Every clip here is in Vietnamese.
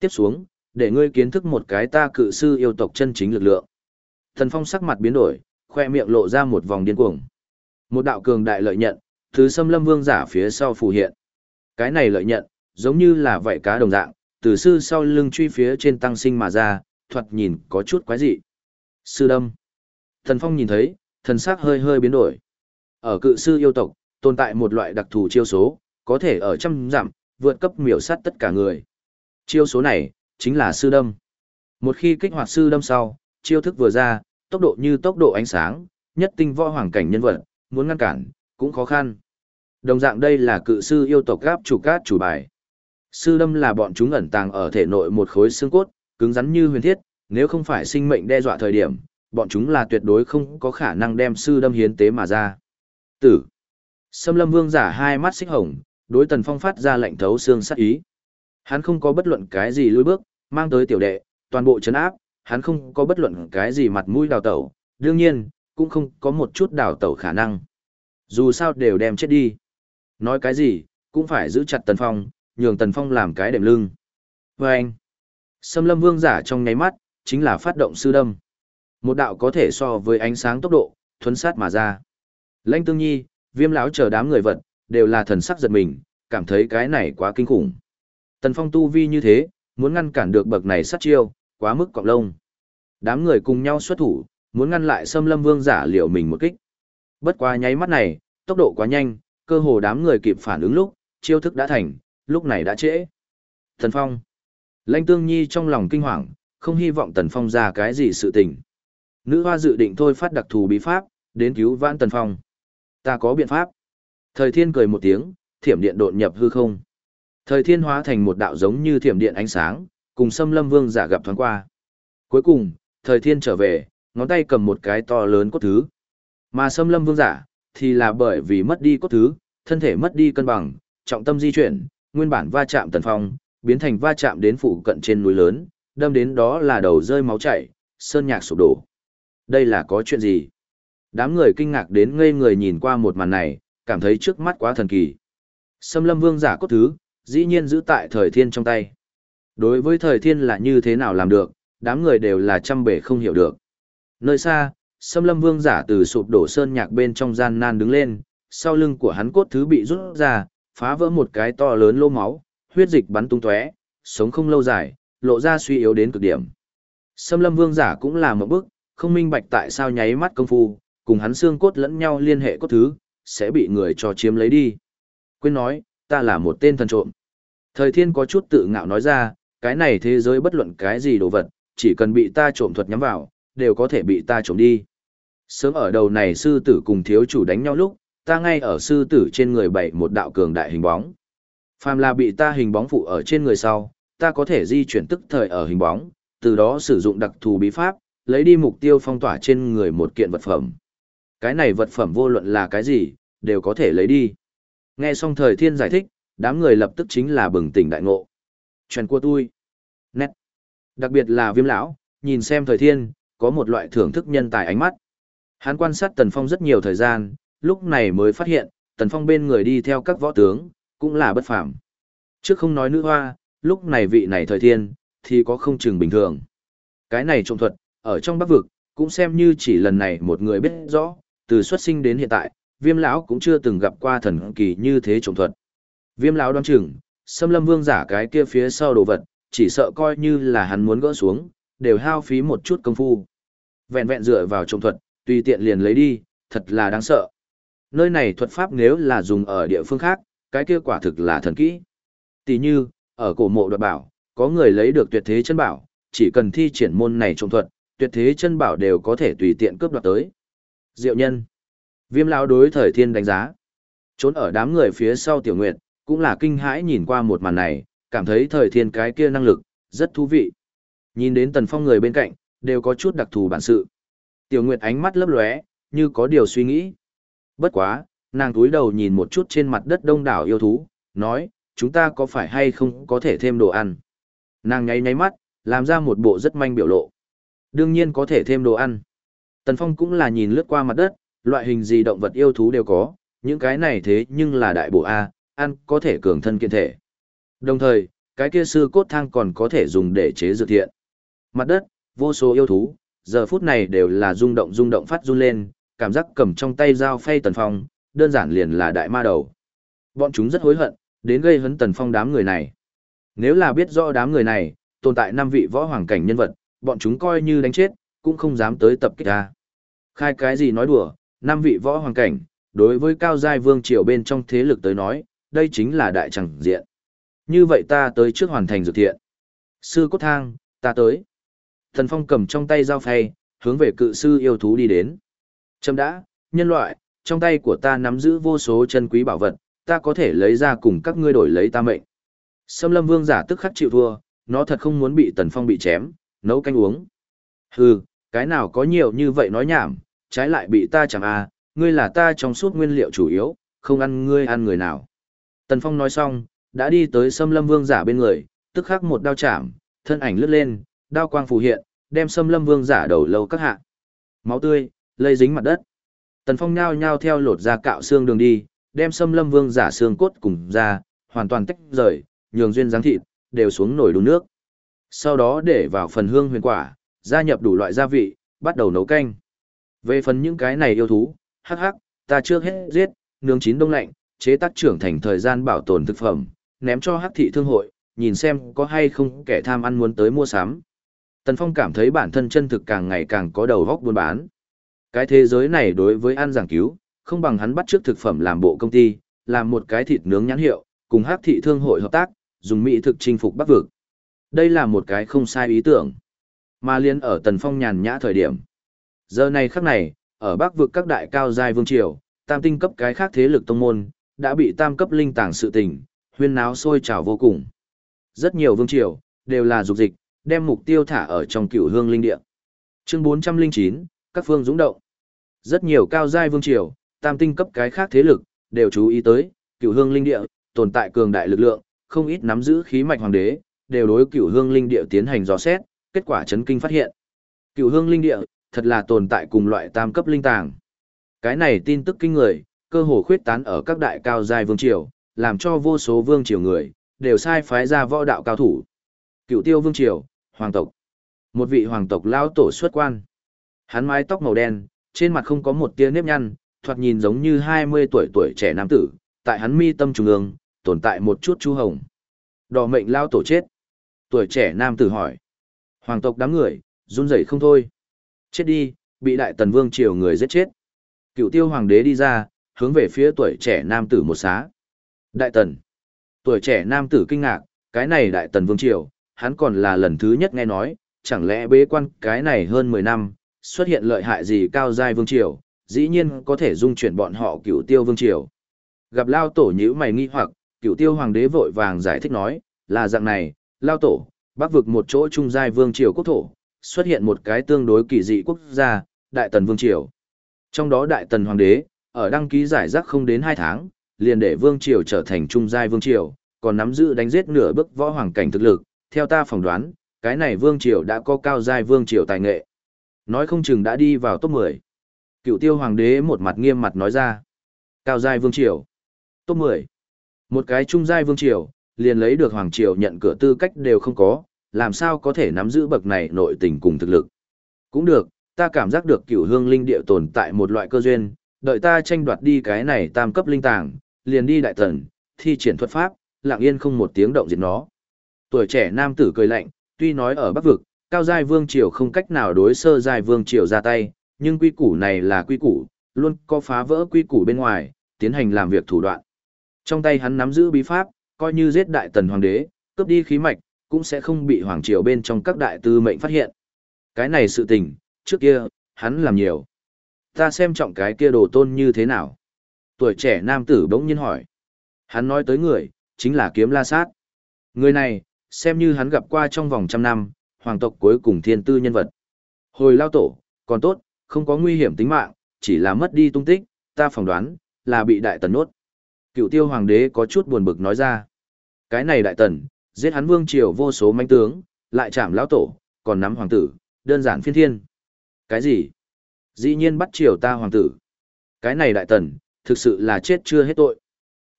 Tiếp xuống, để ngươi kiến thức một cái ta cự sư yêu tộc chân chính lực lượng. Thần Phong sắc mặt biến đổi, khoe miệng lộ ra một vòng điên cuồng. Một đạo cường đại lợi nhận, thứ xâm lâm vương giả phía sau phù hiện. Cái này lợi nhận, giống như là vậy cá đồng dạng, từ sư sau lưng truy phía trên tăng sinh mà ra, thoạt nhìn có chút quái dị. Sư đâm. Thần Phong nhìn thấy, thần sắc hơi hơi biến đổi. Ở cự sư yêu tộc, tồn tại một loại đặc thù chiêu số, có thể ở trăm dặm, vượt cấp miểu sát tất cả người. Chiêu số này, chính là sư đâm. Một khi kích hoạt sư đâm sau, chiêu thức vừa ra, tốc độ như tốc độ ánh sáng, nhất tinh võ hoàng cảnh nhân vật, muốn ngăn cản, cũng khó khăn. Đồng dạng đây là cự sư yêu tộc gáp chủ cát chủ bài. Sư đâm là bọn chúng ẩn tàng ở thể nội một khối xương cốt, cứng rắn như huyền thiết, nếu không phải sinh mệnh đe dọa thời điểm, bọn chúng là tuyệt đối không có khả năng đem sư đâm hiến tế mà ra. Tử. Sâm lâm vương giả hai mắt xích hồng, đối tần phong phát ra lệnh thấu xương sát ý. Hắn không có bất luận cái gì lùi bước, mang tới tiểu đệ, toàn bộ chấn áp, hắn không có bất luận cái gì mặt mũi đào tẩu, đương nhiên, cũng không có một chút đào tẩu khả năng. Dù sao đều đem chết đi. Nói cái gì, cũng phải giữ chặt Tần Phong, nhường Tần Phong làm cái đệm lưng. Và anh, Sâm lâm vương giả trong nháy mắt, chính là phát động sư đâm. Một đạo có thể so với ánh sáng tốc độ, thuấn sát mà ra. Lanh tương nhi, viêm lão chờ đám người vật, đều là thần sắc giật mình, cảm thấy cái này quá kinh khủng. Tần Phong tu vi như thế, muốn ngăn cản được bậc này sát chiêu, quá mức cọng lông. Đám người cùng nhau xuất thủ, muốn ngăn lại Sâm Lâm Vương giả liệu mình một kích. Bất quá nháy mắt này, tốc độ quá nhanh, cơ hồ đám người kịp phản ứng lúc, chiêu thức đã thành, lúc này đã trễ. Tần Phong. Lãnh Tương Nhi trong lòng kinh hoàng, không hy vọng Tần Phong ra cái gì sự tình. Nữ hoa dự định thôi phát đặc thù bí pháp, đến cứu vãn Tần Phong. Ta có biện pháp. Thời thiên cười một tiếng, thiểm điện đột nhập hư không. Thời thiên hóa thành một đạo giống như thiểm điện ánh sáng, cùng xâm lâm vương giả gặp thoáng qua. Cuối cùng, thời thiên trở về, ngón tay cầm một cái to lớn cốt thứ. Mà xâm lâm vương giả, thì là bởi vì mất đi cốt thứ, thân thể mất đi cân bằng, trọng tâm di chuyển, nguyên bản va chạm tần phong, biến thành va chạm đến phụ cận trên núi lớn, đâm đến đó là đầu rơi máu chảy, sơn nhạc sụp đổ. Đây là có chuyện gì? Đám người kinh ngạc đến ngây người nhìn qua một màn này, cảm thấy trước mắt quá thần kỳ. Xâm lâm vương giả cốt thứ, dĩ nhiên giữ tại thời thiên trong tay. Đối với thời thiên là như thế nào làm được, đám người đều là trăm bể không hiểu được. Nơi xa, Sâm Lâm Vương giả từ sụp đổ sơn nhạc bên trong gian nan đứng lên, sau lưng của hắn cốt thứ bị rút ra, phá vỡ một cái to lớn lô máu, huyết dịch bắn tung tóe, sống không lâu dài, lộ ra suy yếu đến cực điểm. Sâm Lâm Vương giả cũng là một bước, không minh bạch tại sao nháy mắt công phu, cùng hắn xương cốt lẫn nhau liên hệ cốt thứ, sẽ bị người cho chiếm lấy đi. Quên nói, ta là một tên thần trộm. Thời thiên có chút tự ngạo nói ra, cái này thế giới bất luận cái gì đồ vật, chỉ cần bị ta trộm thuật nhắm vào, đều có thể bị ta trộm đi. Sớm ở đầu này sư tử cùng thiếu chủ đánh nhau lúc, ta ngay ở sư tử trên người bảy một đạo cường đại hình bóng. Phàm là bị ta hình bóng phụ ở trên người sau, ta có thể di chuyển tức thời ở hình bóng, từ đó sử dụng đặc thù bí pháp, lấy đi mục tiêu phong tỏa trên người một kiện vật phẩm. Cái này vật phẩm vô luận là cái gì, đều có thể lấy đi. Nghe xong thời thiên giải thích, đám người lập tức chính là bừng tỉnh đại ngộ. Chuyện của tôi. Nét. Đặc biệt là viêm lão, nhìn xem thời thiên, có một loại thưởng thức nhân tài ánh mắt. Hắn quan sát Tần Phong rất nhiều thời gian, lúc này mới phát hiện, Tần Phong bên người đi theo các võ tướng, cũng là bất phàm. Trước không nói nữ hoa, lúc này vị này thời thiên, thì có không chừng bình thường. Cái này trộm thuật, ở trong bắc vực, cũng xem như chỉ lần này một người biết rõ, từ xuất sinh đến hiện tại, viêm lão cũng chưa từng gặp qua thần kỳ như thế trộm thuật. Viêm lão đoán chừng, xâm lâm vương giả cái kia phía sau đồ vật, chỉ sợ coi như là hắn muốn gỡ xuống, đều hao phí một chút công phu. Vẹn vẹn dựa vào trộm thuật, tùy tiện liền lấy đi, thật là đáng sợ. Nơi này thuật pháp nếu là dùng ở địa phương khác, cái kia quả thực là thần kỹ. Tỷ như, ở cổ mộ đoạt bảo, có người lấy được tuyệt thế chân bảo, chỉ cần thi triển môn này trộm thuật, tuyệt thế chân bảo đều có thể tùy tiện cướp đoạt tới. Diệu nhân. Viêm lão đối thời thiên đánh giá. Trốn ở đám người phía sau tiểu nguyệt, cũng là kinh hãi nhìn qua một màn này, cảm thấy thời thiên cái kia năng lực, rất thú vị. Nhìn đến tần phong người bên cạnh, đều có chút đặc thù bản sự. Tiểu Nguyệt ánh mắt lấp lóe, như có điều suy nghĩ. Bất quá, nàng túi đầu nhìn một chút trên mặt đất đông đảo yêu thú, nói, chúng ta có phải hay không có thể thêm đồ ăn. Nàng nháy nháy mắt, làm ra một bộ rất manh biểu lộ. Đương nhiên có thể thêm đồ ăn. Tần Phong cũng là nhìn lướt qua mặt đất, loại hình gì động vật yêu thú đều có, những cái này thế nhưng là đại bộ A, ăn có thể cường thân kiện thể. Đồng thời, cái kia sư cốt thang còn có thể dùng để chế dược thiện. Mặt đất, vô số yêu thú, giờ phút này đều là rung động rung động phát run lên, cảm giác cầm trong tay dao phay tần phong, đơn giản liền là đại ma đầu. Bọn chúng rất hối hận, đến gây hấn tần phong đám người này. Nếu là biết rõ đám người này, tồn tại năm vị võ hoàng cảnh nhân vật, bọn chúng coi như đánh chết, cũng không dám tới tập kích ta. Khai cái gì nói đùa, năm vị võ hoàng cảnh, đối với cao giai vương triều bên trong thế lực tới nói, đây chính là đại chẳng diện. Như vậy ta tới trước hoàn thành dược thiện. Sư cốt thang, ta tới. Thần Phong cầm trong tay dao phay, hướng về cự sư yêu thú đi đến. Châm đã, nhân loại, trong tay của ta nắm giữ vô số chân quý bảo vật, ta có thể lấy ra cùng các ngươi đổi lấy ta mệnh. Sâm lâm vương giả tức khắc chịu thua, nó thật không muốn bị Tần Phong bị chém, nấu canh uống. Hừ, cái nào có nhiều như vậy nói nhảm, trái lại bị ta chẳng à, ngươi là ta trong suốt nguyên liệu chủ yếu, không ăn ngươi ăn người nào. Tần Phong nói xong, đã đi tới Sâm Lâm Vương giả bên người, tức khắc một đao chạm, thân ảnh lướt lên, đao quang phù hiện, đem Sâm Lâm Vương giả đầu lâu các hạ. Máu tươi lây dính mặt đất. Tần Phong nhao nhao theo lột ra cạo xương đường đi, đem Sâm Lâm Vương giả xương cốt cùng ra, hoàn toàn tách rời, nhường duyên dáng thịt đều xuống nổi đun nước. Sau đó để vào phần hương huyền quả, gia nhập đủ loại gia vị, bắt đầu nấu canh. Về phần những cái này yêu thú, hắc hắc, ta trước hết giết, nướng chín đông lạnh, chế tác trưởng thành thời gian bảo tồn thực phẩm, ném cho hắc thị thương hội, nhìn xem có hay không kẻ tham ăn muốn tới mua sắm. Tần Phong cảm thấy bản thân chân thực càng ngày càng có đầu góc buôn bán. Cái thế giới này đối với ăn giảng cứu, không bằng hắn bắt trước thực phẩm làm bộ công ty, làm một cái thịt nướng nhãn hiệu, cùng hắc thị thương hội hợp tác, dùng mỹ thực chinh phục bắc vực. Đây là một cái không sai ý tưởng. Mà liên ở Tần Phong nhàn nhã thời điểm. Giờ này khắc này, ở bắc vực các đại cao giai vương triều, tam tinh cấp cái khác thế lực tông môn, đã bị tam cấp linh tàng sự tình, huyên náo sôi trào vô cùng. Rất nhiều vương triều, đều là dục dịch, đem mục tiêu thả ở trong cửu hương linh địa. Chương 409, các phương dũng động. Rất nhiều cao giai vương triều, tam tinh cấp cái khác thế lực, đều chú ý tới, cửu hương linh địa, tồn tại cường đại lực lượng, không ít nắm giữ khí mạch hoàng đế, đều đối cửu hương linh địa tiến hành dò xét, kết quả chấn kinh phát hiện. Cửu hương linh địa, thật là tồn tại cùng loại tam cấp linh tàng. Cái này tin tức kinh người, cơ hồ khuyết tán ở các đại cao giai vương triều, làm cho vô số vương triều người, đều sai phái ra võ đạo cao thủ. Cựu tiêu vương triều, hoàng tộc. Một vị hoàng tộc lao tổ xuất quan. Hắn mái tóc màu đen, trên mặt không có một tia nếp nhăn, thoạt nhìn giống như 20 tuổi tuổi trẻ nam tử, tại hắn mi tâm trung ương, tồn tại một chút chu hồng. Đỏ mệnh lao tổ chết. Tuổi trẻ nam tử hỏi. Hoàng tộc đám người, run rẩy không thôi. Chết đi, bị đại tần vương triều người giết chết. Cựu tiêu hoàng đế đi ra, hướng về phía tuổi trẻ nam tử một xá. Đại tần. Tuổi trẻ nam tử kinh ngạc, cái này đại tần vương triều, hắn còn là lần thứ nhất nghe nói, chẳng lẽ bế quan cái này hơn 10 năm, xuất hiện lợi hại gì cao giai vương triều, dĩ nhiên có thể dung chuyển bọn họ cựu tiêu vương triều. Gặp lao tổ nhữ mày nghi hoặc, cựu tiêu hoàng đế vội vàng giải thích nói, là dạng này, lao tổ, bắc vực một chỗ trung giai vương triều quốc thổ, xuất hiện một cái tương đối kỳ dị quốc gia, đại tần vương triều. Trong đó đại tần hoàng đế, ở đăng ký giải rác không đến 2 tháng, liền để vương triều trở thành trung giai vương triều, còn nắm giữ đánh giết nửa bức võ hoàng cảnh thực lực, theo ta phỏng đoán, cái này vương triều đã có cao giai vương triều tài nghệ. Nói không chừng đã đi vào top 10. Cựu tiêu hoàng đế một mặt nghiêm mặt nói ra. Cao giai vương triều. Top 10. Một cái trung giai vương triều, liền lấy được hoàng triều nhận cửa tư cách đều không có, làm sao có thể nắm giữ bậc này nội tình cùng thực lực. Cũng được, ta cảm giác được cửu hương linh địa tồn tại một loại cơ duyên, đợi ta tranh đoạt đi cái này tam cấp linh tàng, liền đi đại tần, thi triển thuật pháp, lặng yên không một tiếng động diệt nó. Tuổi trẻ nam tử cười lạnh, tuy nói ở Bắc vực, cao giai vương triều không cách nào đối sơ giai vương triều ra tay, nhưng quy củ này là quy củ, luôn có phá vỡ quy củ bên ngoài, tiến hành làm việc thủ đoạn. Trong tay hắn nắm giữ bí pháp, coi như giết đại tần hoàng đế, cướp đi khí mạch, cũng sẽ không bị hoàng triều bên trong các đại tư mệnh phát hiện. Cái này sự tình, trước kia, hắn làm nhiều. Ta xem trọng cái kia đồ tôn như thế nào. Tuổi trẻ nam tử bỗng nhiên hỏi. Hắn nói tới người, chính là kiếm la sát. Người này, xem như hắn gặp qua trong vòng trăm năm, hoàng tộc cuối cùng thiên tư nhân vật. Hồi lao tổ, còn tốt, không có nguy hiểm tính mạng, chỉ là mất đi tung tích, ta phỏng đoán, là bị đại tần nốt. Cựu tiêu hoàng đế có chút buồn bực nói ra. Cái này đại tần, giết hắn vương triều vô số manh tướng, lại chạm lão tổ, còn nắm hoàng tử, đơn giản phiên thiên. Cái gì? Dĩ nhiên bắt triều ta hoàng tử. Cái này đại tần, thực sự là chết chưa hết tội.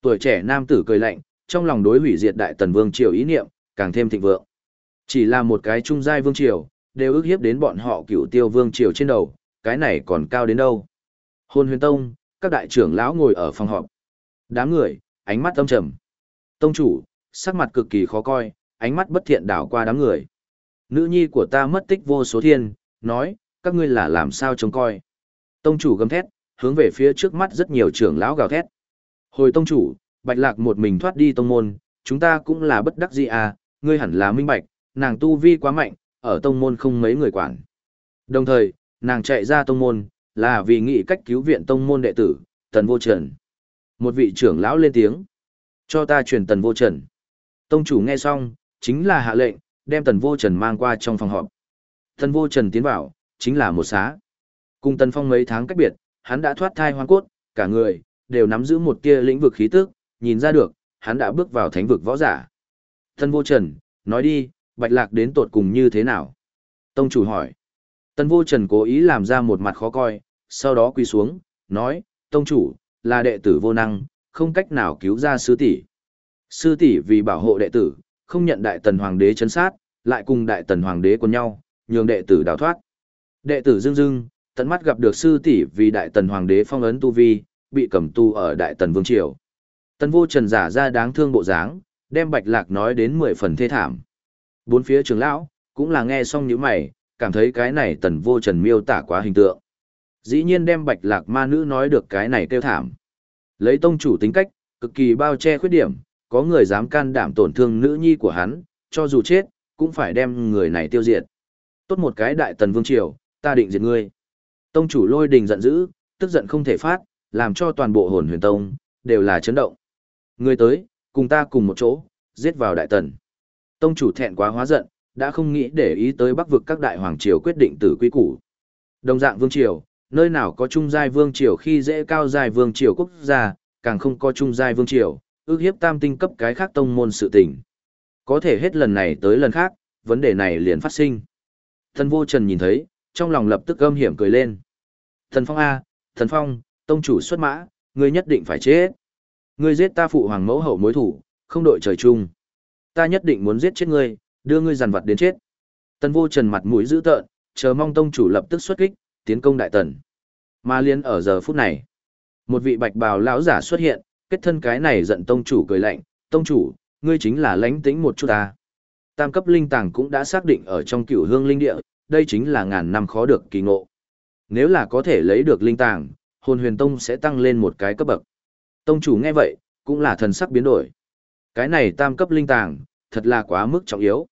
Tuổi trẻ nam tử cười lạnh, trong lòng đối hủy diệt đại tần vương triều ý niệm, càng thêm thịnh vượng. Chỉ là một cái trung giai vương triều, đều ước hiếp đến bọn họ cựu tiêu vương triều trên đầu, cái này còn cao đến đâu. Hôn huyền tông, các đại trưởng lão ngồi ở phòng họp. Đám người, ánh mắt âm trầm. Tông chủ, sắc mặt cực kỳ khó coi, ánh mắt bất thiện đảo qua đám người. Nữ nhi của ta mất tích vô số thiên, nói, các ngươi là làm sao trông coi. Tông chủ gầm thét, hướng về phía trước mắt rất nhiều trưởng lão gào thét. Hồi tông chủ, bạch lạc một mình thoát đi tông môn, chúng ta cũng là bất đắc dĩ à, ngươi hẳn là minh bạch, nàng tu vi quá mạnh, ở tông môn không mấy người quản. Đồng thời, nàng chạy ra tông môn, là vì nghĩ cách cứu viện tông môn đệ tử, tần vô trần. Một vị trưởng lão lên tiếng, cho ta truyền tần vô trần. Tông chủ nghe xong, chính là hạ lệnh, đem tần vô trần mang qua trong phòng họp. Tần vô trần tiến vào, chính là một xá. Cùng tần phong mấy tháng cách biệt, hắn đã thoát thai hoang cốt, cả người, đều nắm giữ một tia lĩnh vực khí tức, nhìn ra được, hắn đã bước vào thánh vực võ giả. Tần vô trần, nói đi, bạch lạc đến tột cùng như thế nào? Tông chủ hỏi. Tần vô trần cố ý làm ra một mặt khó coi, sau đó quỳ xuống, nói, tông chủ, là đệ tử vô năng, không cách nào cứu ra sư tỷ. Sư tỷ vì bảo hộ đệ tử, không nhận đại tần hoàng đế chấn sát, lại cùng đại tần hoàng đế quân nhau, nhường đệ tử đào thoát. Đệ tử dương dương tận mắt gặp được sư tỷ vì đại tần hoàng đế phong ấn tu vi, bị cầm tu ở đại tần vương triều. Tần vô trần giả ra đáng thương bộ dáng, đem bạch lạc nói đến mười phần thê thảm. Bốn phía trường lão, cũng là nghe xong những mày, cảm thấy cái này tần vô trần miêu tả quá hình tượng. Dĩ nhiên đem bạch lạc ma nữ nói được cái này kêu thảm. Lấy tông chủ tính cách, cực kỳ bao che khuyết điểm, có người dám can đảm tổn thương nữ nhi của hắn, cho dù chết, cũng phải đem người này tiêu diệt. Tốt một cái đại tần vương triều, ta định diệt ngươi. Tông chủ lôi đình giận dữ, tức giận không thể phát, làm cho toàn bộ hồn huyền tông, đều là chấn động. Ngươi tới, cùng ta cùng một chỗ, giết vào đại tần. Tông chủ thẹn quá hóa giận, đã không nghĩ để ý tới bắc vực các đại hoàng triều quyết định tử quy củ. Đồng dạng vương triều, nơi nào có trung giai vương triều khi dễ cao giai vương triều quốc gia, càng không có trung giai vương triều, ước hiếp tam tinh cấp cái khác tông môn sự tình. Có thể hết lần này tới lần khác, vấn đề này liền phát sinh. Thân vô trần nhìn thấy, trong lòng lập tức âm hiểm cười lên. Thần Phong A, Thần Phong, tông chủ xuất mã, ngươi nhất định phải chết. Ngươi giết ta phụ hoàng mẫu hậu mối thủ, không đội trời chung. Ta nhất định muốn giết chết ngươi, đưa ngươi giàn vật đến chết. Tần vô trần mặt mũi dữ tợn, chờ mong tông chủ lập tức xuất kích, tiến công đại tần. Mà liên ở giờ phút này, một vị bạch bào lão giả xuất hiện, kết thân cái này giận tông chủ cười lạnh, tông chủ, ngươi chính là lánh tĩnh một chút ta. Tam cấp linh tàng cũng đã xác định ở trong cửu hương linh địa, đây chính là ngàn năm khó được kỳ ngộ. Nếu là có thể lấy được linh tàng, hồn huyền tông sẽ tăng lên một cái cấp bậc. Tông chủ nghe vậy, cũng là thần sắc biến đổi. Cái này tam cấp linh tàng, thật là quá mức trọng yếu.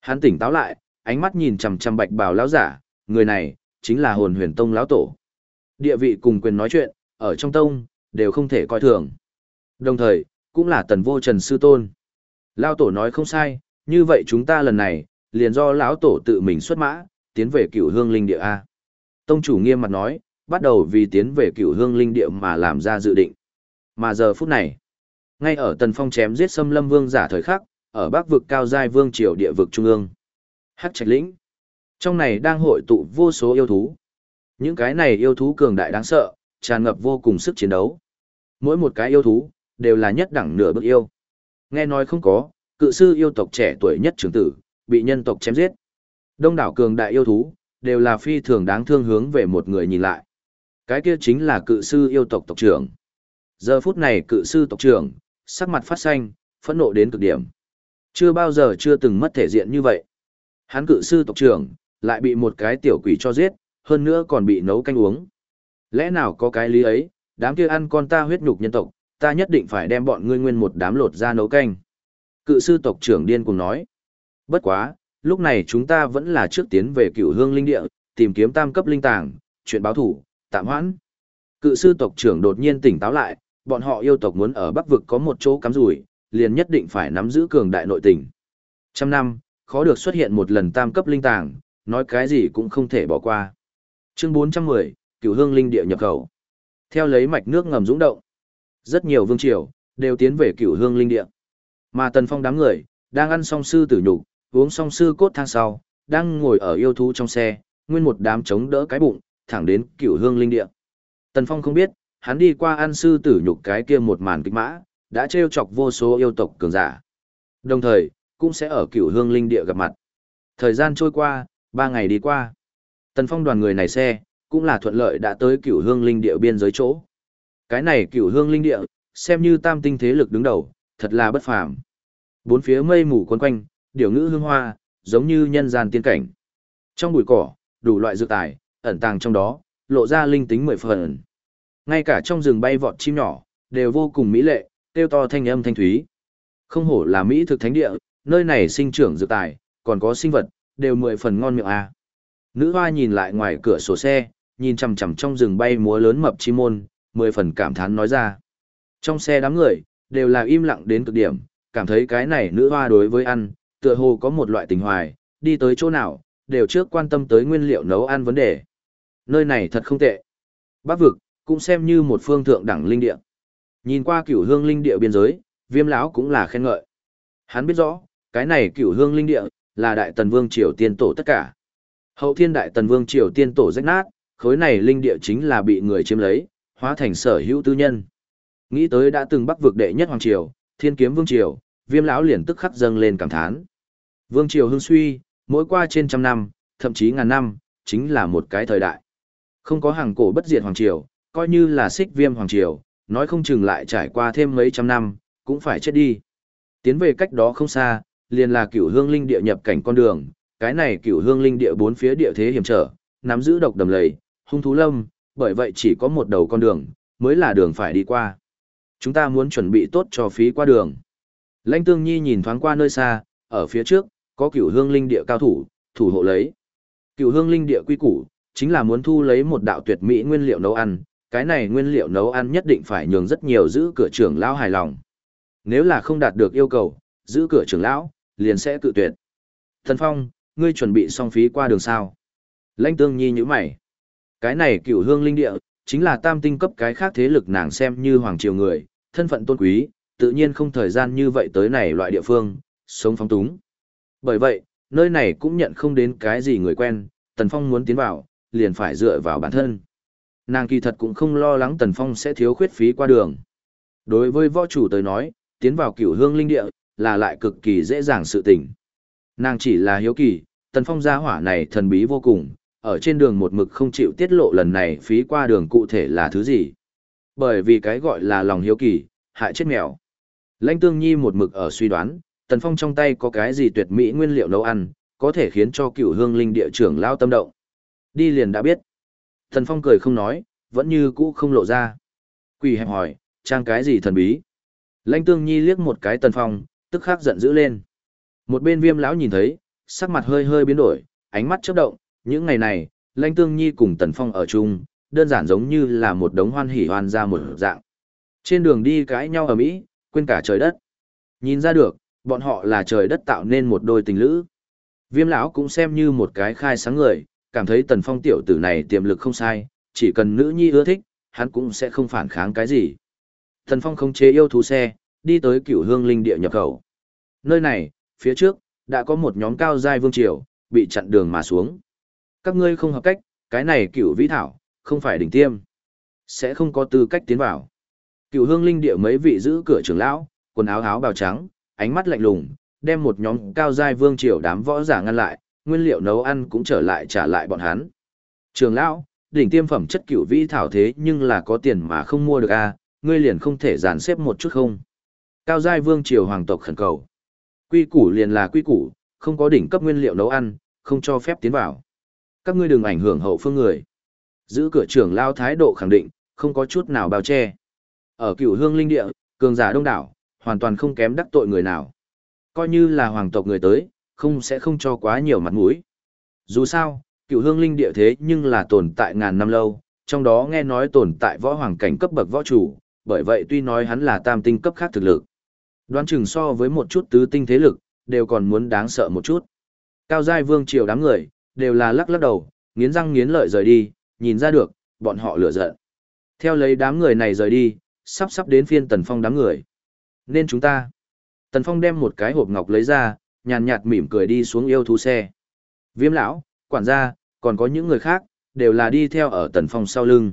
Hắn tỉnh táo lại, ánh mắt nhìn chằm chằm bạch bào lão giả, người này, chính là hồn huyền tông lão tổ. Địa vị cùng quyền nói chuyện, ở trong tông, đều không thể coi thường. Đồng thời, cũng là tần vô trần sư tôn. Lão tổ nói không sai, như vậy chúng ta lần này, liền do lão tổ tự mình xuất mã, tiến về cửu hương linh địa A. Tông chủ nghiêm mặt nói, bắt đầu vì tiến về cửu hương linh địa mà làm ra dự định. Mà giờ phút này, ngay ở tần phong chém giết xâm lâm vương giả thời khắc, ở bắc vực cao giai vương triều địa vực trung ương. Hắc trạch lĩnh. Trong này đang hội tụ vô số yêu thú. Những cái này yêu thú cường đại đáng sợ, tràn ngập vô cùng sức chiến đấu. Mỗi một cái yêu thú, đều là nhất đẳng nửa bước yêu. Nghe nói không có, cự sư yêu tộc trẻ tuổi nhất trưởng tử, bị nhân tộc chém giết. Đông đảo cường đại yêu thú, đều là phi thường đáng thương hướng về một người nhìn lại. Cái kia chính là cự sư yêu tộc tộc trưởng. Giờ phút này cự sư tộc trưởng, sắc mặt phát xanh, phẫn nộ đến cực điểm. Chưa bao giờ chưa từng mất thể diện như vậy. Hắn cự sư tộc trưởng, lại bị một cái tiểu quỷ cho giết, hơn nữa còn bị nấu canh uống. Lẽ nào có cái lý ấy, đám kia ăn con ta huyết nhục nhân tộc, ta nhất định phải đem bọn ngươi nguyên một đám lột ra nấu canh. Cự sư tộc trưởng điên cùng nói. Bất quá, lúc này chúng ta vẫn là trước tiến về cửu hương linh địa, tìm kiếm tam cấp linh tàng, chuyện báo thủ, tạm hoãn. Cự sư tộc trưởng đột nhiên tỉnh táo lại, bọn họ yêu tộc muốn ở bắc vực có một chỗ cắm rủi, liền nhất định phải nắm giữ cường đại nội tình. Trăm năm, khó được xuất hiện một lần tam cấp linh tàng, nói cái gì cũng không thể bỏ qua. Chương 410, Cửu Hương Linh Địa nhập khẩu. Theo lấy mạch nước ngầm dũng động, rất nhiều vương triều đều tiến về Cửu Hương Linh Địa. Mà Tần Phong đám người đang ăn xong sư tử nhục, uống xong sư cốt thang sau, đang ngồi ở yêu thú trong xe, nguyên một đám chống đỡ cái bụng, thẳng đến Cửu Hương Linh Địa. Tần Phong không biết, hắn đi qua ăn sư tử nhục cái kia một màn kích mã, đã trêu chọc vô số yêu tộc cường giả. Đồng thời, cũng sẽ ở cửu hương linh địa gặp mặt. Thời gian trôi qua, ba ngày đi qua. Tần Phong đoàn người này xe, cũng là thuận lợi đã tới cửu hương linh địa biên giới chỗ. Cái này cửu hương linh địa, xem như tam tinh thế lực đứng đầu, thật là bất phàm. Bốn phía mây mù quấn quanh, điểu ngữ hương hoa, giống như nhân gian tiên cảnh. Trong bụi cỏ, đủ loại dược tài, ẩn tàng trong đó, lộ ra linh tính mười phần. Ngay cả trong rừng bay vọt chim nhỏ, đều vô cùng mỹ lệ, tiêu to thanh âm thanh thúy. Không hổ là mỹ thực thánh địa, nơi này sinh trưởng dược tài, còn có sinh vật, đều mười phần ngon miệng à. Nữ hoa nhìn lại ngoài cửa sổ xe, nhìn chằm chằm trong rừng bay múa lớn mập chim môn, mười phần cảm thán nói ra. Trong xe đám người, đều là im lặng đến cực điểm, cảm thấy cái này nữ hoa đối với ăn, tựa hồ có một loại tình hoài, đi tới chỗ nào, đều trước quan tâm tới nguyên liệu nấu ăn vấn đề. Nơi này thật không tệ. Bắc vực, cũng xem như một phương thượng đẳng linh địa. Nhìn qua cửu hương linh địa biên giới, viêm lão cũng là khen ngợi. Hắn biết rõ, cái này cửu hương linh địa, là đại tần vương triều tiên tổ tất cả. Hậu thiên đại tần vương triều tiên tổ rách nát, khối này linh địa chính là bị người chiếm lấy, hóa thành sở hữu tư nhân. Nghĩ tới đã từng bắc vực đệ nhất hoàng triều, thiên kiếm vương triều, viêm lão liền tức khắc dâng lên cảm thán. Vương triều hưng suy, mỗi qua trên trăm năm, thậm chí ngàn năm, chính là một cái thời đại. Không có hàng cổ bất diệt hoàng triều, coi như là xích viêm hoàng triều, nói không chừng lại trải qua thêm mấy trăm năm, cũng phải chết đi. Tiến về cách đó không xa, liền là cửu hương linh địa nhập cảnh con đường, cái này cửu hương linh địa bốn phía địa thế hiểm trở, nắm giữ độc đầm lầy, hung thú lâm, bởi vậy chỉ có một đầu con đường, mới là đường phải đi qua. Chúng ta muốn chuẩn bị tốt cho phí qua đường. Lãnh Tương Nhi nhìn thoáng qua nơi xa, ở phía trước, có cửu hương linh địa cao thủ, thủ hộ lấy. Cửu hương linh địa quy củ, chính là muốn thu lấy một đạo tuyệt mỹ nguyên liệu nấu ăn, cái này nguyên liệu nấu ăn nhất định phải nhường rất nhiều giữ cửa trưởng lão hài lòng. Nếu là không đạt được yêu cầu, giữ cửa trưởng lão, liền sẽ cự tuyệt. Thần Phong, ngươi chuẩn bị xong phí qua đường sao? Lãnh Tương Nhi như mày. Cái này cửu hương linh địa, chính là tam tinh cấp cái khác thế lực nàng xem như hoàng triều người, thân phận tôn quý, tự nhiên không thời gian như vậy tới này loại địa phương, sống phóng túng. Bởi vậy, nơi này cũng nhận không đến cái gì người quen, Tần Phong muốn tiến vào, liền phải dựa vào bản thân. Nàng kỳ thật cũng không lo lắng Tần Phong sẽ thiếu khuyết phí qua đường. Đối với võ chủ tới nói, tiến vào cửu hương linh địa, là lại cực kỳ dễ dàng sự tình. Nàng chỉ là hiếu kỳ, Tần Phong gia hỏa này thần bí vô cùng, ở trên đường một mực không chịu tiết lộ lần này phí qua đường cụ thể là thứ gì. Bởi vì cái gọi là lòng hiếu kỳ, hại chết mèo. Lãnh Tương Nhi một mực ở suy đoán, Tần Phong trong tay có cái gì tuyệt mỹ nguyên liệu nấu ăn, có thể khiến cho cựu hương linh địa trưởng lao tâm động. Đi liền đã biết. Tần Phong cười không nói, vẫn như cũ không lộ ra. Quỷ hẹp hỏi, trang cái gì thần bí? Lãnh Tương Nhi liếc một cái Tần Phong, tức khắc giận dữ lên. Một bên viêm lão nhìn thấy, sắc mặt hơi hơi biến đổi, ánh mắt chớp động, những ngày này, Lãnh Tương Nhi cùng Tần Phong ở chung, đơn giản giống như là một đống hoan hỉ hoan ra một dạng. Trên đường đi cãi nhau ở Mỹ, quên cả trời đất. Nhìn ra được, bọn họ là trời đất tạo nên một đôi tình lữ. Viêm lão cũng xem như một cái khai sáng người, cảm thấy Tần Phong tiểu tử này tiềm lực không sai, chỉ cần nữ nhi ưa thích, hắn cũng sẽ không phản kháng cái gì. Tần Phong không chế yêu thú xe, đi tới Cửu Hương Linh địa nhập khẩu. Nơi này, phía trước đã có một nhóm cao giai vương triều bị chặn đường mà xuống. Các ngươi không hợp cách, cái này Cửu Vĩ thảo, không phải đỉnh tiêm, sẽ không có tư cách tiến vào. Cửu hương linh địa mấy vị giữ cửa trưởng lão, quần áo áo bào trắng, ánh mắt lạnh lùng, đem một nhóm cao giai vương triều đám võ giả ngăn lại, nguyên liệu nấu ăn cũng trở lại trả lại bọn hắn. Trường lão, đỉnh tiêm phẩm chất cửu vĩ thảo thế nhưng là có tiền mà không mua được a, à, ngươi liền không thể dàn xếp một chút không? Cao giai vương triều hoàng tộc khẩn cầu. Quy củ liền là quy củ, không có đỉnh cấp nguyên liệu nấu ăn, không cho phép tiến vào. Các ngươi đừng ảnh hưởng hậu phương người. Giữ cửa trưởng lao thái độ khẳng định, không có chút nào bao che. Ở cửu hương linh địa, cường giả đông đảo, hoàn toàn không kém đắc tội người nào. Coi như là hoàng tộc người tới, không sẽ không cho quá nhiều mặt mũi. Dù sao, cựu hương linh địa thế nhưng là tồn tại ngàn năm lâu, trong đó nghe nói tồn tại võ hoàng cảnh cấp bậc võ chủ, bởi vậy tuy nói hắn là tam tinh cấp khác thực lực. Đoán chừng so với một chút tứ tinh thế lực, đều còn muốn đáng sợ một chút. Cao giai vương triều đám người, đều là lắc lắc đầu, nghiến răng nghiến lợi rời đi, nhìn ra được, bọn họ lửa giận. Theo lấy đám người này rời đi, sắp sắp đến phiên Tần Phong đám người. Nên chúng ta. Tần Phong đem một cái hộp ngọc lấy ra, nhàn nhạt mỉm cười đi xuống yêu thú xe. Viêm lão, quản gia, còn có những người khác, đều là đi theo ở Tần Phong sau lưng.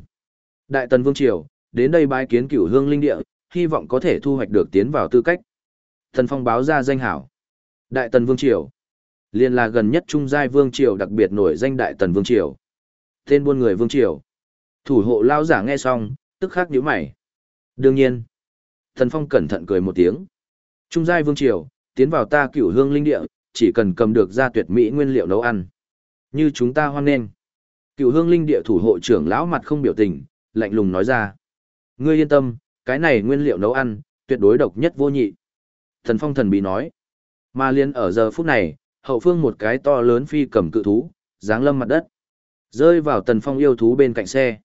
Đại Tần Vương Triều, đến đây bái kiến cửu hương linh địa, hy vọng có thể thu hoạch được tiến vào tư cách. Tần Phong báo ra danh hảo. Đại Tần Vương Triều. Liên là gần nhất Trung Giai Vương Triều đặc biệt nổi danh Đại Tần Vương Triều. Tên buôn người Vương Triều. Thủ hộ lao giả nghe xong, tức khắc nhíu mày. Đương nhiên. Thần Phong cẩn thận cười một tiếng. Trung Giai Vương Triều, tiến vào ta cửu hương linh địa, chỉ cần cầm được ra tuyệt mỹ nguyên liệu nấu ăn. Như chúng ta hoan nghênh. Cửu hương linh địa thủ hộ trưởng lão mặt không biểu tình, lạnh lùng nói ra. Ngươi yên tâm, cái này nguyên liệu nấu ăn, tuyệt đối độc nhất vô nhị. Thần phong thần bị nói. Mà liên ở giờ phút này, hậu phương một cái to lớn phi cầm cự thú, dáng lâm mặt đất. Rơi vào tần phong yêu thú bên cạnh xe.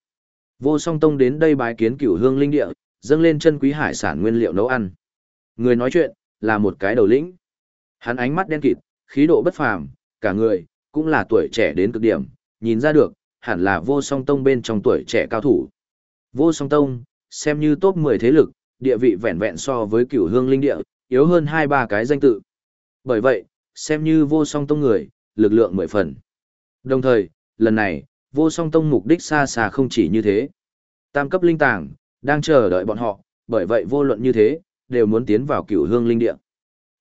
Vô song tông đến đây bái kiến cửu hương linh địa, dâng lên chân quý hải sản nguyên liệu nấu ăn. Người nói chuyện, là một cái đầu lĩnh. Hắn ánh mắt đen kịt, khí độ bất phàm, cả người, cũng là tuổi trẻ đến cực điểm, nhìn ra được, hẳn là vô song tông bên trong tuổi trẻ cao thủ. Vô song tông, xem như top 10 thế lực, địa vị vẹn vẹn so với cửu hương linh địa, yếu hơn hai ba cái danh tự. Bởi vậy, xem như vô song tông người, lực lượng mười phần. Đồng thời, lần này, vô song tông mục đích xa xa không chỉ như thế. Tam cấp linh tàng, đang chờ đợi bọn họ, bởi vậy vô luận như thế, đều muốn tiến vào cửu hương linh địa.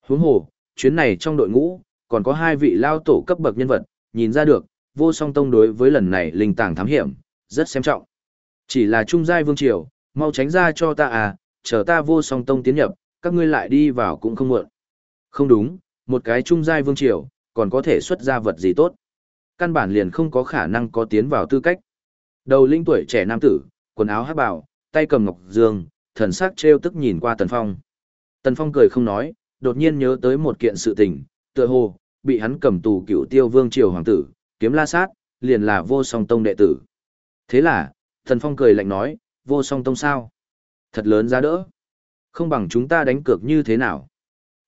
Huống hồ, chuyến này trong đội ngũ, còn có hai vị lao tổ cấp bậc nhân vật, nhìn ra được, vô song tông đối với lần này linh tàng thám hiểm, rất xem trọng. Chỉ là trung giai vương triều, mau tránh ra cho ta à, chờ ta vô song tông tiến nhập, các ngươi lại đi vào cũng không muộn. Không đúng, một cái trung giai vương triều, còn có thể xuất ra vật gì tốt. Căn bản liền không có khả năng có tiến vào tư cách. Đầu linh tuổi trẻ nam tử, quần áo hát bảo, tay cầm ngọc dương, thần sắc trêu tức nhìn qua Tần Phong. Tần Phong cười không nói, đột nhiên nhớ tới một kiện sự tình, tựa hồ, bị hắn cầm tù cựu tiêu vương triều hoàng tử, kiếm la sát, liền là vô song tông đệ tử. Thế là, Tần Phong cười lạnh nói, vô song tông sao? Thật lớn giá đỡ. Không bằng chúng ta đánh cược như thế nào.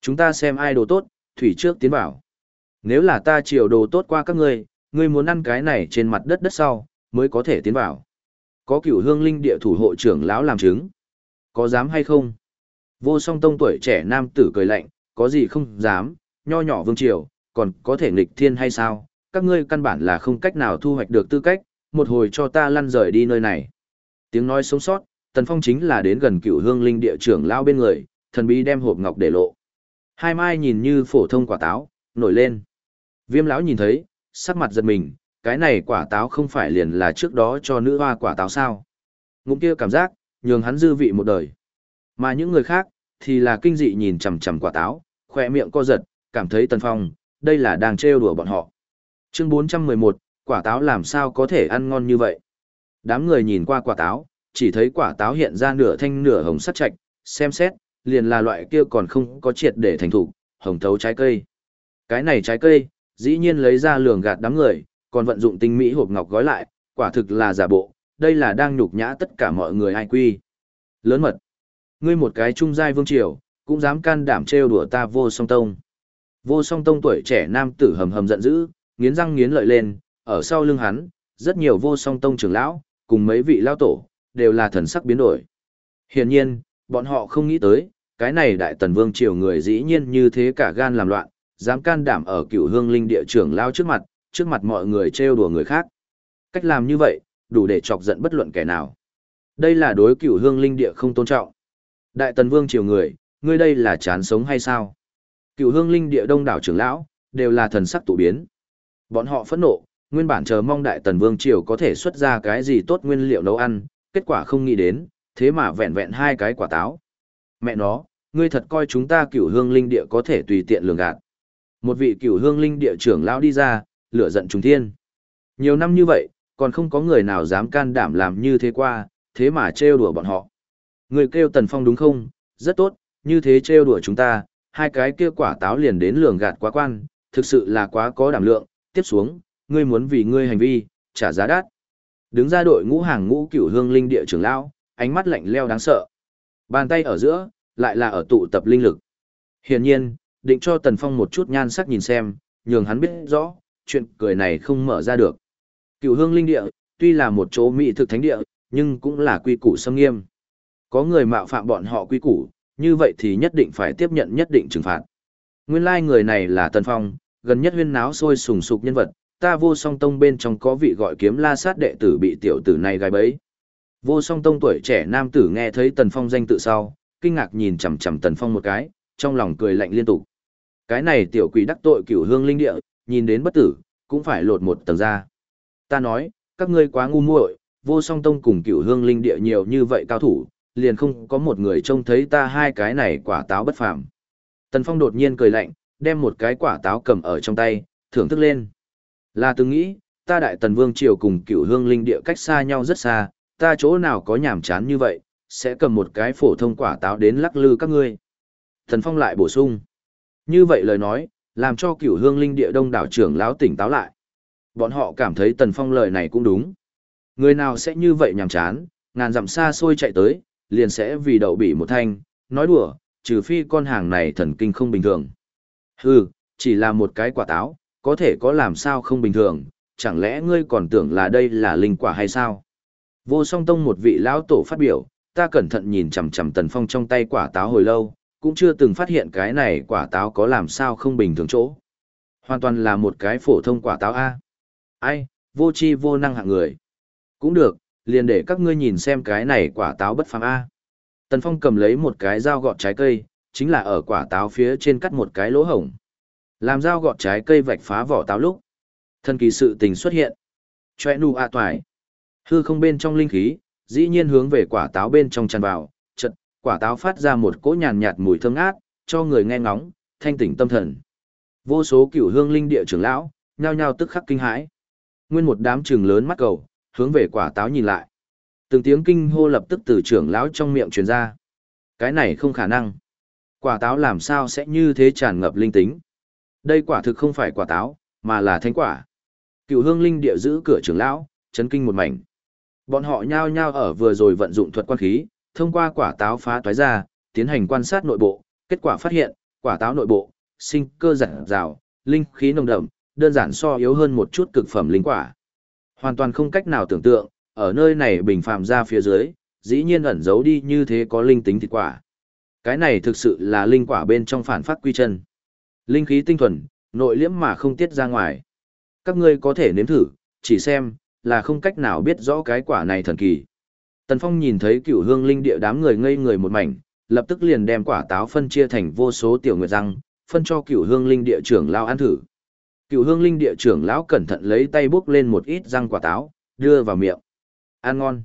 Chúng ta xem ai đồ tốt, thủy trước tiến vào. Nếu là ta chiều đồ tốt qua các ngươi, ngươi muốn ăn cái này trên mặt đất đất sau, mới có thể tiến vào. Có cửu hương linh địa thủ hộ trưởng lão làm chứng. Có dám hay không? Vô song tông tuổi trẻ nam tử cười lạnh, có gì không dám, nho nhỏ vương triều, còn có thể nghịch thiên hay sao? Các ngươi căn bản là không cách nào thu hoạch được tư cách, một hồi cho ta lăn rời đi nơi này. Tiếng nói sống sót, Tần Phong chính là đến gần cựu hương linh địa trưởng lao bên người, thần bí đem hộp ngọc để lộ. Hai mai nhìn như phổ thông quả táo, nổi lên. Viêm lão nhìn thấy, sắc mặt giật mình, cái này quả táo không phải liền là trước đó cho nữ hoa quả táo sao. Ngụm kia cảm giác, nhường hắn dư vị một đời. Mà những người khác, thì là kinh dị nhìn chằm chằm quả táo, khỏe miệng co giật, cảm thấy Tần Phong, đây là đang trêu đùa bọn họ. Chương 411, quả táo làm sao có thể ăn ngon như vậy? Đám người nhìn qua quả táo, chỉ thấy quả táo hiện ra nửa thanh nửa hồng sắt chạch, xem xét, liền là loại kia còn không có triệt để thành thủ, hồng thấu trái cây. Cái này trái cây, dĩ nhiên lấy ra lường gạt đám người, còn vận dụng tinh mỹ hộp ngọc gói lại, quả thực là giả bộ, đây là đang nhục nhã tất cả mọi người ai quy. Lớn mật. Ngươi một cái trung giai vương triều, cũng dám can đảm trêu đùa ta vô song tông. Vô song tông tuổi trẻ nam tử hầm hầm giận dữ, nghiến răng nghiến lợi lên, ở sau lưng hắn, rất nhiều vô song tông trưởng lão, cùng mấy vị lao tổ, đều là thần sắc biến đổi. Hiển nhiên, bọn họ không nghĩ tới, cái này đại tần vương triều người dĩ nhiên như thế cả gan làm loạn, dám can đảm ở cựu hương linh địa trưởng lao trước mặt, trước mặt mọi người trêu đùa người khác. Cách làm như vậy, đủ để chọc giận bất luận kẻ nào. Đây là đối cửu hương linh địa không tôn trọng. Đại tần vương triều người, ngươi đây là chán sống hay sao? cửu hương linh địa đông đảo trưởng lão, đều là thần sắc tụ biến. Bọn họ phẫn nộ, nguyên bản chờ mong đại tần vương triều có thể xuất ra cái gì tốt nguyên liệu nấu ăn, kết quả không nghĩ đến, thế mà vẹn vẹn hai cái quả táo. Mẹ nó, ngươi thật coi chúng ta cửu hương linh địa có thể tùy tiện lường gạt. Một vị cửu hương linh địa trưởng lão đi ra, lửa giận trùng thiên. Nhiều năm như vậy, còn không có người nào dám can đảm làm như thế qua, thế mà trêu đùa bọn họ. Người kêu Tần Phong đúng không? Rất tốt, như thế trêu đùa chúng ta, hai cái kia quả táo liền đến lường gạt quá quan, thực sự là quá có đảm lượng, tiếp xuống, ngươi muốn vì ngươi hành vi, trả giá đắt. Đứng ra đội ngũ hàng ngũ cửu hương linh địa trưởng lão, ánh mắt lạnh leo đáng sợ. Bàn tay ở giữa, lại là ở tụ tập linh lực. Hiển nhiên, định cho Tần Phong một chút nhan sắc nhìn xem, nhường hắn biết rõ, chuyện cười này không mở ra được. Cửu hương linh địa, tuy là một chỗ mỹ thực thánh địa, nhưng cũng là quy củ xâm nghiêm. Có người mạo phạm bọn họ quy củ, như vậy thì nhất định phải tiếp nhận nhất định trừng phạt. Nguyên lai like người này là Tần Phong, gần nhất huyên náo sôi sùng sục nhân vật, ta vô song tông bên trong có vị gọi kiếm la sát đệ tử bị tiểu tử này gai bấy. Vô song tông tuổi trẻ nam tử nghe thấy Tần Phong danh tự sau, kinh ngạc nhìn chằm chằm Tần Phong một cái, trong lòng cười lạnh liên tục. Cái này tiểu quỷ đắc tội cửu hương linh địa, nhìn đến bất tử, cũng phải lột một tầng ra. Ta nói, các ngươi quá ngu muội, vô song tông cùng cửu hương linh địa nhiều như vậy cao thủ, liền không có một người trông thấy ta hai cái này quả táo bất phàm. Tần Phong đột nhiên cười lạnh, đem một cái quả táo cầm ở trong tay, thưởng thức lên. Là từng nghĩ, ta đại tần vương triều cùng cửu hương linh địa cách xa nhau rất xa, ta chỗ nào có nhảm chán như vậy, sẽ cầm một cái phổ thông quả táo đến lắc lư các ngươi. Tần Phong lại bổ sung. Như vậy lời nói, làm cho cửu hương linh địa đông đảo trưởng lão tỉnh táo lại. Bọn họ cảm thấy Tần Phong lời này cũng đúng. Người nào sẽ như vậy nhàm chán, ngàn dặm xa xôi chạy tới, liền sẽ vì đậu bị một thanh, nói đùa, trừ phi con hàng này thần kinh không bình thường. Hừ, chỉ là một cái quả táo, có thể có làm sao không bình thường, chẳng lẽ ngươi còn tưởng là đây là linh quả hay sao? Vô song tông một vị lão tổ phát biểu, ta cẩn thận nhìn chằm chằm tần phong trong tay quả táo hồi lâu, cũng chưa từng phát hiện cái này quả táo có làm sao không bình thường chỗ. Hoàn toàn là một cái phổ thông quả táo A. Ai, vô chi vô năng hạng người. Cũng được, liền để các ngươi nhìn xem cái này quả táo bất phàm A. Tần Phong cầm lấy một cái dao gọt trái cây, chính là ở quả táo phía trên cắt một cái lỗ hổng. Làm dao gọt trái cây vạch phá vỏ táo lúc. Thần kỳ sự tình xuất hiện. Chòe nụ a toài. Hư không bên trong linh khí, dĩ nhiên hướng về quả táo bên trong tràn vào, quả táo phát ra một cỗ nhàn nhạt mùi thơm ngát, cho người nghe ngóng, thanh tỉnh tâm thần. Vô số cửu hương linh địa trưởng lão, nhao nhao tức khắc kinh hãi. Nguyên một đám trường lớn mắt cầu, hướng về quả táo nhìn lại. Từng tiếng kinh hô lập tức từ trưởng lão trong miệng truyền ra. Cái này không khả năng. Quả táo làm sao sẽ như thế tràn ngập linh tính. Đây quả thực không phải quả táo, mà là thánh quả. Cửu hương linh địa giữ cửa trưởng lão, chấn kinh một mảnh. Bọn họ nhao nhao ở vừa rồi vận dụng thuật quan khí, thông qua quả táo phá toái ra, tiến hành quan sát nội bộ, kết quả phát hiện, quả táo nội bộ, sinh cơ giản rào, linh khí nồng đậm, đơn giản so yếu hơn một chút cực phẩm linh quả. Hoàn toàn không cách nào tưởng tượng, ở nơi này bình phàm ra phía dưới, dĩ nhiên ẩn giấu đi như thế có linh tính thịt quả. Cái này thực sự là linh quả bên trong phản phát quy chân. Linh khí tinh thuần, nội liễm mà không tiết ra ngoài. Các ngươi có thể nếm thử, chỉ xem, là không cách nào biết rõ cái quả này thần kỳ. Tần Phong nhìn thấy cửu hương linh địa đám người ngây người một mảnh, lập tức liền đem quả táo phân chia thành vô số tiểu nguyệt răng, phân cho cửu hương linh địa trưởng lão ăn thử. Cửu hương linh địa trưởng lão cẩn thận lấy tay bốc lên một ít răng quả táo, đưa vào miệng. Ăn ngon.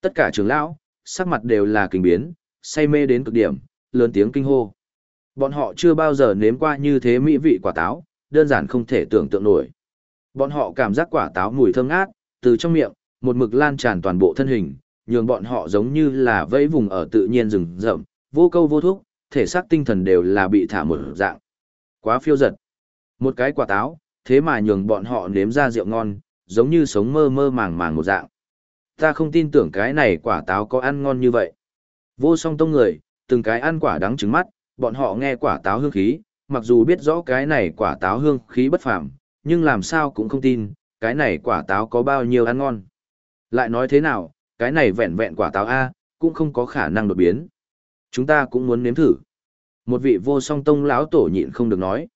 Tất cả trưởng lão, sắc mặt đều là kinh biến, say mê đến cực điểm, lớn tiếng kinh hô. Bọn họ chưa bao giờ nếm qua như thế mỹ vị quả táo, đơn giản không thể tưởng tượng nổi. Bọn họ cảm giác quả táo mùi thơm ngát, từ trong miệng, một mực lan tràn toàn bộ thân hình, nhường bọn họ giống như là vẫy vùng ở tự nhiên rừng rậm, vô câu vô thuốc, thể xác tinh thần đều là bị thả một dạng. Quá phiêu giật. Một cái quả táo, thế mà nhường bọn họ nếm ra rượu ngon, giống như sống mơ mơ màng màng một dạng. Ta không tin tưởng cái này quả táo có ăn ngon như vậy. Vô song tông người, từng cái ăn quả đắng trứng mắt, bọn họ nghe quả táo hương khí, mặc dù biết rõ cái này quả táo hương khí bất phàm, nhưng làm sao cũng không tin, cái này quả táo có bao nhiêu ăn ngon. Lại nói thế nào, cái này vẹn vẹn quả táo A, cũng không có khả năng đột biến. Chúng ta cũng muốn nếm thử. Một vị vô song tông lão tổ nhịn không được nói.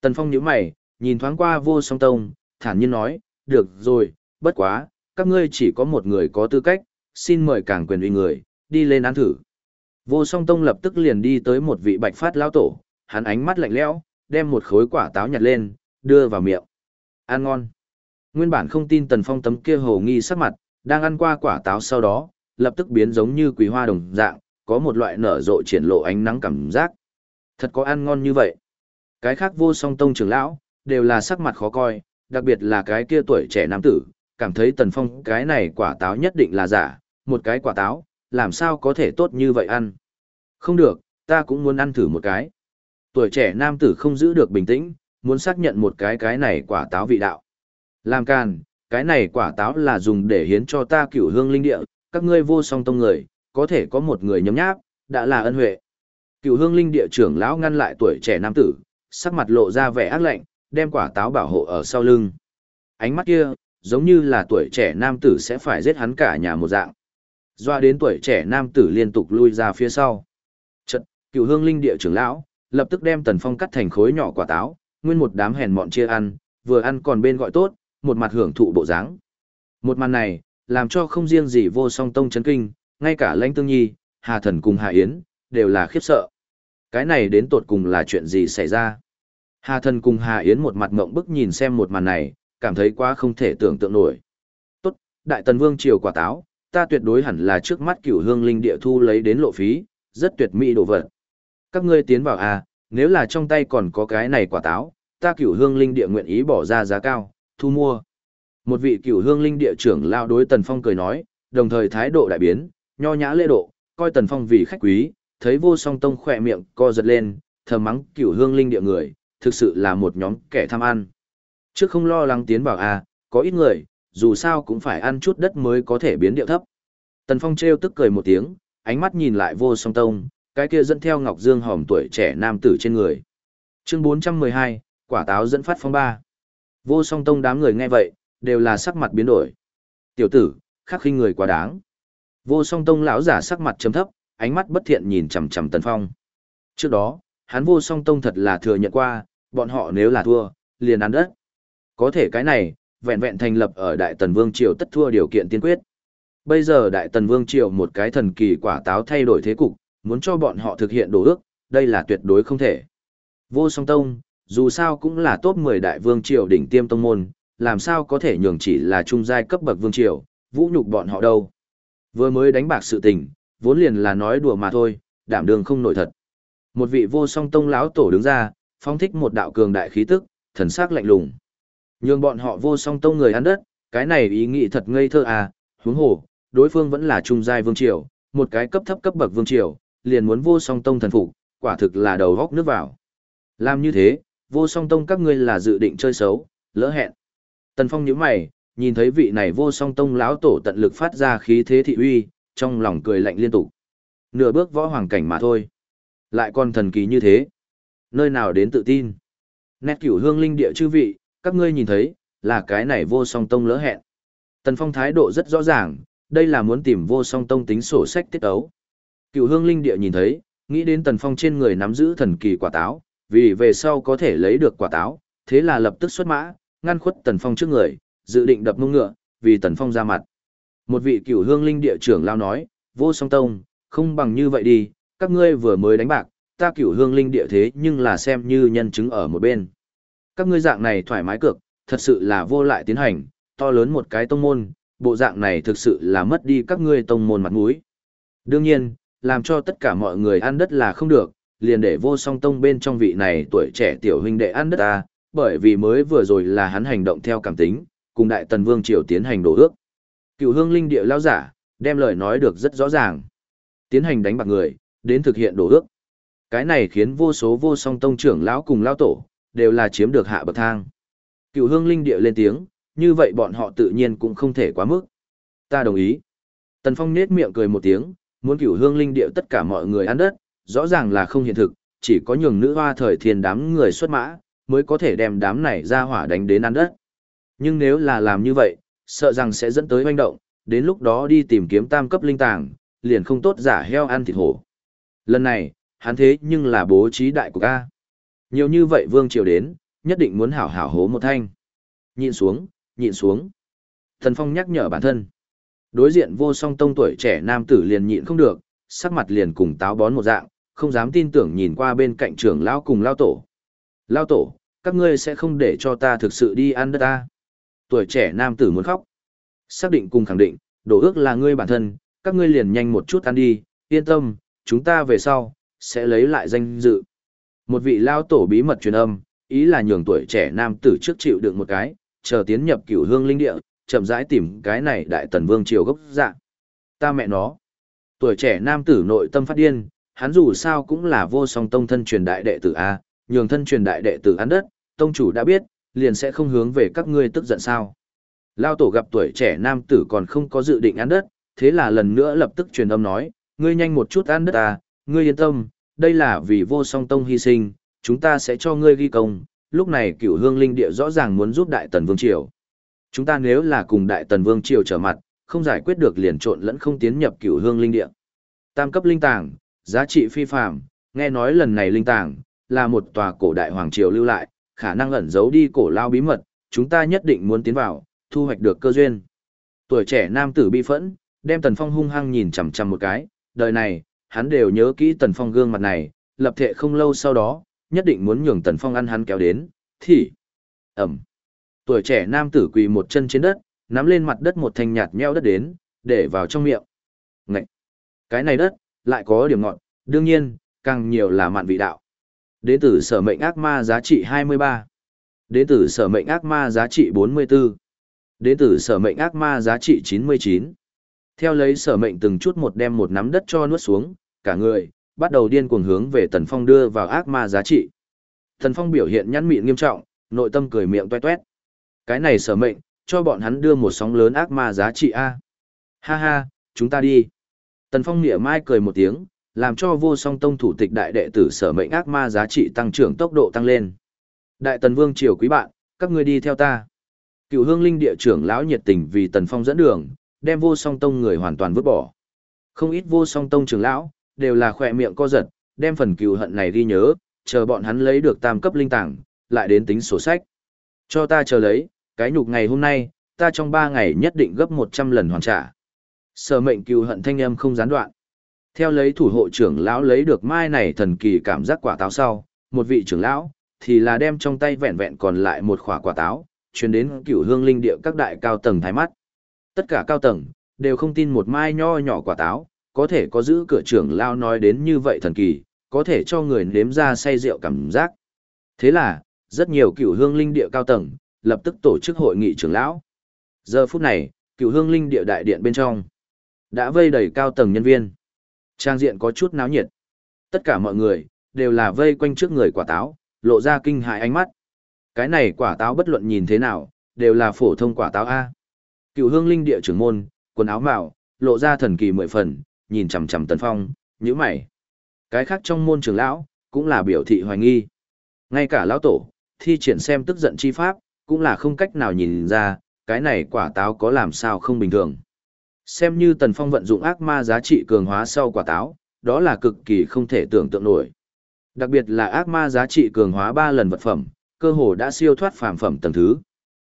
Tần Phong nhíu mày, nhìn thoáng qua vô song tông, thản nhiên nói, được rồi, bất quá, các ngươi chỉ có một người có tư cách, xin mời càng quyền uy người, đi lên ăn thử. Vô song tông lập tức liền đi tới một vị bạch phát lão tổ, hắn ánh mắt lạnh lẽo, đem một khối quả táo nhặt lên, đưa vào miệng. Ăn ngon. Nguyên bản không tin Tần Phong tấm kia hồ nghi sắc mặt, đang ăn qua quả táo sau đó, lập tức biến giống như quý hoa đồng dạng, có một loại nở rộ triển lộ ánh nắng cảm giác. Thật có ăn ngon như vậy. Cái khác vô song tông trưởng lão, đều là sắc mặt khó coi, đặc biệt là cái kia tuổi trẻ nam tử, cảm thấy Tần Phong cái này quả táo nhất định là giả, một cái quả táo, làm sao có thể tốt như vậy ăn. Không được, ta cũng muốn ăn thử một cái. Tuổi trẻ nam tử không giữ được bình tĩnh, muốn xác nhận một cái cái này quả táo vị đạo. Làm càn, cái này quả táo là dùng để hiến cho ta cửu hương linh địa, các ngươi vô song tông người, có thể có một người nhấm nháp, đã là ân huệ. Cửu hương linh địa trưởng lão ngăn lại tuổi trẻ nam tử, sắc mặt lộ ra vẻ ác lạnh, đem quả táo bảo hộ ở sau lưng. Ánh mắt kia, giống như là tuổi trẻ nam tử sẽ phải giết hắn cả nhà một dạng. Doa đến tuổi trẻ nam tử liên tục lui ra phía sau. Chật, cửu hương linh địa trưởng lão, lập tức đem tần phong cắt thành khối nhỏ quả táo, nguyên một đám hèn mọn chia ăn, vừa ăn còn bên gọi tốt, một mặt hưởng thụ bộ dáng. Một màn này, làm cho không riêng gì vô song tông chấn kinh, ngay cả lãnh tương nhi, hà thần cùng hà yến, đều là khiếp sợ. Cái này đến tột cùng là chuyện gì xảy ra? Hà thần cùng Hà Yến một mặt ngộng bức nhìn xem một màn này, cảm thấy quá không thể tưởng tượng nổi. Tốt, Đại Tần Vương triều quả táo, ta tuyệt đối hẳn là trước mắt cửu hương linh địa thu lấy đến lộ phí, rất tuyệt mỹ đồ vật. Các ngươi tiến vào à, nếu là trong tay còn có cái này quả táo, ta cửu hương linh địa nguyện ý bỏ ra giá cao, thu mua. Một vị cửu hương linh địa trưởng lao đối Tần Phong cười nói, đồng thời thái độ đại biến, nho nhã lễ độ, coi Tần Phong vì khách quý, thấy vô song tông khỏe miệng co giật lên, thầm mắng cửu hương linh địa người, thực sự là một nhóm kẻ tham ăn. Trước không lo lắng tiến vào à, có ít người, dù sao cũng phải ăn chút đất mới có thể biến điệu thấp. Tần Phong trêu tức cười một tiếng, ánh mắt nhìn lại vô song tông, cái kia dẫn theo Ngọc Dương hòm tuổi trẻ nam tử trên người. Chương 412, quả táo dẫn phát phong ba. Vô song tông đám người nghe vậy, đều là sắc mặt biến đổi. Tiểu tử, khắc khinh người quá đáng. Vô song tông lão giả sắc mặt trầm thấp, ánh mắt bất thiện nhìn chằm chằm Tần Phong. Trước đó, hắn vô song tông thật là thừa nhận qua, bọn họ nếu là thua, liền ăn đất. Có thể cái này, vẹn vẹn thành lập ở Đại Tần Vương Triều tất thua điều kiện tiên quyết. Bây giờ Đại Tần Vương Triều một cái thần kỳ quả táo thay đổi thế cục, muốn cho bọn họ thực hiện đồ ước, đây là tuyệt đối không thể. Vô song tông, dù sao cũng là top 10 đại vương triều đỉnh tiêm tông môn, làm sao có thể nhường chỉ là trung giai cấp bậc vương triều, vũ nhục bọn họ đâu. Vừa mới đánh bạc sự tình, vốn liền là nói đùa mà thôi, đảm đường không nổi thật. Một vị vô song tông lão tổ đứng ra, phong thích một đạo cường đại khí tức, thần sắc lạnh lùng. Nhường bọn họ vô song tông người ăn đất, cái này ý nghĩ thật ngây thơ à, huống hồ, đối phương vẫn là trung giai vương triều, một cái cấp thấp cấp bậc vương triều, liền muốn vô song tông thần phục, quả thực là đầu góc nước vào. Làm như thế, vô song tông các ngươi là dự định chơi xấu, lỡ hẹn. Tần Phong nhíu mày, nhìn thấy vị này vô song tông lão tổ tận lực phát ra khí thế thị uy, trong lòng cười lạnh liên tục. Nửa bước võ hoàng cảnh mà thôi. Lại còn thần kỳ như thế. Nơi nào đến tự tin. Nét cửu hương linh địa chư vị, các ngươi nhìn thấy, là cái này vô song tông lỡ hẹn. Tần Phong thái độ rất rõ ràng, đây là muốn tìm vô song tông tính sổ sách tiết ấu. Cửu hương linh địa nhìn thấy, nghĩ đến Tần Phong trên người nắm giữ thần kỳ quả táo, vì về sau có thể lấy được quả táo, thế là lập tức xuất mã, ngăn khuất Tần Phong trước người, dự định đập mông ngựa, vì Tần Phong ra mặt. Một vị cửu hương linh địa trưởng lao nói, vô song tông, không bằng như vậy đi, các ngươi vừa mới đánh bạc, ta cửu hương linh địa thế nhưng là xem như nhân chứng ở một bên. Các ngươi dạng này thoải mái cược, thật sự là vô lại tiến hành, to lớn một cái tông môn, bộ dạng này thực sự là mất đi các ngươi tông môn mặt mũi. Đương nhiên, làm cho tất cả mọi người ăn đất là không được, liền để vô song tông bên trong vị này tuổi trẻ tiểu huynh đệ ăn đất ta, bởi vì mới vừa rồi là hắn hành động theo cảm tính, cùng đại tần vương triều tiến hành đổ ước. Cựu hương linh địa lao giả, đem lời nói được rất rõ ràng. Tiến hành đánh bạc người, đến thực hiện đổ ước. Cái này khiến vô số vô song tông trưởng lão cùng lao tổ, đều là chiếm được hạ bậc thang. Cựu hương linh địa lên tiếng, như vậy bọn họ tự nhiên cũng không thể quá mức. Ta đồng ý. Tần Phong nết miệng cười một tiếng, muốn cửu hương linh địa tất cả mọi người ăn đất, rõ ràng là không hiện thực, chỉ có nhường nữ hoa thời thiên đám người xuất mã, mới có thể đem đám này ra hỏa đánh đến ăn đất. Nhưng nếu là làm như vậy, sợ rằng sẽ dẫn tới hoành động, đến lúc đó đi tìm kiếm tam cấp linh tàng, liền không tốt giả heo ăn thịt hổ. Lần này, hắn thế nhưng là bố trí đại của ca. Nhiều như vậy vương triều đến, nhất định muốn hảo hảo hố một thanh. Nhịn xuống, nhịn xuống. Thần Phong nhắc nhở bản thân. Đối diện vô song tông tuổi trẻ nam tử liền nhịn không được, sắc mặt liền cùng táo bón một dạng, không dám tin tưởng nhìn qua bên cạnh trưởng lão cùng lao tổ. Lao tổ, các ngươi sẽ không để cho ta thực sự đi ăn đất ta. Tuổi trẻ nam tử muốn khóc. Xác định cùng khẳng định, đổ ước là ngươi bản thân, các ngươi liền nhanh một chút ăn đi, yên tâm, chúng ta về sau, sẽ lấy lại danh dự. Một vị lao tổ bí mật truyền âm, ý là nhường tuổi trẻ nam tử trước chịu được một cái, chờ tiến nhập cửu hương linh địa, chậm rãi tìm cái này đại tần vương triều gốc dạng. Ta mẹ nó. Tuổi trẻ nam tử nội tâm phát điên, hắn dù sao cũng là vô song tông thân truyền đại đệ tử A, nhường thân truyền đại đệ tử ăn đất, tông chủ đã biết, liền sẽ không hướng về các ngươi tức giận sao. Lao tổ gặp tuổi trẻ nam tử còn không có dự định ăn đất, thế là lần nữa lập tức truyền âm nói, ngươi nhanh một chút ăn đất à, ngươi yên tâm, đây là vì vô song tông hy sinh, chúng ta sẽ cho ngươi ghi công, lúc này cửu hương linh địa rõ ràng muốn giúp đại tần vương triều. Chúng ta nếu là cùng đại tần vương triều trở mặt, không giải quyết được liền trộn lẫn không tiến nhập cửu hương linh địa. Tam cấp linh tàng, giá trị phi phàm, nghe nói lần này linh tàng là một tòa cổ đại hoàng triều lưu lại, khả năng ẩn giấu đi cổ lao bí mật, chúng ta nhất định muốn tiến vào, thu hoạch được cơ duyên. Tuổi trẻ nam tử bi phẫn, đem Tần Phong hung hăng nhìn chằm chằm một cái, đời này, hắn đều nhớ kỹ Tần Phong gương mặt này, lập thể không lâu sau đó, nhất định muốn nhường Tần Phong ăn hắn kéo đến, thì... Ẩm. Tuổi trẻ nam tử quỳ một chân trên đất, nắm lên mặt đất một thanh nhạt nheo đất đến, để vào trong miệng. Ngậy! Cái này đất, lại có điểm ngọt, đương nhiên, càng nhiều là mạn vị đạo. Đế tử sở mệnh ác ma giá trị 23. Đế tử sở mệnh ác ma giá trị 44. Đế tử sở mệnh ác ma giá trị 99. Theo lấy sở mệnh từng chút một đem một nắm đất cho nuốt xuống, cả người, bắt đầu điên cuồng hướng về Tần Phong đưa vào ác ma giá trị. Tần Phong biểu hiện nhăn mịn nghiêm trọng, nội tâm cười miệng toe toét. Cái này sở mệnh, cho bọn hắn đưa một sóng lớn ác ma giá trị A. Ha ha, chúng ta đi. Tần Phong nghĩa mai cười một tiếng, làm cho vô song tông thủ tịch đại đệ tử sở mệnh ác ma giá trị tăng trưởng tốc độ tăng lên. Đại tần vương triều quý bạn, các ngươi đi theo ta. Cựu hương linh địa trưởng lão nhiệt tình vì tần phong dẫn đường, đem vô song tông người hoàn toàn vứt bỏ. Không ít vô song tông trưởng lão, đều là khỏe miệng co giật, đem phần cựu hận này ghi nhớ, chờ bọn hắn lấy được tam cấp linh tảng, lại đến tính sổ sách. Cho ta chờ lấy, cái nhục ngày hôm nay, ta trong ba ngày nhất định gấp một trăm lần hoàn trả. Sở mệnh cừu hận thanh âm không gián đoạn. Theo lấy thủ hộ trưởng lão lấy được mai này thần kỳ cảm giác quả táo sau, một vị trưởng lão, thì là đem trong tay vẹn vẹn còn lại một khỏa quả táo, truyền đến cửu hương linh địa các đại cao tầng thái mắt. Tất cả cao tầng, đều không tin một mai nho nhỏ quả táo, có thể có giữ cửa trưởng lão nói đến như vậy thần kỳ, có thể cho người nếm ra say rượu cảm giác. Thế là, rất nhiều cửu hương linh địa cao tầng, lập tức tổ chức hội nghị trưởng lão. Giờ phút này, cửu hương linh địa đại điện bên trong, đã vây đầy cao tầng nhân viên. Trang diện có chút náo nhiệt. Tất cả mọi người, đều là vây quanh trước người quả táo, lộ ra kinh hại ánh mắt. Cái này quả táo bất luận nhìn thế nào, đều là phổ thông quả táo A. Cựu hương linh địa trưởng môn, quần áo mạo, lộ ra thần kỳ mười phần, nhìn chằm chằm tần phong, nhíu mày. Cái khác trong môn trưởng lão, cũng là biểu thị hoài nghi. Ngay cả lão tổ, thi triển xem tức giận chi pháp, cũng là không cách nào nhìn ra, cái này quả táo có làm sao không bình thường. Xem như Tần Phong vận dụng ác ma giá trị cường hóa sau quả táo, đó là cực kỳ không thể tưởng tượng nổi. Đặc biệt là ác ma giá trị cường hóa 3 lần vật phẩm, cơ hồ đã siêu thoát phàm phẩm tầng thứ.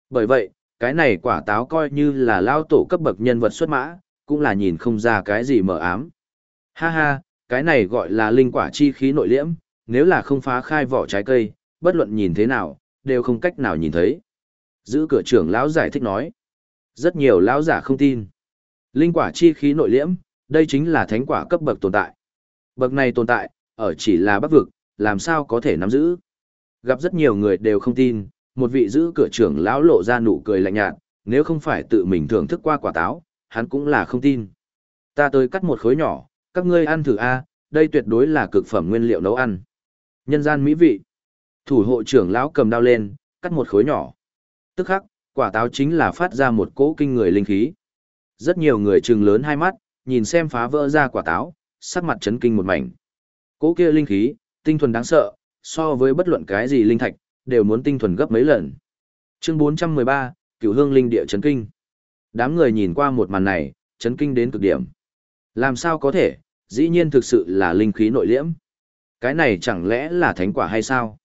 Bởi vậy, cái này quả táo coi như là lao tổ cấp bậc nhân vật xuất mã, cũng là nhìn không ra cái gì mờ ám. Ha ha, cái này gọi là linh quả chi khí nội liễm, nếu là không phá khai vỏ trái cây, bất luận nhìn thế nào, đều không cách nào nhìn thấy. Giữ cửa trưởng lão giải thích nói. Rất nhiều lão giả không tin. Linh quả chi khí nội liễm, đây chính là thánh quả cấp bậc tồn tại. Bậc này tồn tại, ở chỉ là bắc vực, làm sao có thể nắm giữ. Gặp rất nhiều người đều không tin, một vị giữ cửa trưởng lão lộ ra nụ cười lạnh nhạt, nếu không phải tự mình thưởng thức qua quả táo, hắn cũng là không tin. Ta tới cắt một khối nhỏ, các ngươi ăn thử a, đây tuyệt đối là cực phẩm nguyên liệu nấu ăn. Nhân gian mỹ vị. Thủ hộ trưởng lão cầm đao lên, cắt một khối nhỏ. Tức khắc, quả táo chính là phát ra một cỗ kinh người linh khí. Rất nhiều người trừng lớn hai mắt, nhìn xem phá vỡ ra quả táo, sắc mặt chấn kinh một mảnh. Cỗ kia linh khí, tinh thuần đáng sợ, so với bất luận cái gì linh thạch, đều muốn tinh thuần gấp mấy lần. Chương 413, Cửu Hương Linh Địa chấn kinh. Đám người nhìn qua một màn này, chấn kinh đến cực điểm. Làm sao có thể, dĩ nhiên thực sự là linh khí nội liễm. Cái này chẳng lẽ là thánh quả hay sao?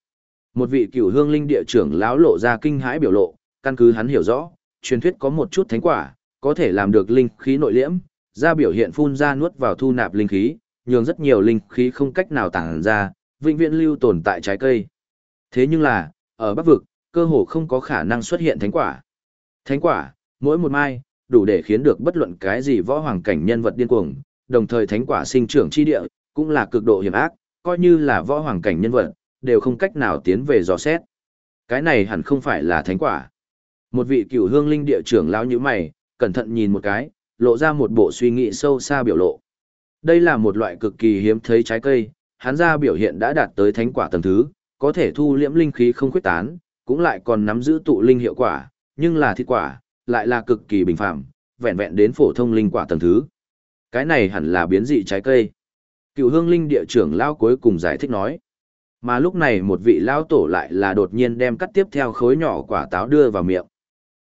Một vị Cửu Hương Linh Địa trưởng lão lộ ra kinh hãi biểu lộ, căn cứ hắn hiểu rõ, truyền thuyết có một chút thánh quả, có thể làm được linh khí nội liễm, ra biểu hiện phun ra nuốt vào thu nạp linh khí, nhường rất nhiều linh khí không cách nào tản ra, vĩnh viễn lưu tồn tại trái cây. Thế nhưng là, ở Bắc vực, cơ hồ không có khả năng xuất hiện thánh quả. Thánh quả, mỗi một mai, đủ để khiến được bất luận cái gì võ hoàng cảnh nhân vật điên cuồng, đồng thời thánh quả sinh trưởng chi địa, cũng là cực độ hiểm ác, coi như là võ hoàng cảnh nhân vật, đều không cách nào tiến về dò xét. Cái này hẳn không phải là thánh quả. Một vị cửu hương linh địa trưởng lão như mày, cẩn thận nhìn một cái, lộ ra một bộ suy nghĩ sâu xa biểu lộ. Đây là một loại cực kỳ hiếm thấy trái cây, hắn ra biểu hiện đã đạt tới thánh quả tầng thứ, có thể thu liễm linh khí không khuyết tán, cũng lại còn nắm giữ tụ linh hiệu quả, nhưng là thịt quả, lại là cực kỳ bình phạm, vẹn vẹn đến phổ thông linh quả tầng thứ. Cái này hẳn là biến dị trái cây. Cựu hương linh địa trưởng lao cuối cùng giải thích nói. Mà lúc này một vị lao tổ lại là đột nhiên đem cắt tiếp theo khối nhỏ quả táo đưa vào miệng.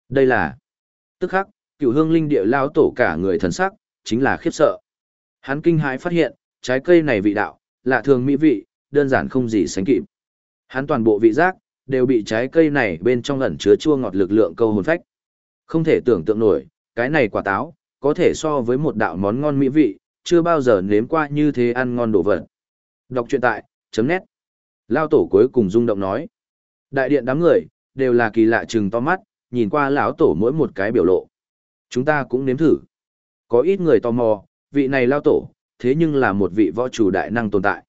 Đây là... Tức khắc, cựu hương linh địa lao tổ cả người thần sắc, chính là khiếp sợ. Hắn kinh hãi phát hiện, trái cây này vị đạo, lạ thường mỹ vị, đơn giản không gì sánh kịp. Hắn toàn bộ vị giác, đều bị trái cây này bên trong ẩn chứa chua ngọt lực lượng câu hồn phách. Không thể tưởng tượng nổi, cái này quả táo, có thể so với một đạo món ngon mỹ vị, chưa bao giờ nếm qua như thế ăn ngon đồ vật. Đọc truyện tại, chấm nét. Lao tổ cuối cùng rung động nói. Đại điện đám người, đều là kỳ lạ chừng to mắt, nhìn qua lão tổ mỗi một cái biểu lộ. Chúng ta cũng nếm thử. Có ít người tò mò, vị này lao tổ, thế nhưng là một vị võ chủ đại năng tồn tại.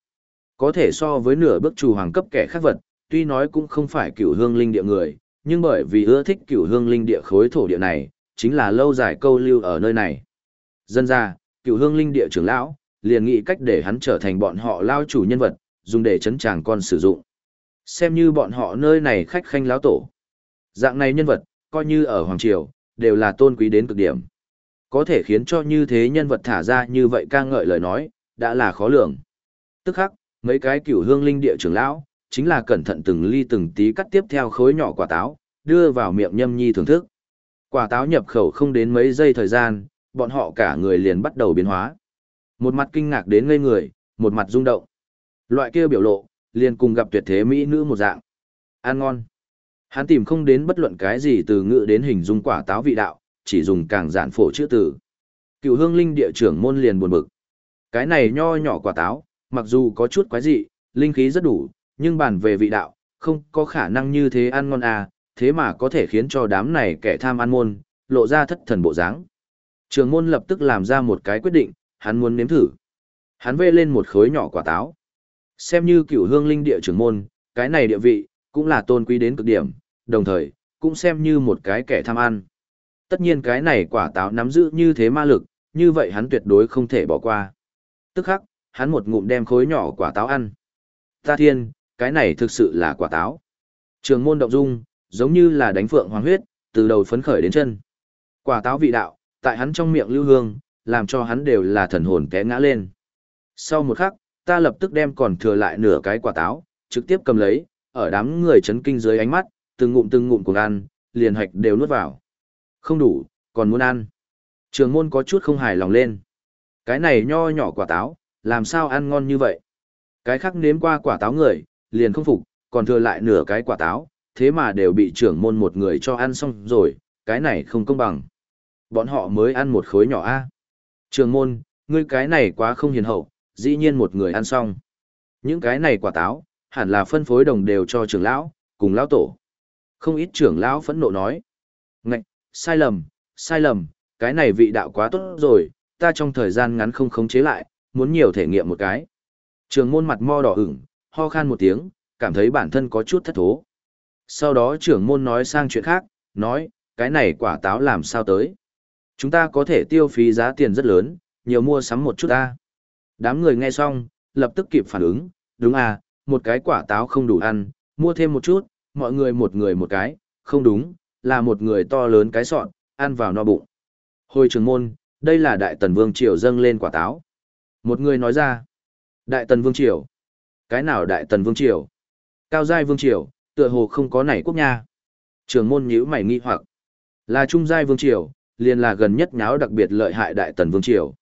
Có thể so với nửa bước chủ hoàng cấp kẻ khác vật, tuy nói cũng không phải cửu hương linh địa người, nhưng bởi vì ưa thích cửu hương linh địa khối thổ địa này, chính là lâu dài câu lưu ở nơi này. Dân ra, cửu hương linh địa trưởng lão, liền nghĩ cách để hắn trở thành bọn họ lao chủ nhân vật, dùng để chấn chàng con sử dụng. Xem như bọn họ nơi này khách khanh lão tổ. Dạng này nhân vật, coi như ở Hoàng Triều, đều là tôn quý đến cực điểm. Có thể khiến cho như thế nhân vật thả ra như vậy ca ngợi lời nói, đã là khó lường. Tức khắc, mấy cái cửu hương linh địa trưởng lão, chính là cẩn thận từng ly từng tí cắt tiếp theo khối nhỏ quả táo, đưa vào miệng nhâm nhi thưởng thức. Quả táo nhập khẩu không đến mấy giây thời gian, bọn họ cả người liền bắt đầu biến hóa. Một mặt kinh ngạc đến ngây người, một mặt rung động. Loại kia biểu lộ, liền cùng gặp tuyệt thế mỹ nữ một dạng. Ăn ngon. Hắn tìm không đến bất luận cái gì từ ngữ đến hình dung quả táo vị đạo, chỉ dùng càng giản phổ chữ từ. Cựu hương linh địa trưởng môn liền buồn bực. Cái này nho nhỏ quả táo, mặc dù có chút quái dị, linh khí rất đủ, nhưng bàn về vị đạo, không có khả năng như thế ăn ngon à, thế mà có thể khiến cho đám này kẻ tham ăn môn, lộ ra thất thần bộ dáng. Trường môn lập tức làm ra một cái quyết định, hắn muốn nếm thử. Hắn vê lên một khối nhỏ quả táo. Xem như cựu hương linh địa trưởng môn, cái này địa vị, cũng là tôn quý đến cực điểm, đồng thời, cũng xem như một cái kẻ tham ăn. Tất nhiên cái này quả táo nắm giữ như thế ma lực, như vậy hắn tuyệt đối không thể bỏ qua. Tức khắc, hắn một ngụm đem khối nhỏ quả táo ăn. Ta thiên, cái này thực sự là quả táo. Trường môn động dung, giống như là đánh phượng hoàng huyết, từ đầu phấn khởi đến chân. Quả táo vị đạo, tại hắn trong miệng lưu hương, làm cho hắn đều là thần hồn té ngã lên. Sau một khắc, ta lập tức đem còn thừa lại nửa cái quả táo, trực tiếp cầm lấy, ở đám người chấn kinh dưới ánh mắt, từng ngụm từng ngụm cùng ăn, liền hạch đều nuốt vào. Không đủ, còn muốn ăn. Trường môn có chút không hài lòng lên. Cái này nho nhỏ quả táo, làm sao ăn ngon như vậy? Cái khác nếm qua quả táo người, liền không phục, còn thừa lại nửa cái quả táo, thế mà đều bị trưởng môn một người cho ăn xong rồi, cái này không công bằng. Bọn họ mới ăn một khối nhỏ a. Trường môn, ngươi cái này quá không hiền hậu, dĩ nhiên một người ăn xong. Những cái này quả táo, hẳn là phân phối đồng đều cho trưởng lão, cùng lão tổ. Không ít trưởng lão phẫn nộ nói. Ngạch, sai lầm, sai lầm, cái này vị đạo quá tốt rồi, ta trong thời gian ngắn không khống chế lại, muốn nhiều thể nghiệm một cái. Trường môn mặt mo đỏ ửng, ho khan một tiếng, cảm thấy bản thân có chút thất thố. Sau đó trưởng môn nói sang chuyện khác, nói, cái này quả táo làm sao tới. Chúng ta có thể tiêu phí giá tiền rất lớn, nhiều mua sắm một chút ta. Đám người nghe xong, lập tức kịp phản ứng, đúng à, một cái quả táo không đủ ăn, mua thêm một chút, mọi người một người một cái, không đúng, là một người to lớn cái sọn, ăn vào no bụng. Hồi trường môn, đây là đại tần vương triều dâng lên quả táo. Một người nói ra, đại tần vương triều. Cái nào đại tần vương triều? Cao giai vương triều, tựa hồ không có nảy quốc nha. Trường môn nhíu mày nghi hoặc, là trung giai vương triều, liền là gần nhất nháo đặc biệt lợi hại đại tần vương triều.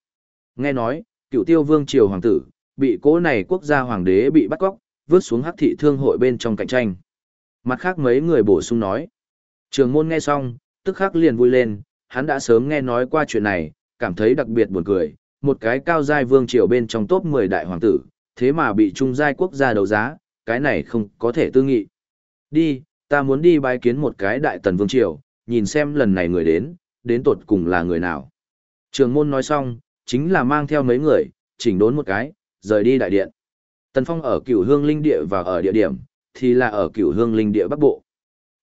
Nghe nói, cựu tiêu vương triều hoàng tử, bị cố này quốc gia hoàng đế bị bắt cóc, vứt xuống hắc thị thương hội bên trong cạnh tranh. Mặt khác mấy người bổ sung nói. Trường môn nghe xong, tức khắc liền vui lên, hắn đã sớm nghe nói qua chuyện này, cảm thấy đặc biệt buồn cười, một cái cao giai vương triều bên trong top 10 đại hoàng tử, thế mà bị trung giai quốc gia đấu giá, cái này không có thể tư nghị. Đi, ta muốn đi bái kiến một cái đại tần vương triều, nhìn xem lần này người đến, đến tột cùng là người nào. Trường môn nói xong, chính là mang theo mấy người, chỉnh đốn một cái, rời đi đại điện. Tần Phong ở cửu hương linh địa và ở địa điểm, thì là ở cửu hương linh địa bắc bộ.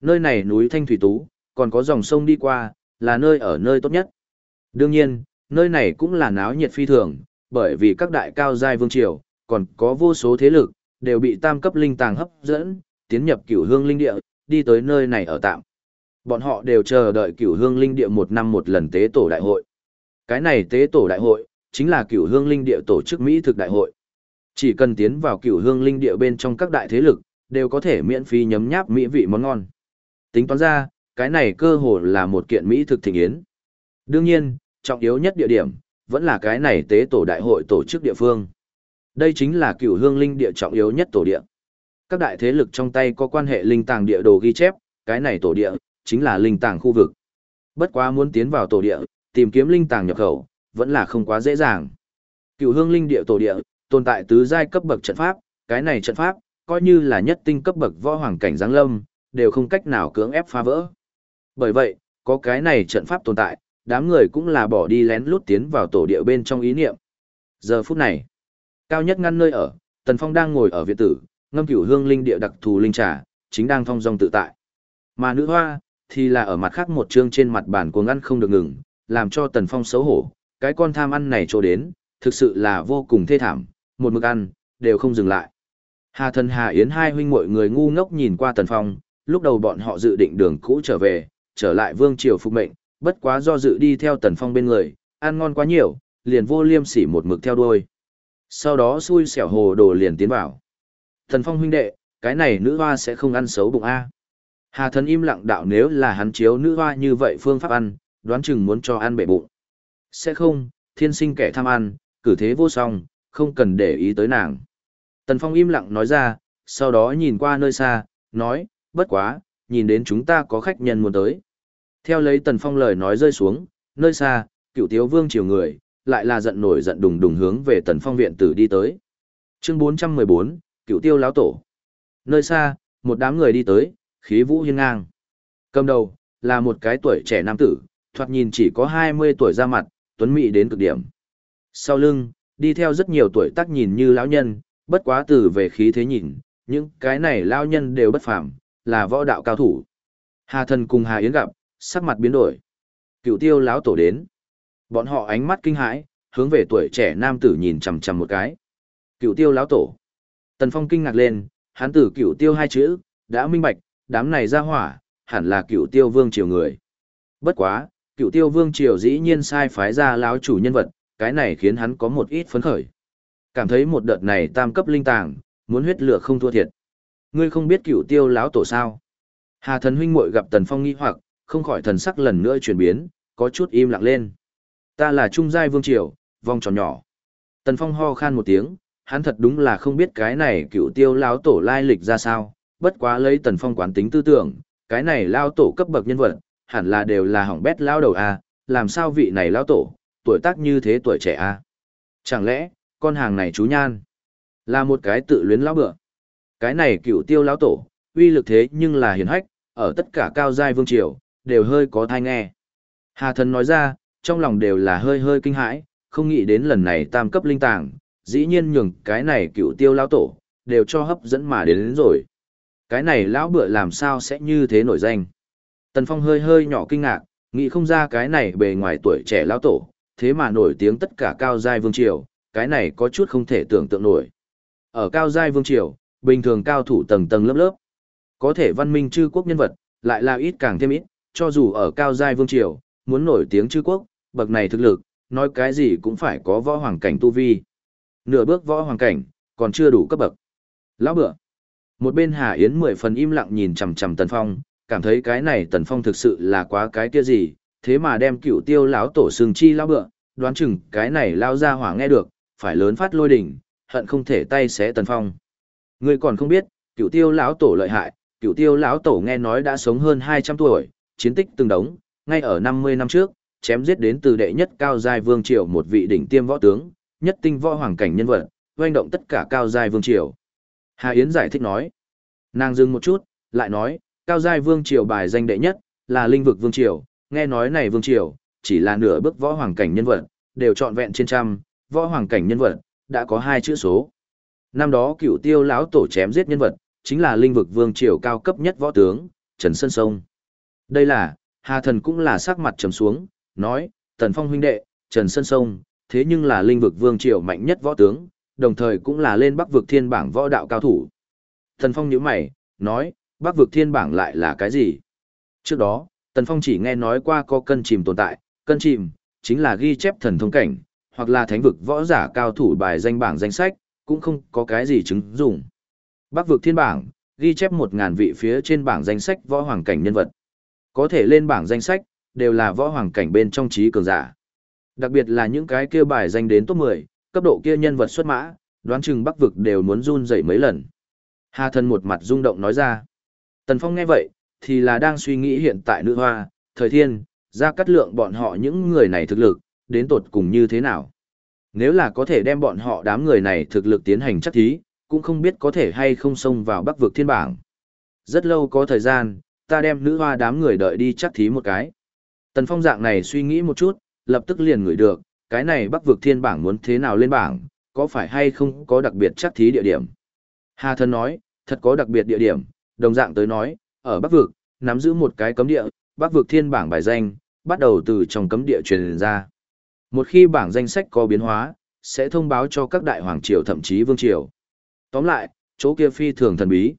Nơi này núi thanh thủy tú, còn có dòng sông đi qua, là nơi ở nơi tốt nhất. Đương nhiên, nơi này cũng là náo nhiệt phi thường, bởi vì các đại cao giai vương triều, còn có vô số thế lực, đều bị tam cấp linh tàng hấp dẫn, tiến nhập cửu hương linh địa, đi tới nơi này ở tạm. Bọn họ đều chờ đợi cửu hương linh địa một năm một lần tế tổ đại hội. Cái này tế tổ đại hội, chính là cửu hương linh địa tổ chức Mỹ thực đại hội. Chỉ cần tiến vào cửu hương linh địa bên trong các đại thế lực, đều có thể miễn phí nhấm nháp mỹ vị món ngon. Tính toán ra, cái này cơ hồ là một kiện mỹ thực thịnh yến. Đương nhiên, trọng yếu nhất địa điểm, vẫn là cái này tế tổ đại hội tổ chức địa phương. Đây chính là cửu hương linh địa trọng yếu nhất tổ địa. Các đại thế lực trong tay có quan hệ linh tàng địa đồ ghi chép, cái này tổ địa, chính là linh tàng khu vực. Bất quá muốn tiến vào tổ địa, tìm kiếm linh tàng nhập khẩu, vẫn là không quá dễ dàng. Cửu hương linh địa tổ địa, tồn tại tứ giai cấp bậc trận pháp, cái này trận pháp, coi như là nhất tinh cấp bậc võ hoàng cảnh giáng lâm, đều không cách nào cưỡng ép phá vỡ. Bởi vậy, có cái này trận pháp tồn tại, đám người cũng là bỏ đi lén lút tiến vào tổ địa bên trong ý niệm. Giờ phút này, cao nhất ngăn nơi ở, Tần Phong đang ngồi ở viện tử, ngâm cửu hương linh địa đặc thù linh trà, chính đang thong dong tự tại. Mà nữ hoa, thì là ở mặt khác một chương trên mặt bàn cuồng ăn không được ngừng, làm cho Tần Phong xấu hổ, cái con tham ăn này trô đến, thực sự là vô cùng thê thảm, một mực ăn, đều không dừng lại. Hà thần Hà Yến hai huynh muội người ngu ngốc nhìn qua Tần Phong, lúc đầu bọn họ dự định đường cũ trở về, trở lại vương triều phục mệnh, bất quá do dự đi theo Tần Phong bên người, ăn ngon quá nhiều, liền vô liêm sỉ một mực theo đuôi. Sau đó xui xẻo hồ đồ liền tiến vào. Tần Phong huynh đệ, cái này nữ hoa sẽ không ăn xấu bụng A. Hà thần im lặng đạo nếu là hắn chiếu nữ hoa như vậy phương pháp ăn, đoán chừng muốn cho ăn bể bụng. Sẽ không, thiên sinh kẻ tham ăn, cử thế vô song, không cần để ý tới nàng. Tần Phong im lặng nói ra, sau đó nhìn qua nơi xa, nói, bất quá, nhìn đến chúng ta có khách nhân muốn tới. Theo lấy Tần Phong lời nói rơi xuống, nơi xa, cựu tiếu vương chiều người, lại là giận nổi giận đùng đùng hướng về Tần Phong viện tử đi tới. Chương 414, cựu tiêu lão tổ. Nơi xa, một đám người đi tới, khí vũ hiên ngang. Cầm đầu, là một cái tuổi trẻ nam tử, thoạt nhìn chỉ có 20 tuổi ra mặt, tuấn mỹ đến cực điểm. Sau lưng, đi theo rất nhiều tuổi tác nhìn như lão nhân, bất quá từ về khí thế nhìn, những cái này lao nhân đều bất phàm, là võ đạo cao thủ. Hà thần cùng Hà Yến gặp, sắc mặt biến đổi. Cựu tiêu lão tổ đến. Bọn họ ánh mắt kinh hãi, hướng về tuổi trẻ nam tử nhìn chằm chằm một cái. Cựu tiêu lão tổ. Tần Phong kinh ngạc lên, hắn tử cựu tiêu hai chữ, đã minh bạch, đám này ra hỏa, hẳn là cựu tiêu vương triều người. Bất quá, cựu tiêu vương triều dĩ nhiên sai phái ra lão chủ nhân vật, cái này khiến hắn có một ít phấn khởi. Cảm thấy một đợt này tam cấp linh tàng, muốn huyết lửa không thua thiệt. Ngươi không biết cửu tiêu lão tổ sao? Hà thần huynh muội gặp Tần Phong nghi hoặc, không khỏi thần sắc lần nữa chuyển biến, có chút im lặng lên. Ta là trung giai vương triều, vòng tròn nhỏ. Tần Phong ho khan một tiếng, hắn thật đúng là không biết cái này cựu tiêu lão tổ lai lịch ra sao, bất quá lấy Tần Phong quán tính tư tưởng, cái này lão tổ cấp bậc nhân vật, hẳn là đều là hỏng bét lão đầu a, làm sao vị này lão tổ, tuổi tác như thế tuổi trẻ a? Chẳng lẽ, con hàng này chú nhan là một cái tự luyến lão bựa? Cái này cựu tiêu lão tổ, uy lực thế nhưng là hiển hách, ở tất cả cao giai vương triều, đều hơi có thai nghe. Hà thần nói ra, trong lòng đều là hơi hơi kinh hãi, không nghĩ đến lần này tam cấp linh tàng, dĩ nhiên nhường cái này cựu tiêu lão tổ, đều cho hấp dẫn mà đến, đến rồi. Cái này lão bựa làm sao sẽ như thế nổi danh. Tần Phong hơi hơi nhỏ kinh ngạc, nghĩ không ra cái này bề ngoài tuổi trẻ lão tổ, thế mà nổi tiếng tất cả cao giai vương triều, cái này có chút không thể tưởng tượng nổi. Ở cao giai vương triều, bình thường cao thủ tầng tầng lớp lớp. Có thể văn minh chư quốc nhân vật, lại là ít càng thêm ít, cho dù ở cao giai vương triều, muốn nổi tiếng chư quốc, bậc này thực lực, nói cái gì cũng phải có võ hoàng cảnh tu vi. Nửa bước võ hoàng cảnh, còn chưa đủ cấp bậc. Lão bựa. Một bên Hà Yến mười phần im lặng nhìn chằm chằm Tần Phong, cảm thấy cái này Tần Phong thực sự là quá cái kia gì, thế mà đem cựu tiêu lão tổ sừng chi lão bựa, đoán chừng cái này lao ra hỏa nghe được, phải lớn phát lôi đỉnh, hận không thể tay xé Tần Phong. Ngươi còn không biết, cựu tiêu lão tổ lợi hại, cựu tiêu lão tổ nghe nói đã sống hơn 200 tuổi, chiến tích từng đống, ngay ở 50 năm trước, chém giết đến từ đệ nhất cao giai vương triều một vị đỉnh tiêm võ tướng, nhất tinh võ hoàng cảnh nhân vật, doanh động tất cả cao giai vương triều. Hà Yến giải thích nói. Nàng dừng một chút, lại nói, cao giai vương triều bài danh đệ nhất, là linh vực vương triều, nghe nói này vương triều, chỉ là nửa bước võ hoàng cảnh nhân vật, đều trọn vẹn trên trăm, võ hoàng cảnh nhân vật, đã có hai chữ số. Năm đó cựu tiêu lão tổ chém giết nhân vật, chính là linh vực vương triều cao cấp nhất võ tướng, Trần Sơn Sông. Đây là, Hà Thần cũng là sắc mặt trầm xuống, nói, Tần Phong huynh đệ, Trần Sơn Sông, thế nhưng là linh vực vương triều mạnh nhất võ tướng, đồng thời cũng là lên bắc vực thiên bảng võ đạo cao thủ. Tần Phong nhíu mày, nói, bắc vực thiên bảng lại là cái gì? Trước đó, Tần Phong chỉ nghe nói qua có cân chìm tồn tại, cân chìm, chính là ghi chép thần thông cảnh, hoặc là thánh vực võ giả cao thủ bài danh bảng danh sách, cũng không có cái gì chứng dụng. Bắc vực thiên bảng, ghi chép một ngàn vị phía trên bảng danh sách võ hoàng cảnh nhân vật. Có thể lên bảng danh sách, đều là võ hoàng cảnh bên trong trí cường giả. Đặc biệt là những cái kia bài danh đến top 10, cấp độ kia nhân vật xuất mã, đoán chừng Bắc vực đều muốn run dậy mấy lần. Hà thân một mặt rung động nói ra. Tần Phong nghe vậy, thì là đang suy nghĩ hiện tại nữ hoa, thời thiên, ra cắt lượng bọn họ những người này thực lực, đến tột cùng như thế nào. Nếu là có thể đem bọn họ đám người này thực lực tiến hành chắc thí, cũng không biết có thể hay không xông vào bắc vực thiên bảng. Rất lâu có thời gian, ta đem nữ hoa đám người đợi đi chắc thí một cái. Tần Phong dạng này suy nghĩ một chút, lập tức liền ngửi được, cái này bắc vực thiên bảng muốn thế nào lên bảng, có phải hay không có đặc biệt chắc thí địa điểm. Hà thân nói, thật có đặc biệt địa điểm, đồng dạng tới nói, ở bắc vực, nắm giữ một cái cấm địa, bắc vực thiên bảng bài danh, bắt đầu từ trong cấm địa truyền ra. Một khi bảng danh sách có biến hóa, sẽ thông báo cho các đại hoàng triều thậm chí vương triều. Tóm lại, chỗ kia phi thường thần bí.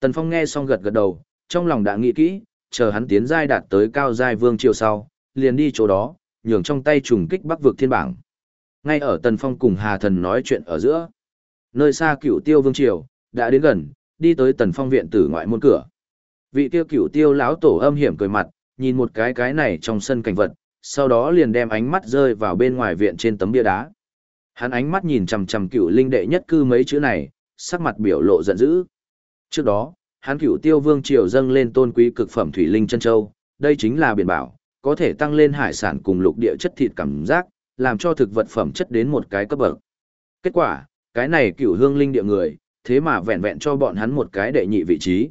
Tần Phong nghe xong gật gật đầu, trong lòng đã nghĩ kỹ, chờ hắn tiến giai đạt tới cao giai vương triều sau, liền đi chỗ đó, nhường trong tay trùng kích bắc vực thiên bảng. Ngay ở Tần Phong cùng Hà Thần nói chuyện ở giữa, nơi xa cửu tiêu vương triều, đã đến gần, đi tới Tần Phong viện tử ngoại môn cửa. Vị tiêu cửu tiêu lão tổ âm hiểm cười mặt, nhìn một cái cái này trong sân cảnh vật, sau đó liền đem ánh mắt rơi vào bên ngoài viện trên tấm bia đá. Hắn ánh mắt nhìn chằm chằm cựu linh đệ nhất cư mấy chữ này, sắc mặt biểu lộ giận dữ. Trước đó, hắn cựu tiêu vương triều dâng lên tôn quý cực phẩm thủy linh chân châu, đây chính là biển bảo, có thể tăng lên hải sản cùng lục địa chất thịt cảm giác, làm cho thực vật phẩm chất đến một cái cấp bậc. Kết quả, cái này cựu hương linh địa người, thế mà vẹn vẹn cho bọn hắn một cái đệ nhị vị trí.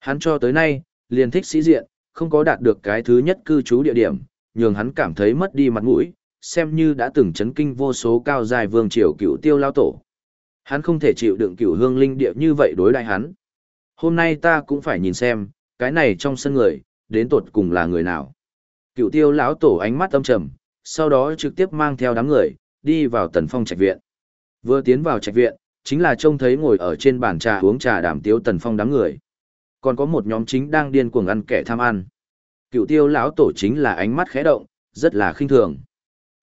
Hắn cho tới nay, liền thích sĩ diện, không có đạt được cái thứ nhất cư trú địa điểm, nhường hắn cảm thấy mất đi mặt mũi, xem như đã từng chấn kinh vô số cao dài vương triều cựu tiêu lao tổ. Hắn không thể chịu đựng cựu hương linh địa như vậy đối đại hắn. Hôm nay ta cũng phải nhìn xem, cái này trong sân người, đến tột cùng là người nào. Cựu tiêu lão tổ ánh mắt âm trầm, sau đó trực tiếp mang theo đám người, đi vào tần phong trạch viện. Vừa tiến vào trạch viện, chính là trông thấy ngồi ở trên bàn trà uống trà đàm tiếu tần phong đám người. Còn có một nhóm chính đang điên cuồng ăn kẻ tham ăn. Cựu tiêu lão tổ chính là ánh mắt khẽ động, rất là khinh thường.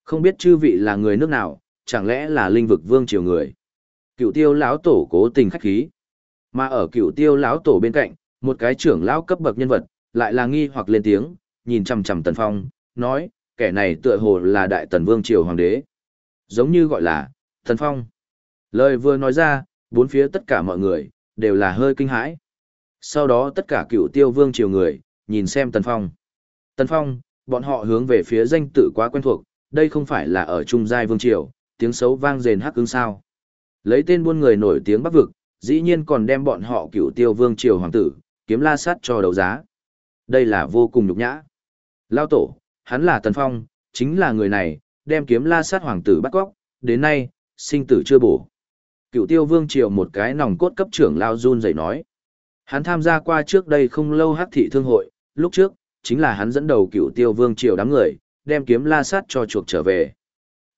Không biết chư vị là người nước nào, chẳng lẽ là linh vực vương triều người. Cựu tiêu lão tổ cố tình khách khí. Mà ở cựu tiêu lão tổ bên cạnh, một cái trưởng lão cấp bậc nhân vật, lại là nghi hoặc lên tiếng, nhìn chằm chằm Tần Phong, nói, kẻ này tựa hồ là đại tần vương triều hoàng đế. Giống như gọi là, Tần Phong. Lời vừa nói ra, bốn phía tất cả mọi người, đều là hơi kinh hãi. Sau đó tất cả cựu tiêu vương triều người, nhìn xem Tần Phong. Tần Phong, bọn họ hướng về phía danh tự quá quen thuộc, đây không phải là ở Trung Giai Vương Triều, tiếng xấu vang rền hắc ứng sao. Lấy tên buôn người nổi tiếng bắc vực, dĩ nhiên còn đem bọn họ cựu tiêu Vương Triều Hoàng tử, kiếm la sát cho đấu giá. Đây là vô cùng nhục nhã. Lao tổ, hắn là Tần Phong, chính là người này, đem kiếm la sát hoàng tử bắt cóc, đến nay, sinh tử chưa bổ. Cựu tiêu vương triều một cái nòng cốt cấp trưởng Lao Jun dậy nói. Hắn tham gia qua trước đây không lâu hắc thị thương hội, lúc trước, chính là hắn dẫn đầu cựu tiêu vương triều đám người, đem kiếm la sát cho chuộc trở về.